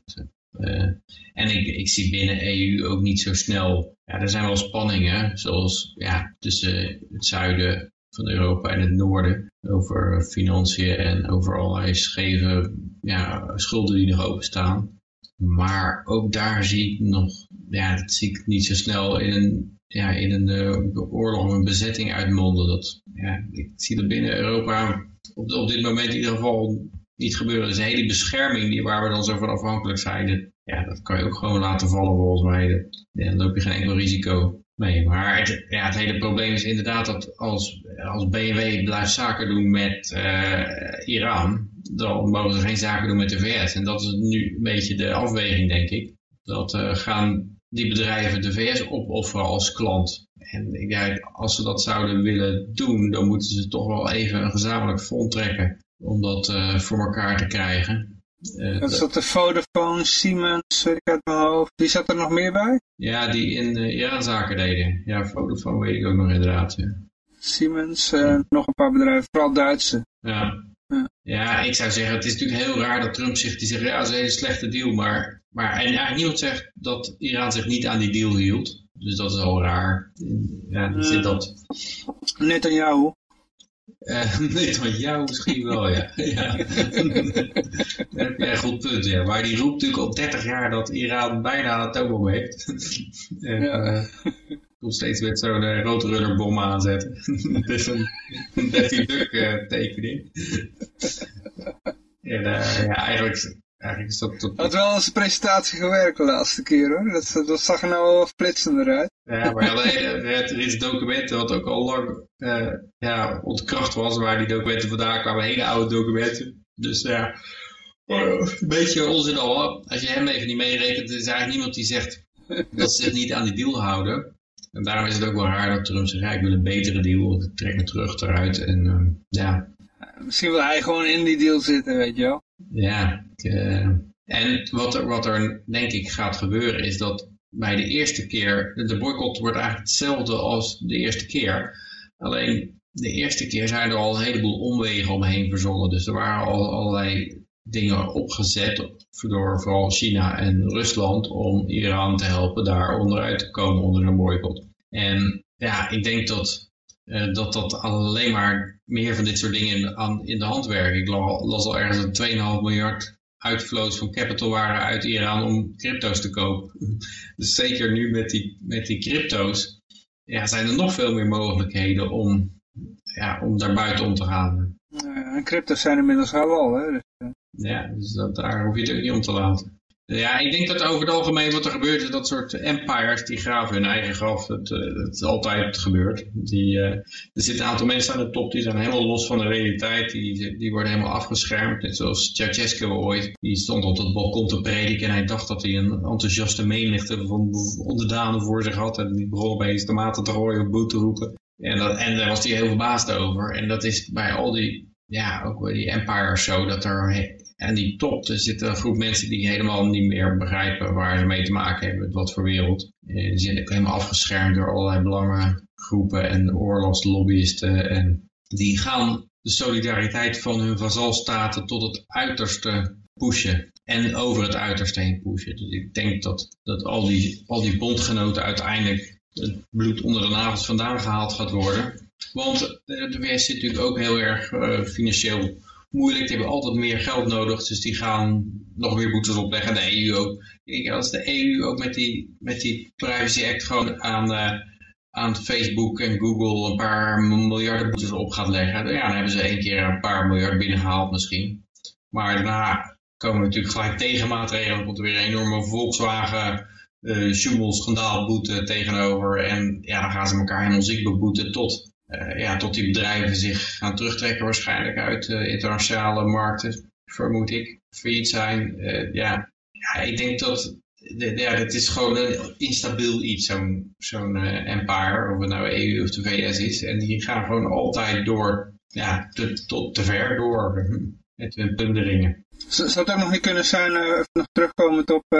Speaker 3: Eh, en ik, ik zie binnen EU ook niet zo snel, ja, er zijn wel spanningen, zoals ja, tussen het zuiden van Europa en het noorden, over financiën en over allerlei scheve ja, schulden die nog openstaan. Maar ook daar zie ik nog, ja, dat zie ik niet zo snel in een, ja, in een eh, oorlog of een bezetting uitmonden. Dat, ja, ik zie dat binnen Europa op, op dit moment in ieder geval niet gebeuren. Dus een hele bescherming die, waar we dan zo van afhankelijk zijn, ja, dat kan je ook gewoon laten vallen volgens mij. Dan loop je geen enkel risico mee. Maar ja, het hele probleem is inderdaad dat als, als BMW blijft zaken doen met eh, Iran, dan mogen ze geen zaken doen met de VS. En dat is nu een beetje de afweging, denk ik. Dat eh, gaan die bedrijven de VS opofferen als klant. En ik denk, als ze dat zouden willen doen, dan moeten ze toch wel even een gezamenlijk front trekken om dat eh, voor elkaar te krijgen. Eh,
Speaker 1: Dat de Vodafone, Siemens, weet ik uit mijn hoofd. Wie zat er nog meer bij?
Speaker 3: ja, die in uh, Iran zaken deden. Ja, Vodafone weet ik ook nog inderdaad. Ja.
Speaker 1: Siemens, eh, nog een paar bedrijven, vooral Duitse.
Speaker 3: Ja.
Speaker 1: Ja.
Speaker 3: ja, ik zou zeggen, het is natuurlijk heel raar dat Trump zegt, die zegt, ja, dat is een hele slechte deal, maar, maar en eigenlijk niemand zegt dat Iran zich niet aan die deal hield. Dus dat is al raar. Ja, die zit dat...
Speaker 1: Netanyahu. <laughs>
Speaker 3: Uh, nee, van jou misschien wel, ja. <laughs> ja. ja, goed punt, ja. Maar die roept natuurlijk al 30 jaar dat Iran bijna een atoombom heeft. en, <laughs>
Speaker 1: Ja.
Speaker 3: Komt steeds met zo'n uh, roodrunnerbom aanzetten. <laughs> Dat is een, een Daffy Duck uh, tekening. en uh, ja, eigenlijk, eigenlijk is dat... dat
Speaker 1: Had wel als een presentatie gewerkt de laatste keer hoor. Dat, dat zag er nou wel flitsender uit.
Speaker 3: Ja, maar ja, er is documenten wat ook al lang uh, ja, ontkracht was, waar die documenten vandaan kwamen, hele oude documenten. Dus ja, een beetje onzin al. Als je hem even niet meerekent, er is eigenlijk niemand die zegt dat ze zich niet aan die deal houden. En daarom is het ook wel raar dat Trump zegt, ja, ik wil een betere deal, ik trek me terug eruit. En uh, ja.
Speaker 1: Misschien wil hij gewoon in die deal zitten, weet je wel.
Speaker 3: Ja, ik, uh, en wat er, wat er denk ik gaat gebeuren is dat bij de eerste keer, de boycott wordt eigenlijk hetzelfde als de eerste keer. Alleen de eerste keer zijn er al een heleboel omwegen omheen verzonnen. Dus er waren al allerlei dingen opgezet door vooral China en Rusland om Iran te helpen daar onderuit te komen onder een boycott. En ja, ik denk dat uh, dat, dat alleen maar meer van dit soort dingen in, aan, in de hand werken. Ik las al ergens dat 2,5 miljard uitflows van capital waren uit Iran om crypto's te kopen. <laughs> Dus zeker nu met die, met die crypto's ja, zijn er nog veel meer mogelijkheden om, ja, om daar buiten om te gaan.
Speaker 1: En crypto's zijn inmiddels al, hè. Dus, uh...
Speaker 3: Ja, dus dat, daar hoef je het ook niet om te laten. Ja, ik denk dat over het algemeen wat er gebeurt is dat soort empires die graven hun eigen graf. Dat, uh, dat is altijd gebeurd. Die, uh, er zitten een aantal mensen aan de top die zijn helemaal los van de realiteit. Die, die worden helemaal afgeschermd. Net zoals Ceausescu ooit. Die stond op het balkon te prediken en hij dacht dat hij een enthousiaste menigte van onderdanen voor zich had. En die begon opeens tomaten te gooien of boet te roepen. En, dat, en daar was hij heel verbaasd over. En dat is bij al die, ja, ook bij die empires zo, dat er en die top, er zit een groep mensen die helemaal niet meer begrijpen waar ze mee te maken hebben, wat voor wereld. Die zijn ook helemaal afgeschermd door allerlei belangengroepen en oorlogslobbyisten. En die gaan de solidariteit van hun vazalstaten tot het uiterste pushen. En over het uiterste heen pushen. Dus ik denk dat, dat al, die, al die bondgenoten uiteindelijk het bloed onder de nagels vandaan gehaald gaat worden. Want de VS zit natuurlijk ook heel erg uh, financieel moeilijk. Die hebben altijd meer geld nodig, dus die gaan nog meer boetes opleggen. De EU ook. Ik denk als de EU ook met die, met die Privacy Act gewoon aan, uh, aan Facebook en Google een paar miljarden boetes op gaat leggen, ja, dan hebben ze één keer een paar miljard binnengehaald misschien. Maar daarna komen natuurlijk gelijk tegenmaatregelen. Dan komt er weer een enorme Volkswagen uh, schandaalboete tegenover. En ja, dan gaan ze elkaar helemaal ziek beboeten tot, ja, tot die bedrijven zich gaan terugtrekken waarschijnlijk uit uh, internationale markten, vermoed ik, failliet zijn. ja. ja, ik denk dat ja, het is gewoon een instabiel iets, zo'n zo'n empire, of het nou EU of de VS is. En die gaan gewoon altijd door, ja, tot te ver door met hun plunderingen.
Speaker 1: Zou het ook nog niet kunnen zijn, uh, nog terugkomend op uh,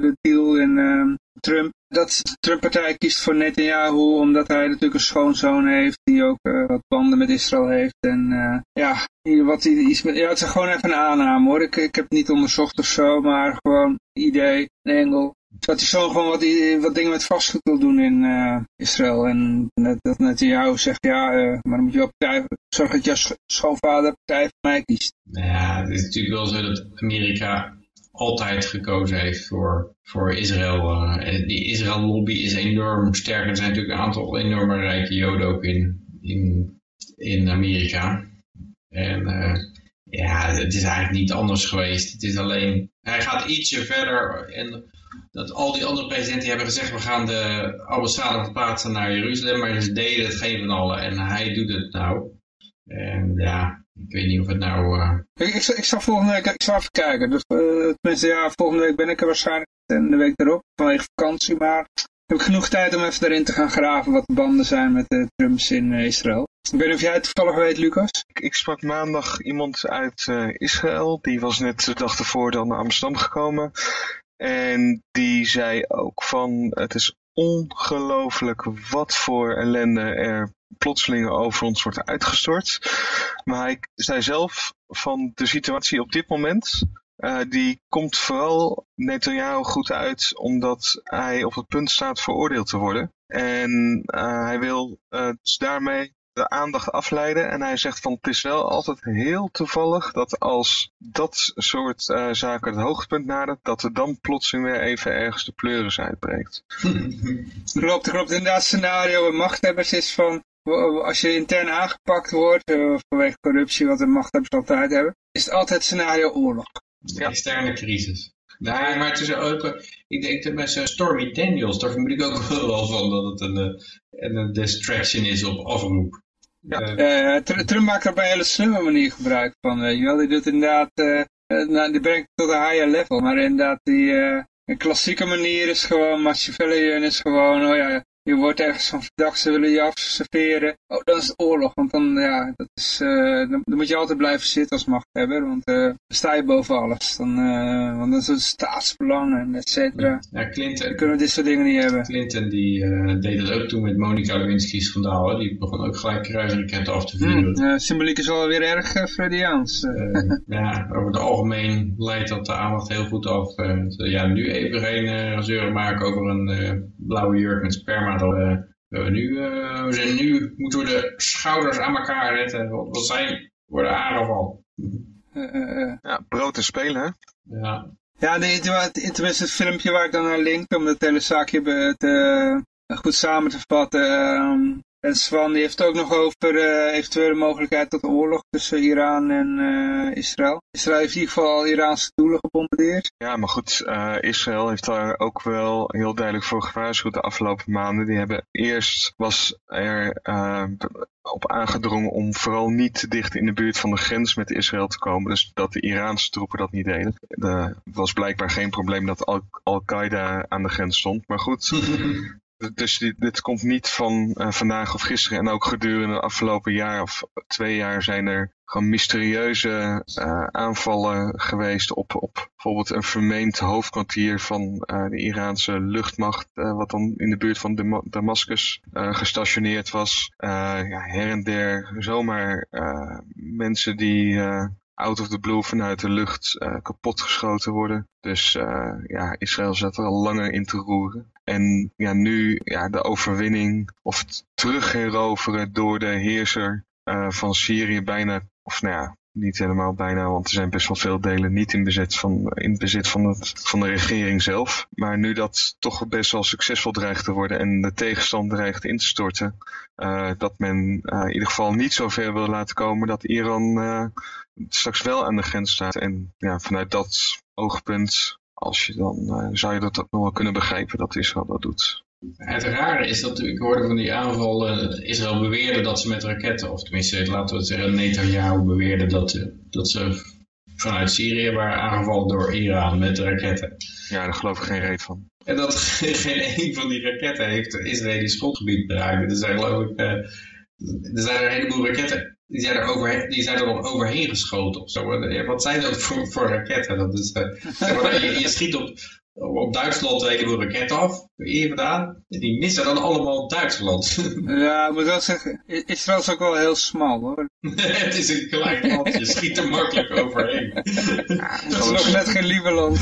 Speaker 1: de deal in uh, Trump, dat de Trump-partij kiest voor Netanyahu omdat hij natuurlijk een schoonzoon heeft die ook wat banden met Israël heeft. En ja, wat iets met, ja, het is gewoon even een aanname hoor. Ik, ik heb het niet onderzocht of zo, maar gewoon idee, een engel. Dat hij zo gewoon wat, wat dingen met vastgoed wil doen in uh, Israël. En dat, dat Netanyahu zegt, ja, uh, maar dan moet je wel partij, zorgen dat je schoonvader partij voor mij kiest.
Speaker 3: Ja, het is natuurlijk wel zo dat Amerika altijd gekozen heeft voor, voor Israël. Die Israël-lobby is enorm sterk. Er zijn natuurlijk een aantal enorme rijke joden ook in, in, in Amerika. En ja, het is eigenlijk niet anders geweest. Het is alleen, hij gaat ietsje verder en dat al die andere presidenten hebben gezegd, we gaan de ambassade verplaatsen naar Jeruzalem, maar ze deden het geen van allen en hij doet het nou. En ja, ik weet niet of het nou... Uh...
Speaker 1: Ik, ik, ik, zal volgende week ik zal even kijken. Dus, uh, tenminste, ja, volgende week ben ik er waarschijnlijk en de week erop, vanwege vakantie, maar heb ik genoeg tijd om even erin te gaan graven wat de banden zijn met de Trumps in uh, Israël. Ik weet niet of jij het toevallig weet, Lucas?
Speaker 4: Ik, ik sprak maandag iemand uit uh, Israël. Die was net de dag ervoor dan naar Amsterdam gekomen. En die zei ook van het is ongelooflijk wat voor ellende er plotseling over ons wordt uitgestort. Maar hij zei zelf van de situatie op dit moment, uh, die komt vooral Netanyahu goed uit omdat hij op het punt staat veroordeeld te worden. En uh, hij wil uh, dus daarmee de aandacht afleiden. En hij zegt van het is wel altijd heel toevallig dat als dat soort uh, zaken het hoogtepunt nadert, dat er dan plotseling weer even ergens de pleuris uitbreekt. <laughs>
Speaker 1: klopt, klopt. Inderdaad, scenario en machthebbers is van als je intern aangepakt wordt uh, vanwege corruptie, wat de machthebbers altijd hebben, is het altijd scenario oorlog.
Speaker 3: Ja. Externe crisis. Nee, maar het is ook, ik denk dat met zo'n Stormy Daniels, daar vermoed ik ook wel van dat het een, een, een distraction is op afroep.
Speaker 1: Ja, uh, Trump maakt er op een hele slimme manier gebruik van, weet je wel. Die doet inderdaad, nou, die brengt tot een higher level, maar inderdaad die, een klassieke manier is gewoon, Machiavellian is gewoon, oh ja, je wordt ergens van verdacht, ze willen je afserveren. Oh, dan is het oorlog, want dan, ja, dat is, uh, dan, dan, moet je altijd blijven zitten als machthebber, want uh, dan sta je boven alles. Dan, uh, want dan is het staatsbelang en et cetera.
Speaker 3: Ja, Clinton,
Speaker 1: dan kunnen we dit soort dingen niet hebben.
Speaker 3: Clinton die deed dat ook toen met Monica Lewinsky schandaal, die begon ook gelijk kruisraketten af te vuren.
Speaker 1: Hmm, symboliek is wel weer erg Freudiaans.
Speaker 3: ja, over het algemeen leidt dat de aandacht heel goed af. ja, nu even geen zeuren maken over een blauwe jurk met sperma we, we, nu, uh, we zijn nu, moeten we de schouders aan elkaar zetten. Wat, wat zijn, worden aangevallen.
Speaker 4: Uh, uh, ja, brood en spelen, hè?
Speaker 3: Ja.
Speaker 1: Ja, de, tenminste het filmpje waar ik dan naar link, om het hele zaakje te, goed samen te vatten. Um, en Swan die heeft het ook nog over uh, eventuele mogelijkheid tot oorlog tussen Iran en uh, Israël. Israël heeft in ieder geval al Iraanse doelen gebombardeerd.
Speaker 4: Ja, maar goed, uh, Israël heeft daar ook wel heel duidelijk voor gewaarschuwd de afgelopen maanden. Die hebben eerst was er op aangedrongen om vooral niet te dicht in de buurt van de grens met Israël te komen. Dus dat de Iraanse troepen dat niet deden. Er was blijkbaar geen probleem dat Al-Qaeda aan de grens stond. Maar goed, <laughs> Dus dit, komt niet van uh, vandaag of gisteren. En ook gedurende de afgelopen jaar of twee jaar zijn er gewoon mysterieuze uh, aanvallen geweest op, op bijvoorbeeld een vermeend hoofdkwartier van uh, de Iraanse luchtmacht, wat dan in de buurt van Dam Damascus gestationeerd was. ja, her en der zomaar mensen die out of the blue vanuit de lucht uh, kapotgeschoten worden. Dus uh, ja, Israël zat er al langer in te roeren. En ja, nu ja, de overwinning of het terugheroveren door de heerser uh, van Syrië bijna, of nou ja, niet helemaal bijna, want er zijn best wel veel delen niet in bezit van, in bezit van, het, van de regering zelf. Maar nu dat toch best wel succesvol dreigt te worden en de tegenstand dreigt in te storten, dat men in ieder geval niet zo ver wil laten komen dat Iran straks wel aan de grens staat. En ja, vanuit dat oogpunt, als je dan, zou je dat ook nog wel kunnen begrijpen dat Israël dat doet.
Speaker 3: Het rare is dat ik hoorde van die aanvallen, Israël beweerde dat ze met raketten, of tenminste laten we het zeggen, Netanyahu beweerde dat, dat ze vanuit Syrië waren aangevallen door Iran met raketten.
Speaker 4: Ja, daar geloof ik geen reet van.
Speaker 3: En dat <laughs> geen een van die raketten heeft het Israëlisch grondgebied bereikt. Er zijn geloof ik, er zijn een heleboel raketten. Die zijn er, over, die zijn er nog overheen geschoten of zo. Wat zijn dat voor, voor raketten? Dat je, je schiet op, op Duitsland een heleboel raketten af, hier vandaan. En die missen dan allemaal Duitsland. <laughs>
Speaker 1: ja, wel zeggen, Israël is ook wel heel smal hoor. <laughs>
Speaker 3: het is een klein land, je schiet er makkelijk overheen. <laughs>
Speaker 1: dat is nog net geen Lieberland.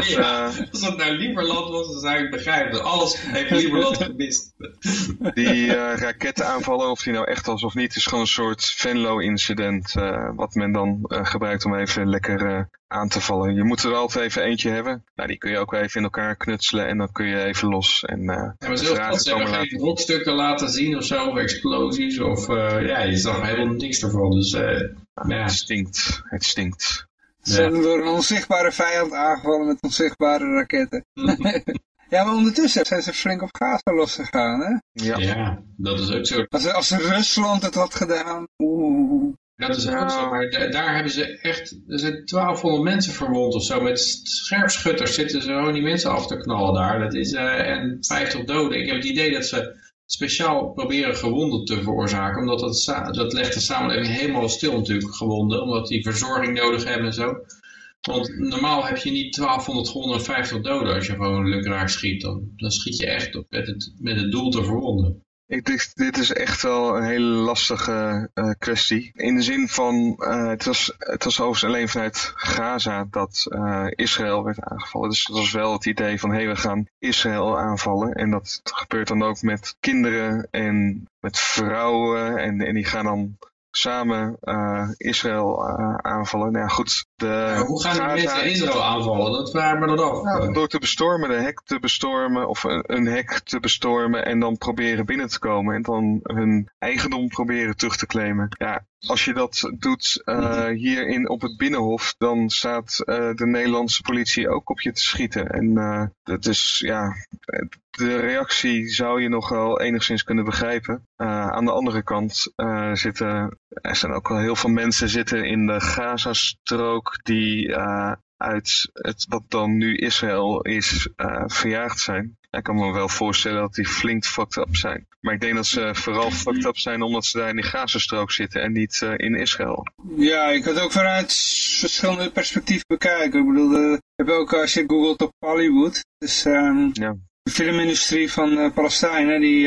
Speaker 3: ja, als het nou Lieberland was, dan zou ik begrijpen. Alles heeft Lieberland gemist.
Speaker 4: Die uh, rakettenaanvallen, of die nou echt was of niet, is gewoon een soort Venlo-incident. Uh, wat men dan uh, gebruikt om even lekker aan te vallen. Je moet er altijd even eentje hebben. Nou, die kun je ook even in elkaar knutselen en dan kun je even los. En, uh,
Speaker 3: ja, maar zelfs dat ze hebben geen brokstukken laten zien of zo, of explosies. Of uh, ja, je zag helemaal niks ervan. Dus, uh, ja.
Speaker 4: Het stinkt. Het stinkt.
Speaker 1: Ze zijn door een onzichtbare vijand aangevallen met onzichtbare raketten. <laughs> Ja, maar ondertussen zijn ze flink op Gaza losgegaan, hè?
Speaker 3: Ja, ja dat is ook zo.
Speaker 1: Als, als Rusland het had gedaan, oeh.
Speaker 3: Dat zo, maar daar hebben ze echt, er zijn 1200 mensen verwond of zo. Met scherpschutters zitten ze gewoon die mensen af te knallen daar. Dat is, uh, en 50 doden. Ik heb het idee dat ze speciaal proberen gewonden te veroorzaken. Omdat dat, dat legt de samenleving helemaal stil natuurlijk, gewonden. Omdat die verzorging nodig hebben en zo. Want normaal heb je niet 1250 doden als je gewoon lukraak schiet. Dan, dan schiet je echt op met het, met het doel te verwonden.
Speaker 4: Ik denk, dit is echt wel een hele lastige uh, kwestie. In de zin van, uh, het, was, het was overigens alleen vanuit Gaza dat uh, Israël werd aangevallen. Dus dat was wel het idee van, hé, hey, we gaan Israël aanvallen. En dat gebeurt dan ook met kinderen en met vrouwen. En, en die gaan dan samen uh, Israël uh, aanvallen. Nou ja, goed, de
Speaker 3: ja, hoe gaan die mensen Israël aanvallen? Dat vragen we dan af.
Speaker 4: Door te bestormen, de hek te bestormen of een, een, hek te bestormen en dan proberen binnen te komen en dan hun eigendom proberen terug te claimen. Ja, als je dat doet uh, hier in, op het Binnenhof, dan staat uh, de Nederlandse politie ook op je te schieten. En uh, dat is, ja, de reactie zou je nog wel enigszins kunnen begrijpen. aan de andere kant zitten, er zijn ook wel heel veel mensen zitten in de Gazastrook die uit het, wat dan nu Israël is, verjaagd zijn. Ik kan me wel voorstellen dat die flink fucked up zijn. Maar ik denk dat ze vooral fucked up zijn omdat ze daar in die Gazastrook zitten en niet uh, in Israël.
Speaker 1: Ja, ik kan het ook vanuit verschillende perspectieven bekijken. Ik bedoel, uh, heb ook als je googelt op Hollywood. Dus um, ja. De filmindustrie van uh, Palestijnen, die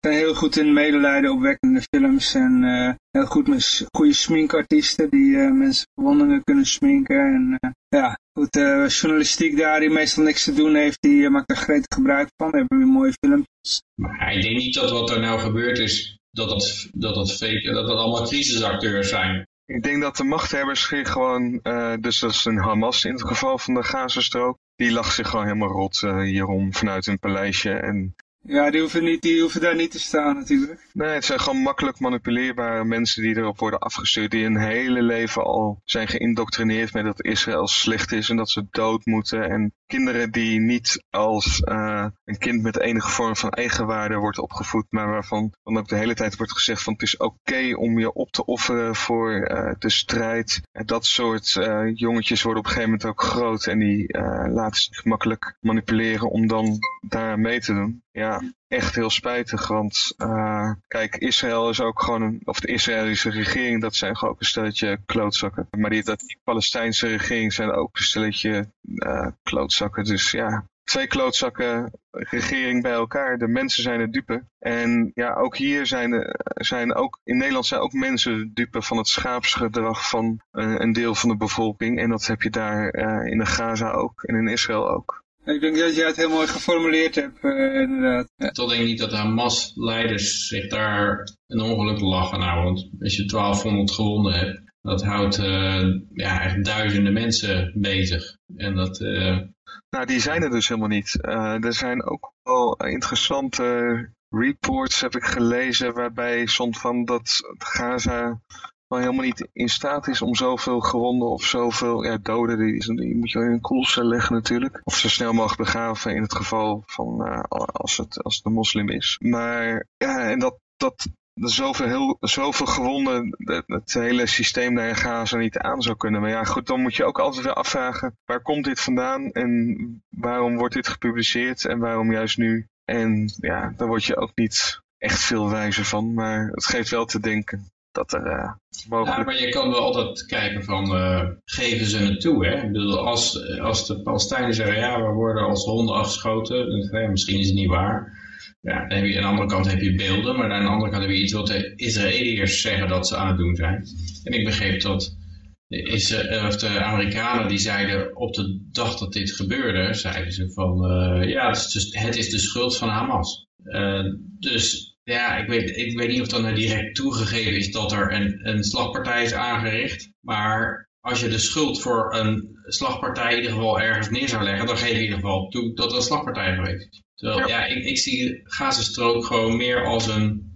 Speaker 1: zijn heel goed in medelijden opwekkende films. En heel goed met goede sminkartiesten die mensen verwondingen kunnen sminken. En ja, goed, uh, journalistiek daar die meestal niks te doen heeft, die uh, maakt er gretig gebruik van. hebben weer mooie filmpjes.
Speaker 3: Maar ik denk niet dat wat er nou gebeurd is, dat dat, dat, dat, fake, dat dat allemaal crisisacteurs zijn.
Speaker 4: Ik denk dat de machthebbers gewoon, uh, dus dat is een Hamas in het geval van de Gazastrook, die lag zich gewoon helemaal rot hierom vanuit een paleisje. En
Speaker 1: ja, die hoeven, niet, die hoeven daar niet te staan natuurlijk.
Speaker 4: Nee, het zijn gewoon makkelijk manipuleerbare mensen die erop worden afgestuurd. Die hun hele leven al zijn geïndoctrineerd met dat Israël slecht is en dat ze dood moeten. En kinderen die niet als uh, een kind met enige vorm van eigenwaarde wordt opgevoed. Maar waarvan dan ook de hele tijd wordt gezegd van het is oké om je op te offeren voor uh, de strijd. En dat soort uh, jongetjes worden op een gegeven moment ook groot. En die laten zich makkelijk manipuleren om dan daar mee te doen. Ja, echt heel spijtig, want uh, kijk, Israël is ook gewoon, of de Israëlische regering, dat zijn gewoon ook een stelletje klootzakken. Maar die, dat, Palestijnse regering zijn ook een stelletje uh, klootzakken. Dus ja, twee klootzakken regering bij elkaar. De mensen zijn de dupe. En ja, ook hier zijn, zijn ook, in Nederland zijn ook mensen de dupe van het schaapsgedrag van een deel van de bevolking. En dat heb je daar in de Gaza ook en in Israël ook.
Speaker 1: Ik denk dat jij het heel mooi geformuleerd hebt, uh, inderdaad.
Speaker 3: Ja. Toch denk ik niet dat de Hamas-leiders zich daar een ongeluk lachen nou, want als je 1200 gewonden hebt, dat houdt ja, echt duizenden mensen bezig. En dat,
Speaker 4: nou, die zijn er dus helemaal niet. er zijn ook wel interessante reports, heb ik gelezen, waarbij stond van dat Gaza wel helemaal niet in staat is om zoveel gewonden of zoveel ja, doden, die, moet je in een koelcel leggen natuurlijk. Of zo snel mogelijk begraven in het geval van uh, als, het, als het een moslim is. Maar ja, en dat, dat zoveel, heel, zoveel gewonden het, hele systeem daar in Gaza niet aan zou kunnen. Maar ja, goed, dan moet je ook altijd weer afvragen, waar komt dit vandaan en waarom wordt dit gepubliceerd en waarom juist nu? En ja, daar word je ook niet echt veel wijzer van, maar het geeft wel te denken dat er mogelijk...
Speaker 3: Ja, maar je kan wel altijd kijken van, uh, geven ze het toe, hè? Ik bedoel, als, als de Palestijnen zeggen, ja, we worden als honden afgeschoten, dan, misschien is het niet waar. Ja, dan aan de andere kant heb je beelden, maar aan de andere kant heb je iets wat de Israëliërs zeggen dat ze aan het doen zijn. En ik begreep dat de, of de Amerikanen die zeiden op de dag dat dit gebeurde, zeiden ze van, uh, ja, het is, dus, het is de schuld van Hamas. dus ja, ik weet, ik weet niet of dan direct toegegeven is dat er een, een slagpartij is aangericht. Maar als je de schuld voor een slagpartij in ieder geval ergens neer zou leggen, dan geef je in ieder geval toe dat er een slagpartij geweest is. Terwijl, ja, ik, ik zie Gazastrook gewoon meer als een,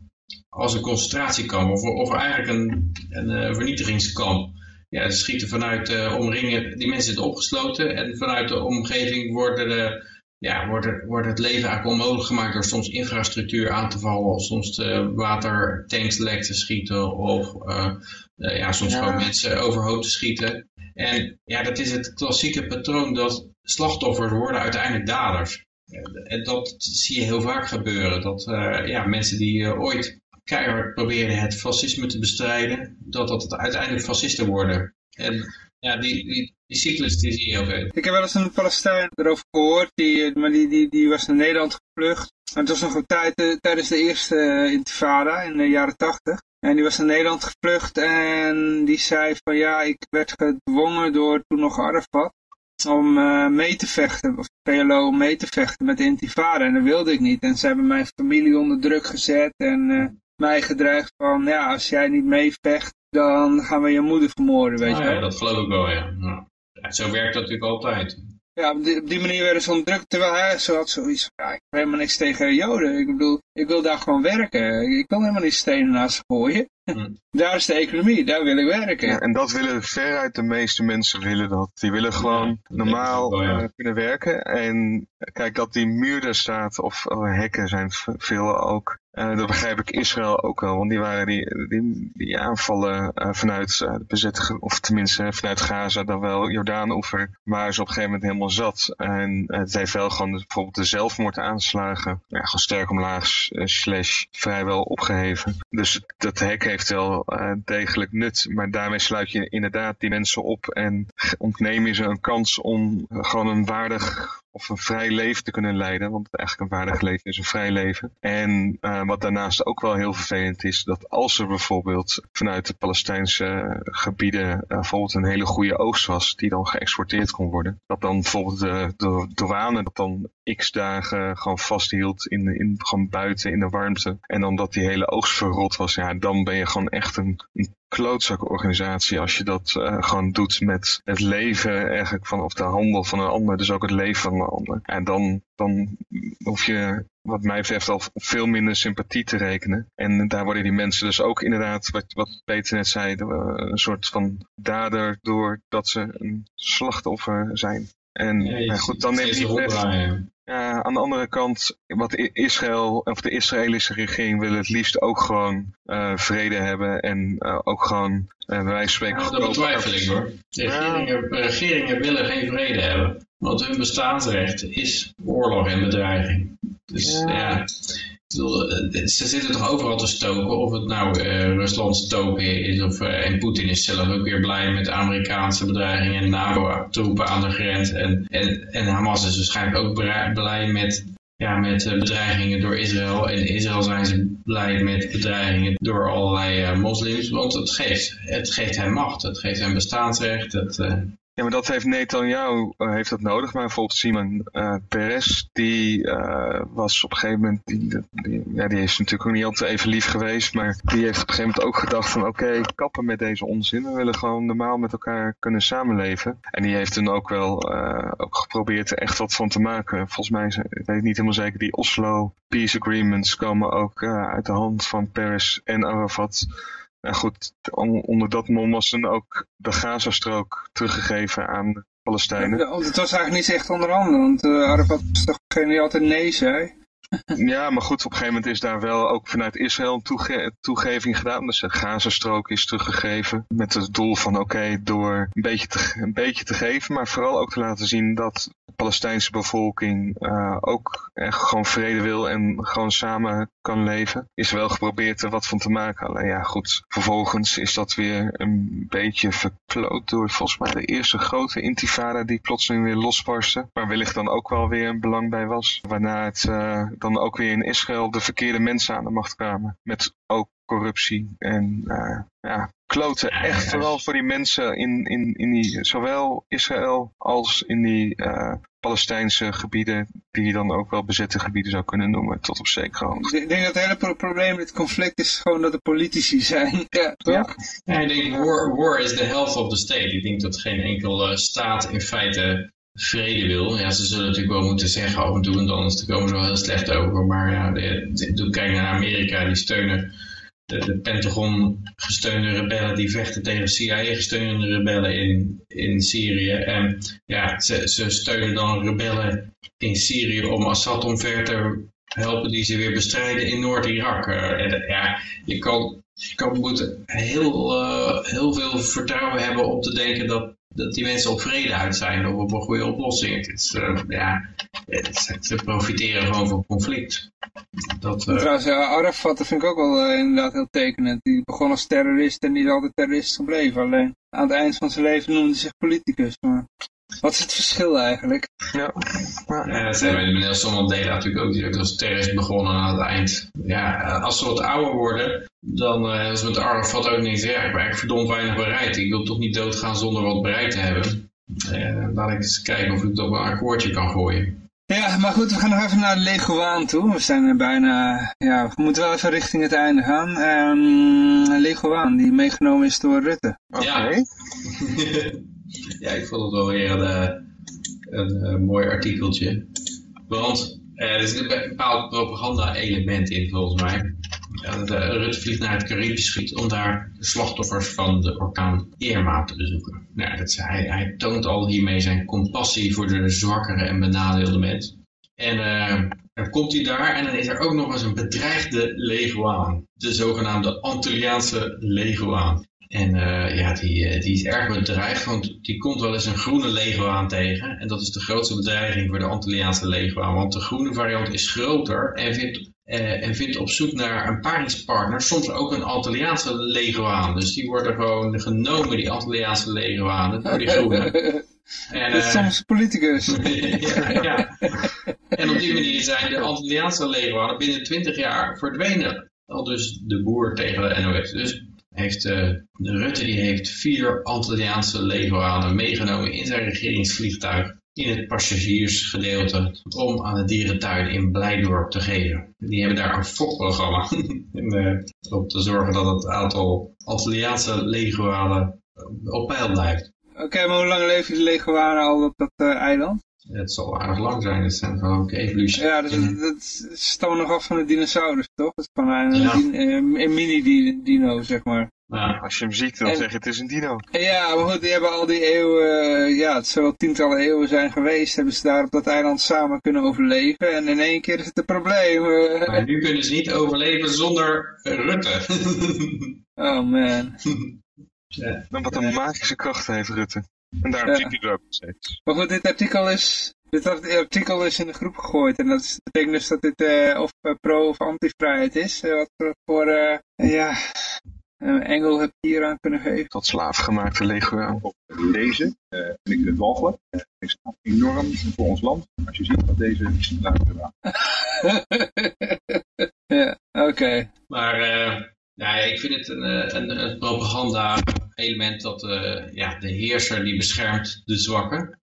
Speaker 3: als een concentratiekamp of, of eigenlijk een, een, een vernietigingskamp. Ja, ze schieten vanuit de omringen, die mensen zitten opgesloten en vanuit de omgeving worden de ja, wordt, er, wordt het leven eigenlijk onmogelijk gemaakt door soms infrastructuur aan te vallen, of soms de watertanks lek te schieten, of uh, uh, ja, soms gewoon mensen overhoop te schieten. En ja, dat is het klassieke patroon dat slachtoffers worden uiteindelijk daders. En dat zie je heel vaak gebeuren. Dat uh, ja, mensen die ooit keihard probeerden het fascisme te bestrijden, dat dat uiteindelijk fascisten worden. En ja, die, die, die cyclus die zie je heel veel.
Speaker 1: Ik heb wel eens een Palestijn erover gehoord, die, maar die, die, die was naar Nederland gevlucht. En het was nog een tijd, eh, tijdens de eerste uh, intifada in de jaren tachtig. En die was naar Nederland gevlucht en die zei van ja, ik werd gedwongen door toen nog Arafat om uh, mee te vechten, of PLO om mee te vechten met de intifada. En dat wilde ik niet. En ze hebben mijn familie onder druk gezet en uh, mij gedreigd van ja, als jij niet meevecht, dan gaan we je moeder vermoorden, weet je
Speaker 3: wel. Ja, dat geloof ik wel, ja. ja. Zo werkt dat natuurlijk altijd.
Speaker 1: Ja, op die, manier werden ze onderdrukt, terwijl hij zo had zoiets ja, ik heb helemaal niks tegen Joden. Ik bedoel, ik wil daar gewoon werken. Ik wil helemaal niet stenen naast ze gooien. Hm. <laughs> Daar is de economie, daar wil ik werken.
Speaker 4: Ja, en dat willen veruit de meeste mensen willen dat. Die willen gewoon normaal uh, kunnen werken. En kijk, dat die muur daar staat, of uh, hekken zijn veel ook. Uh, dat begrijp ik Israël ook wel, want die waren die, die, die aanvallen uh, vanuit uh, de bezette, of tenminste vanuit Gaza, dan wel Jordaan-oever, waren ze op een gegeven moment helemaal zat. En het heeft wel gewoon bijvoorbeeld de zelfmoordaanslagen, ja, gewoon sterk omlaag, slash vrijwel opgeheven. Dus dat hek heeft wel degelijk nut, maar daarmee sluit je inderdaad die mensen op en ontneem je ze een kans om gewoon een waardig of een vrij leven te kunnen leiden. Want eigenlijk een waardig leven is een vrij leven. En uh, wat daarnaast ook wel heel vervelend is, dat als er bijvoorbeeld vanuit de Palestijnse gebieden uh, bijvoorbeeld een hele goede oogst was, die dan geëxporteerd kon worden, dat dan bijvoorbeeld de, de douane dat dan x dagen gewoon vasthield in, in, gewoon buiten in de warmte. En dan dat die hele oogst verrot was, ja, dan ben je gewoon echt een klootzakkenorganisatie als je dat uh, gewoon doet met het leven eigenlijk van, of de handel van een ander, dus ook het leven van een ander. En dan, dan hoef je wat mij betreft al veel minder sympathie te rekenen. En daar worden die mensen dus ook inderdaad, wat, wat Peter net zei, een soort van dader doordat ze een slachtoffer zijn. En ja, goed, dan neemt hij ja, aan de andere kant, wat Israël, of de Israëlische regering wil het liefst ook gewoon uh, vrede hebben en uh, ook gewoon uh, van spreken...
Speaker 3: Ja, dat betwijfel ik hoor. Regeringen, regeringen willen geen vrede hebben, want hun bestaansrecht is oorlog en bedreiging. Dus ja, ja ze zitten toch overal te stoken, of het nou uh, Rusland stoken is, of, uh, en Poetin is zelf ook weer blij met Amerikaanse bedreigingen en NAVO-troepen aan de grens. En, en, Hamas is waarschijnlijk ook blij met, ja, met bedreigingen door Israël. En in Israël zijn ze blij met bedreigingen door allerlei moslims, want het geeft, het geeft hen macht, het geeft hen bestaansrecht,
Speaker 4: Ja, maar dat heeft Netanyahu uh, heeft dat nodig. Maar bijvoorbeeld Simon uh, Peres, die uh, was op een gegeven moment, die, die, ja, die is natuurlijk ook niet altijd even lief geweest. Maar die heeft op een gegeven moment ook gedacht van oké, kappen met deze onzin. We willen gewoon normaal met elkaar kunnen samenleven. En die heeft toen ook wel ook geprobeerd er echt wat van te maken. Volgens mij, ik weet niet helemaal zeker, die Oslo Peace Agreements komen ook uit de hand van Peres en Arafat. Nou goed, onder dat mom was dan ook de Gazastrook teruggegeven aan de Palestijnen.
Speaker 1: Ja, het was eigenlijk niet echt onderhandelen, want uh, Arafat was toch degene die altijd nee zei? <laughs>
Speaker 4: Ja, maar goed, op een gegeven moment is daar wel ook vanuit Israël een toege toegeving gedaan. Dus de Gazastrook is teruggegeven met het doel van oké, door een beetje, te, een beetje te geven, maar vooral ook te laten zien dat de Palestijnse bevolking uh, ook echt gewoon vrede wil en gewoon samen kan leven. Is wel geprobeerd er wat van te maken. Alleen ja, goed, vervolgens is dat weer een beetje verkloot door volgens mij de eerste grote intifada die plotseling weer losbarstte. Waar wellicht dan ook wel weer een belang bij was. Waarna het uh, dan ook weer in Israël de verkeerde mensen aan de macht kwamen. Met ook corruptie en uh, ja, kloten. Echt vooral voor die mensen in, in, in die, zowel Israël als in die uh, Palestijnse gebieden, die je dan ook wel bezette gebieden zou kunnen noemen, tot op zekere hoogte.
Speaker 1: Ik denk dat het hele probleem met het conflict is gewoon dat er politici zijn. <laughs> Ja, toch?
Speaker 3: Ja. ik denk war, war is the health of the state. Ik denk dat geen enkele staat in feite vrede wil. Ja, ze zullen natuurlijk wel moeten zeggen af en toe, want anders komen ze wel heel slecht over. Maar ja, doe kijk naar Amerika, die steunen de, de Pentagon gesteunde rebellen die vechten tegen CIA gesteunde rebellen in, in Syrië. En ja, ze, ze steunen dan rebellen in Syrië om Assad omver te helpen die ze weer bestrijden in Noord-Irak. Uh, ja, je kan, je kan moet heel, uh, heel veel vertrouwen hebben om te denken dat dat die mensen op vrede uit zijn of op een goede oplossing. Het is, uh, ja, ze profiteren gewoon van conflict.
Speaker 1: Dat, uh... Trouwens, ja, Arafat vind ik ook wel uh, inderdaad heel tekenend. Die begon als terrorist en die is altijd terrorist gebleven. Alleen aan het eind van zijn leven noemde hij zich politicus. Maar wat is het verschil eigenlijk?
Speaker 3: Ja, ja. ja dat zijn we Nelson Mandela natuurlijk ook. Als terrorist begonnen aan het eind. Ja, als ze wat ouder worden, dan uh, is met Arafat ook niet. Ja, ik ben eigenlijk verdomd weinig bereid. Ik wil toch niet doodgaan zonder wat bereid te hebben. Uh, laat ik eens kijken of ik toch wel een akkoordje kan gooien.
Speaker 1: Ja, maar goed, we gaan nog even naar Leguaan toe. We zijn er bijna, ja, we moeten wel even richting het einde gaan. Um, Leguaan, die meegenomen is door Rutte.
Speaker 3: Oké. Okay. <laughs> Ja. Ja, ik vond het wel weer een, eh, een mooi artikeltje. Want uh, er zit een bepaald propaganda-element in, volgens mij. Uh, Rutte vliegt naar het Caribisch gebied om daar de slachtoffers van de orkaan Irma te bezoeken. Nou, dat hij, hij, toont al hiermee zijn compassie voor de zwakkere en benadeelde mens. En dan komt hij daar en dan is er ook nog eens een bedreigde leguaan. De zogenaamde Antilliaanse leguaan. En uh, ja, die, die is erg bedreigd, want die komt wel eens een groene leguaan tegen. En dat is de grootste bedreiging voor de Antilliaanse leguaan. Want de groene variant is groter en vindt, uh, en vindt op zoek naar een paringspartner soms ook een Antilliaanse leguaan. Dus die worden gewoon genomen, die Antilliaanse leguanen, door die groene. <laughs>
Speaker 1: En, dat is soms politicus. <laughs>
Speaker 3: ja, ja. En op die manier zijn de Antilliaanse leguanen binnen 20 jaar verdwenen. Al dus de boer tegen de NOS. Dus heeft uh, Rutte die heeft vier Antilliaanse leguanen meegenomen in zijn regeringsvliegtuig in het passagiersgedeelte om aan de dierentuin in Blijdorp te geven. Die hebben daar een fokprogramma <laughs> om te zorgen dat het aantal Antilliaanse leguanen op peil blijft.
Speaker 1: Oké, maar hoe lang leven die leguanen al op dat uh, eiland?
Speaker 3: Het zal aardig lang zijn, het zijn gewoon ook evolutie.
Speaker 1: Ja, dat, dat nog af van de dinosaurus, toch? Dat is van een, ja. een, een mini-dino, zeg maar.
Speaker 4: Ja. Als je hem ziet, dan en, zeg je het is een dino.
Speaker 1: Ja, maar goed, die hebben al die eeuwen, ja, het zou wel tientallen eeuwen zijn geweest, hebben ze daar op dat eiland samen kunnen overleven. En in één keer is het een probleem.
Speaker 3: Maar nu kunnen ze niet overleven zonder Rutte.
Speaker 1: oh man. <laughs>
Speaker 4: ja. Dan wat een magische kracht heeft Rutte. En daarom ja. zie ik er ook steeds.
Speaker 1: Maar goed, dit artikel is, dit artikel is in de groep gegooid. En dat betekent dus dat dit uh, of uh, pro- of anti-vrijheid is. Uh, wat voor, ja, Engel heb je hier aan kunnen geven.
Speaker 4: Tot slaafgemaakte leguaan.
Speaker 6: Deze vind ik het walgelijk. Het staat enorm voor ons land. Als je ziet wat deze <laughs> <laughs>
Speaker 1: Ja, oké. Okay.
Speaker 3: Maar ja, ik vind het een, een, een propaganda element dat eh, ja, de heerser die beschermt de zwakken.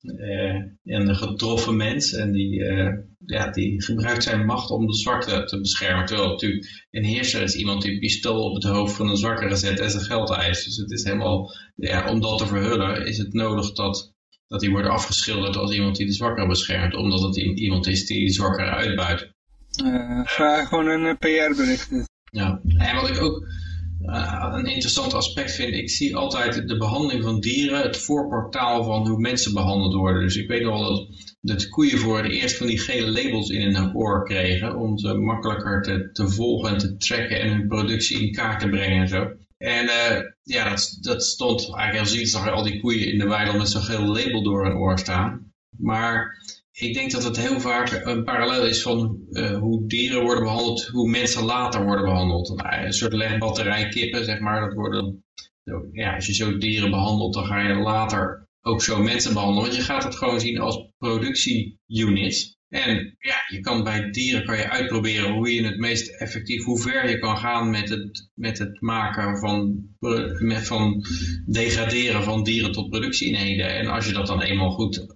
Speaker 3: Eh, en de getroffen mens. En die, eh, ja, die gebruikt zijn macht om de zwakte te beschermen. Terwijl natuurlijk een heerser is iemand die een pistool op het hoofd van een zwakkere zet en zijn geld eist. Dus het is helemaal, ja, om dat te verhullen is het nodig dat, dat die wordt afgeschilderd als iemand die de zwakkere beschermt. Omdat het iemand is die de zwakkere uitbuit.
Speaker 1: gewoon een PR-bericht.
Speaker 3: Ja, en wat ik ook uh, een interessant aspect vind. Ik zie altijd de behandeling van dieren het voorportaal van hoe mensen behandeld worden. Dus ik weet wel dat, dat koeien voor het eerst van die gele labels in hun oor kregen. Om ze makkelijker te, te volgen en te tracken en hun productie in kaart te brengen en zo. En uh, ja, dat, dat stond eigenlijk als iets, zag al die koeien in de weide met zo'n geel label door hun oor staan. Maar ik denk dat het heel vaak een parallel is van uh, hoe dieren worden behandeld, hoe mensen later worden behandeld. Een soort legbatterijkippen, zeg maar, dat worden, ja, als je zo dieren behandelt, dan ga je later ook zo mensen behandelen. Want je gaat het gewoon zien als productieunits. En ja, je kan bij dieren kan je uitproberen hoe je het meest effectief, hoe ver je kan gaan met het, met het maken van, van degraderen van dieren tot productieeenheden. En als je dat dan eenmaal goed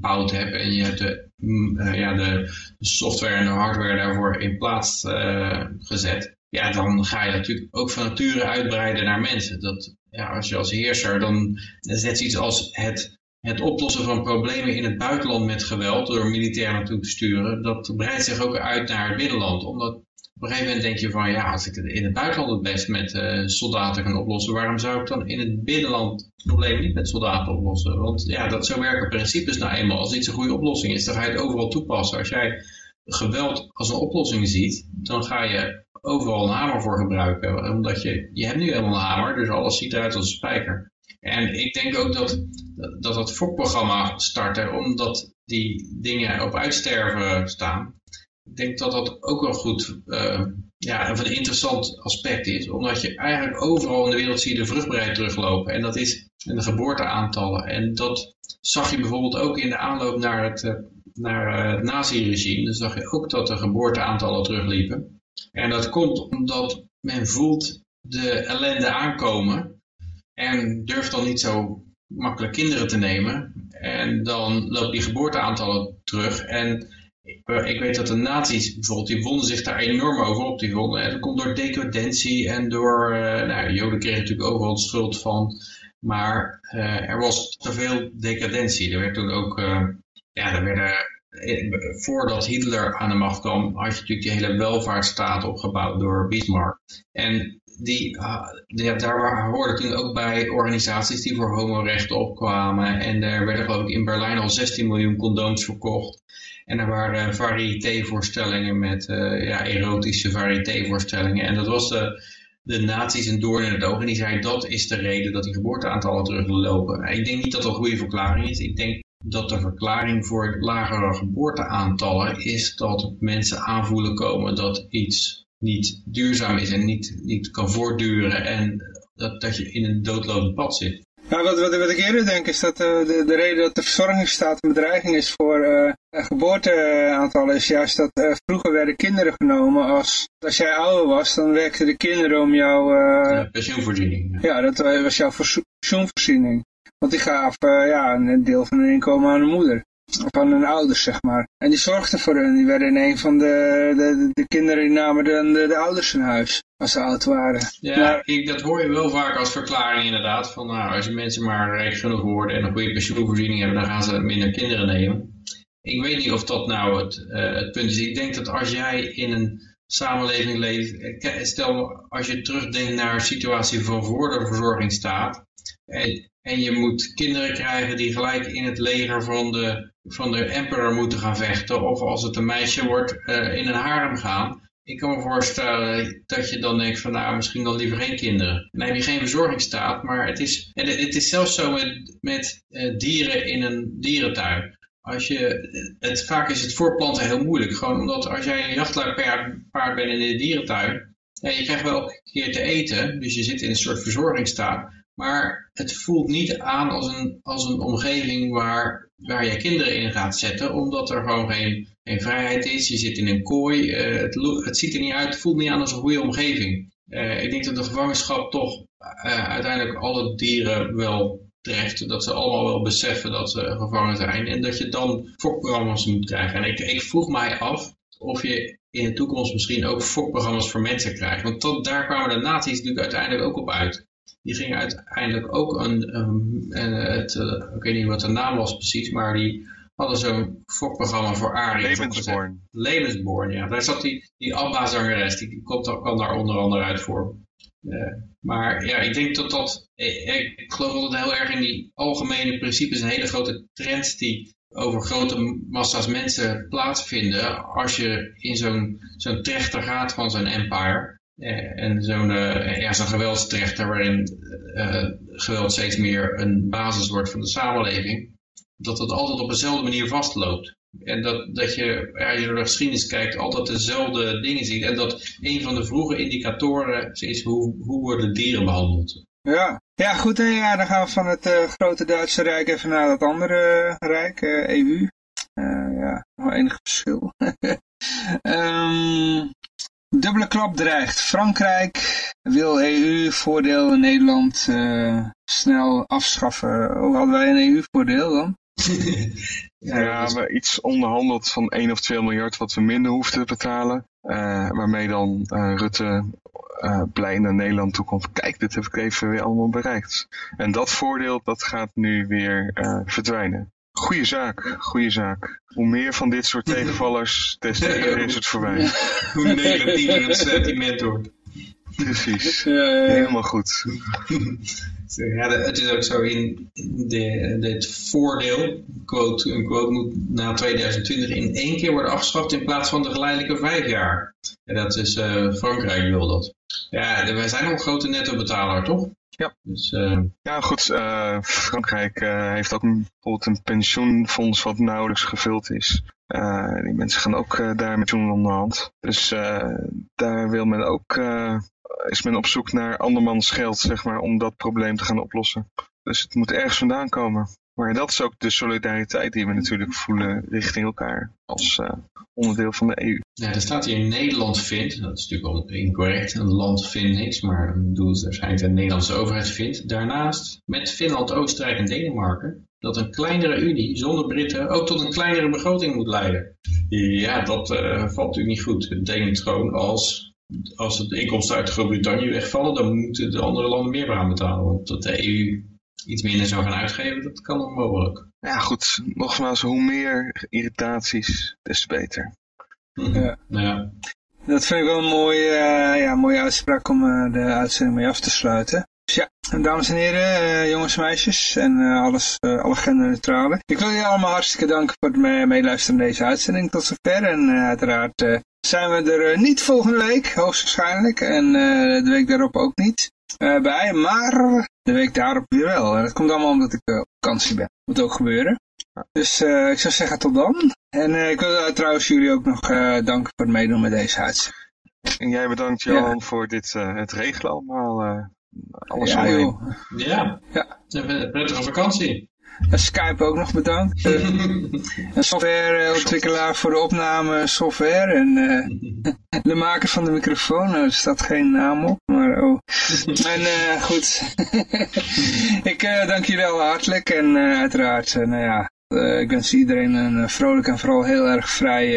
Speaker 3: uitgebouwd hebt en je hebt de, mm, eh, ja, de software en de hardware daarvoor in plaats uh, gezet, ja, dan ga je natuurlijk ook van nature uitbreiden naar mensen. Dat, ja, als je als heerser, dan zet iets als het het oplossen van problemen in het buitenland met geweld door militair naartoe te sturen, dat breidt zich ook uit naar het binnenland. Omdat op een gegeven moment denk je van ja, als ik in het buitenland het best met uh, soldaten kan oplossen, waarom zou ik dan in het binnenland het probleem niet met soldaten oplossen? Want ja, dat zo werken principes nou eenmaal. Als iets een goede oplossing is, dan ga je het overal toepassen. Als jij geweld als een oplossing ziet, dan ga je overal een hamer voor gebruiken. Omdat je, je hebt nu helemaal een hamer, dus alles ziet eruit als een spijker. En ik denk ook dat dat, dat fokprogramma starten, omdat die dingen op uitsterven staan. Ik denk dat dat ook wel goed, uh, ja, een interessant aspect is. Omdat je eigenlijk overal in de wereld zie je de vruchtbaarheid teruglopen. En dat is in de geboorteaantallen. En dat zag je bijvoorbeeld ook in de aanloop naar het, uh, naar, uh, het nazi-regime. Dan zag je ook dat de geboorteaantallen terugliepen. En dat komt omdat men voelt de ellende aankomen. En durft dan niet zo makkelijk kinderen te nemen. En dan lopen die geboorteaantallen terug. En ik weet dat de nazi's bijvoorbeeld, die wonden zich daar enorm over op. Die vonden, en dat komt door decadentie en door, uh, nou, Joden kregen natuurlijk overal schuld van. Maar uh, er was te veel decadentie. Er werd toen ook, ja, er werden, voordat Hitler aan de macht kwam, had je natuurlijk die hele welvaartsstaat opgebouwd door Bismarck. En die, uh, ja, daar hoorden toen ook bij organisaties die voor homorechten opkwamen. En er werden ik in Berlijn al 16 miljoen condooms verkocht. En er waren variétévoorstellingen met uh, ja, erotische variétévoorstellingen. En dat was de, de nazi's een doorn in het oog. En die zeiden dat is de reden dat die geboorteaantallen teruglopen. Ik denk niet dat dat een goede verklaring is. Ik denk dat de verklaring voor lagere geboorteaantallen is dat mensen aanvoelen komen dat iets niet duurzaam is en niet, niet kan voortduren en dat, dat je in een doodlopend pad zit.
Speaker 1: Nou, wat, wat, wat ik eerder denk is dat uh, de, de reden dat de verzorgingsstaat een bedreiging is voor uh, geboorteaantallen is juist dat uh, vroeger werden kinderen genomen als, als jij ouder was, dan werkten de kinderen om jouw...
Speaker 3: Ja, pensioenvoorziening.
Speaker 1: Ja, dat was jouw pensioenvoorziening. Want die gaven ja, een deel van hun inkomen aan de moeder van hun ouders, zeg maar. En die zorgden voor hun. Die werden in een van de, de, de kinderen die namen de, de, de ouders in huis. Als ze oud waren.
Speaker 3: Ja, ik, dat hoor je wel vaak als verklaring inderdaad. Van nou, als je mensen maar rijk genoeg worden en een goede pensioenvoorziening hebben, dan gaan ze minder kinderen nemen. Ik weet niet of dat nou het, uh, het punt is. Ik denk dat als jij in een samenleving leeft, eh, stel als je terugdenkt naar een situatie van voor de verzorgingsstaat, en, je moet kinderen krijgen die gelijk in het leger van de van de emperor moeten gaan vechten. Of als het een meisje wordt, uh, in een harem gaan. Ik kan me voorstellen dat je dan denkt van nou misschien dan liever geen kinderen. Dan heb je geen verzorgingsstaat, maar het is, en het is zelfs zo met, met uh, dieren in een dierentuin. Als je, het, vaak is het voorplanten heel moeilijk. Gewoon omdat als jij een jachtluipaard bent in de dierentuin. Je krijgt wel een keer te eten, dus je zit in een soort verzorgingsstaat. Maar het voelt niet aan als een, als een omgeving waar, waar je kinderen in gaat zetten, omdat er gewoon geen, geen vrijheid is. Je zit in een kooi, uh, het, het, ziet er niet uit, het voelt niet aan als een goede omgeving. Uh, ik denk dat de gevangenschap toch eh, uiteindelijk alle dieren wel treft. Dat ze allemaal wel beseffen dat ze gevangen zijn. En dat je dan fokprogramma's moet krijgen. En ik, ik vroeg mij af of je in de toekomst misschien ook fokprogramma's voor mensen krijgt. Want tot, daar kwamen de nazi's natuurlijk uiteindelijk ook op uit. Die gingen uiteindelijk ook een, um, het, uh, ik weet niet wat de naam was precies, maar die hadden zo'n fokprogramma voor Arie.
Speaker 4: Levensborn.
Speaker 3: Levensborn, ja. Daar zat die, die Abba-zangeres, die, komt, kwam daar onder andere uit voor. Uh, maar ja, ik denk dat dat, ik, ik geloof dat het heel erg in die algemene principes, een hele grote trends die over grote massa's mensen plaatsvinden als je in zo'n zo'n trechter gaat van zo'n empire. Eh, en zo'n ja, zo'n geweldstrechter waarin uh, geweld steeds meer een basis wordt van de samenleving. Dat het altijd op dezelfde manier vastloopt. En dat, dat je, als je door de geschiedenis kijkt, altijd dezelfde dingen ziet. En dat een van de vroege indicatoren is hoe, hoe worden dieren behandeld.
Speaker 1: Ja, ja goed. Ja, dan gaan we van het grote Duitse Rijk even naar dat andere Rijk, EU. Uh, ja, nog enig verschil. um, <laughs> dubbele klap dreigt. Frankrijk wil EU-voordeel in Nederland snel afschaffen. Oh, hadden wij een EU-voordeel dan? <laughs>
Speaker 4: ja, ja we iets onderhandeld van 1 of 2 miljard wat we minder hoefden te betalen. Uh, waarmee dan uh, Rutte uh, blij naar Nederland toe komt. Kijk, dit heb ik even weer allemaal bereikt. En dat voordeel, dat gaat nu weer verdwijnen. Goeie zaak, goede zaak. Hoe meer van dit soort tegenvallers, des te eerder is het voorbij. <laughs>
Speaker 3: Hoe negatiever het sentiment wordt.
Speaker 4: Precies, helemaal goed.
Speaker 3: Ja, het is ook zo in de, het voordeel, quote, een quote moet na 2020 in één keer worden afgeschaft in plaats van de geleidelijke vijf jaar. En dat is, uh, Frankrijk wil dat. Ja, wij zijn al een grote netto-betaler, toch?
Speaker 4: Ja, dus, uh... ja goed. Uh, Frankrijk heeft ook bijvoorbeeld een pensioenfonds wat nauwelijks gevuld is. die mensen gaan ook daar met pensioen onderhand. Dus daar wil men ook is men op zoek naar andermans geld, zeg maar, om dat probleem te gaan oplossen. Dus het moet ergens vandaan komen. Maar dat is ook de solidariteit die we natuurlijk voelen richting elkaar als uh, onderdeel van de EU.
Speaker 3: Ja, er staat hier Nederland vindt, dat is natuurlijk al incorrect, een land vindt niks, maar bedoel, waarschijnlijk de Nederlandse overheid vindt. Daarnaast met Finland, Oostenrijk en Denemarken dat een kleinere Unie zonder Britten ook tot een kleinere begroting moet leiden. Ja, dat uh, valt natuurlijk niet goed. Het betekent gewoon als als de inkomsten uit Groot-Brittannië wegvallen, dan moeten de andere landen meer gaan betalen. Want dat de EU iets minder zou gaan uitgeven, dat kan onmogelijk.
Speaker 4: Ja goed, nogmaals, hoe meer irritaties, des te beter.
Speaker 1: Ja. ja. Dat vind ik wel een mooie, uh, ja, mooie uitspraak om uh, de uitzending mee af te sluiten. Dus ja, dames en heren, uh, jongens en meisjes en alles, alle genderneutrale. Ik wil jullie allemaal hartstikke danken voor het meeluisteren naar deze uitzending tot zover. En uiteraard zijn we er eh, niet volgende week, hoogstwaarschijnlijk. En uh, de week daarop ook niet uh, bij. Maar de week daarop weer wel. En dat komt allemaal omdat ik uh, op vakantie ben. Moet ook gebeuren. Dus ik zou zeggen tot dan. En ik wil trouwens jullie ook nog danken voor het meedoen met deze uitzending.
Speaker 4: En jij bedankt Johan ja. voor dit, het regelen allemaal. alles
Speaker 1: ja, joh.
Speaker 3: Ja, ja. Een prettige vakantie.
Speaker 1: En Skype ook nog bedankt. Uh, <laughs> een softwareontwikkelaar voor de opname software. En uh, <laughs> de maker van de microfoon. Er staat geen naam op. Maar oh. <laughs> en uh, goed. ik dank jullie wel hartelijk. En uiteraard, nou ja. ik wens iedereen een vrolijk en vooral heel erg vrij,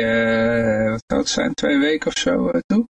Speaker 1: wat zou het zijn, twee weken of zo toe.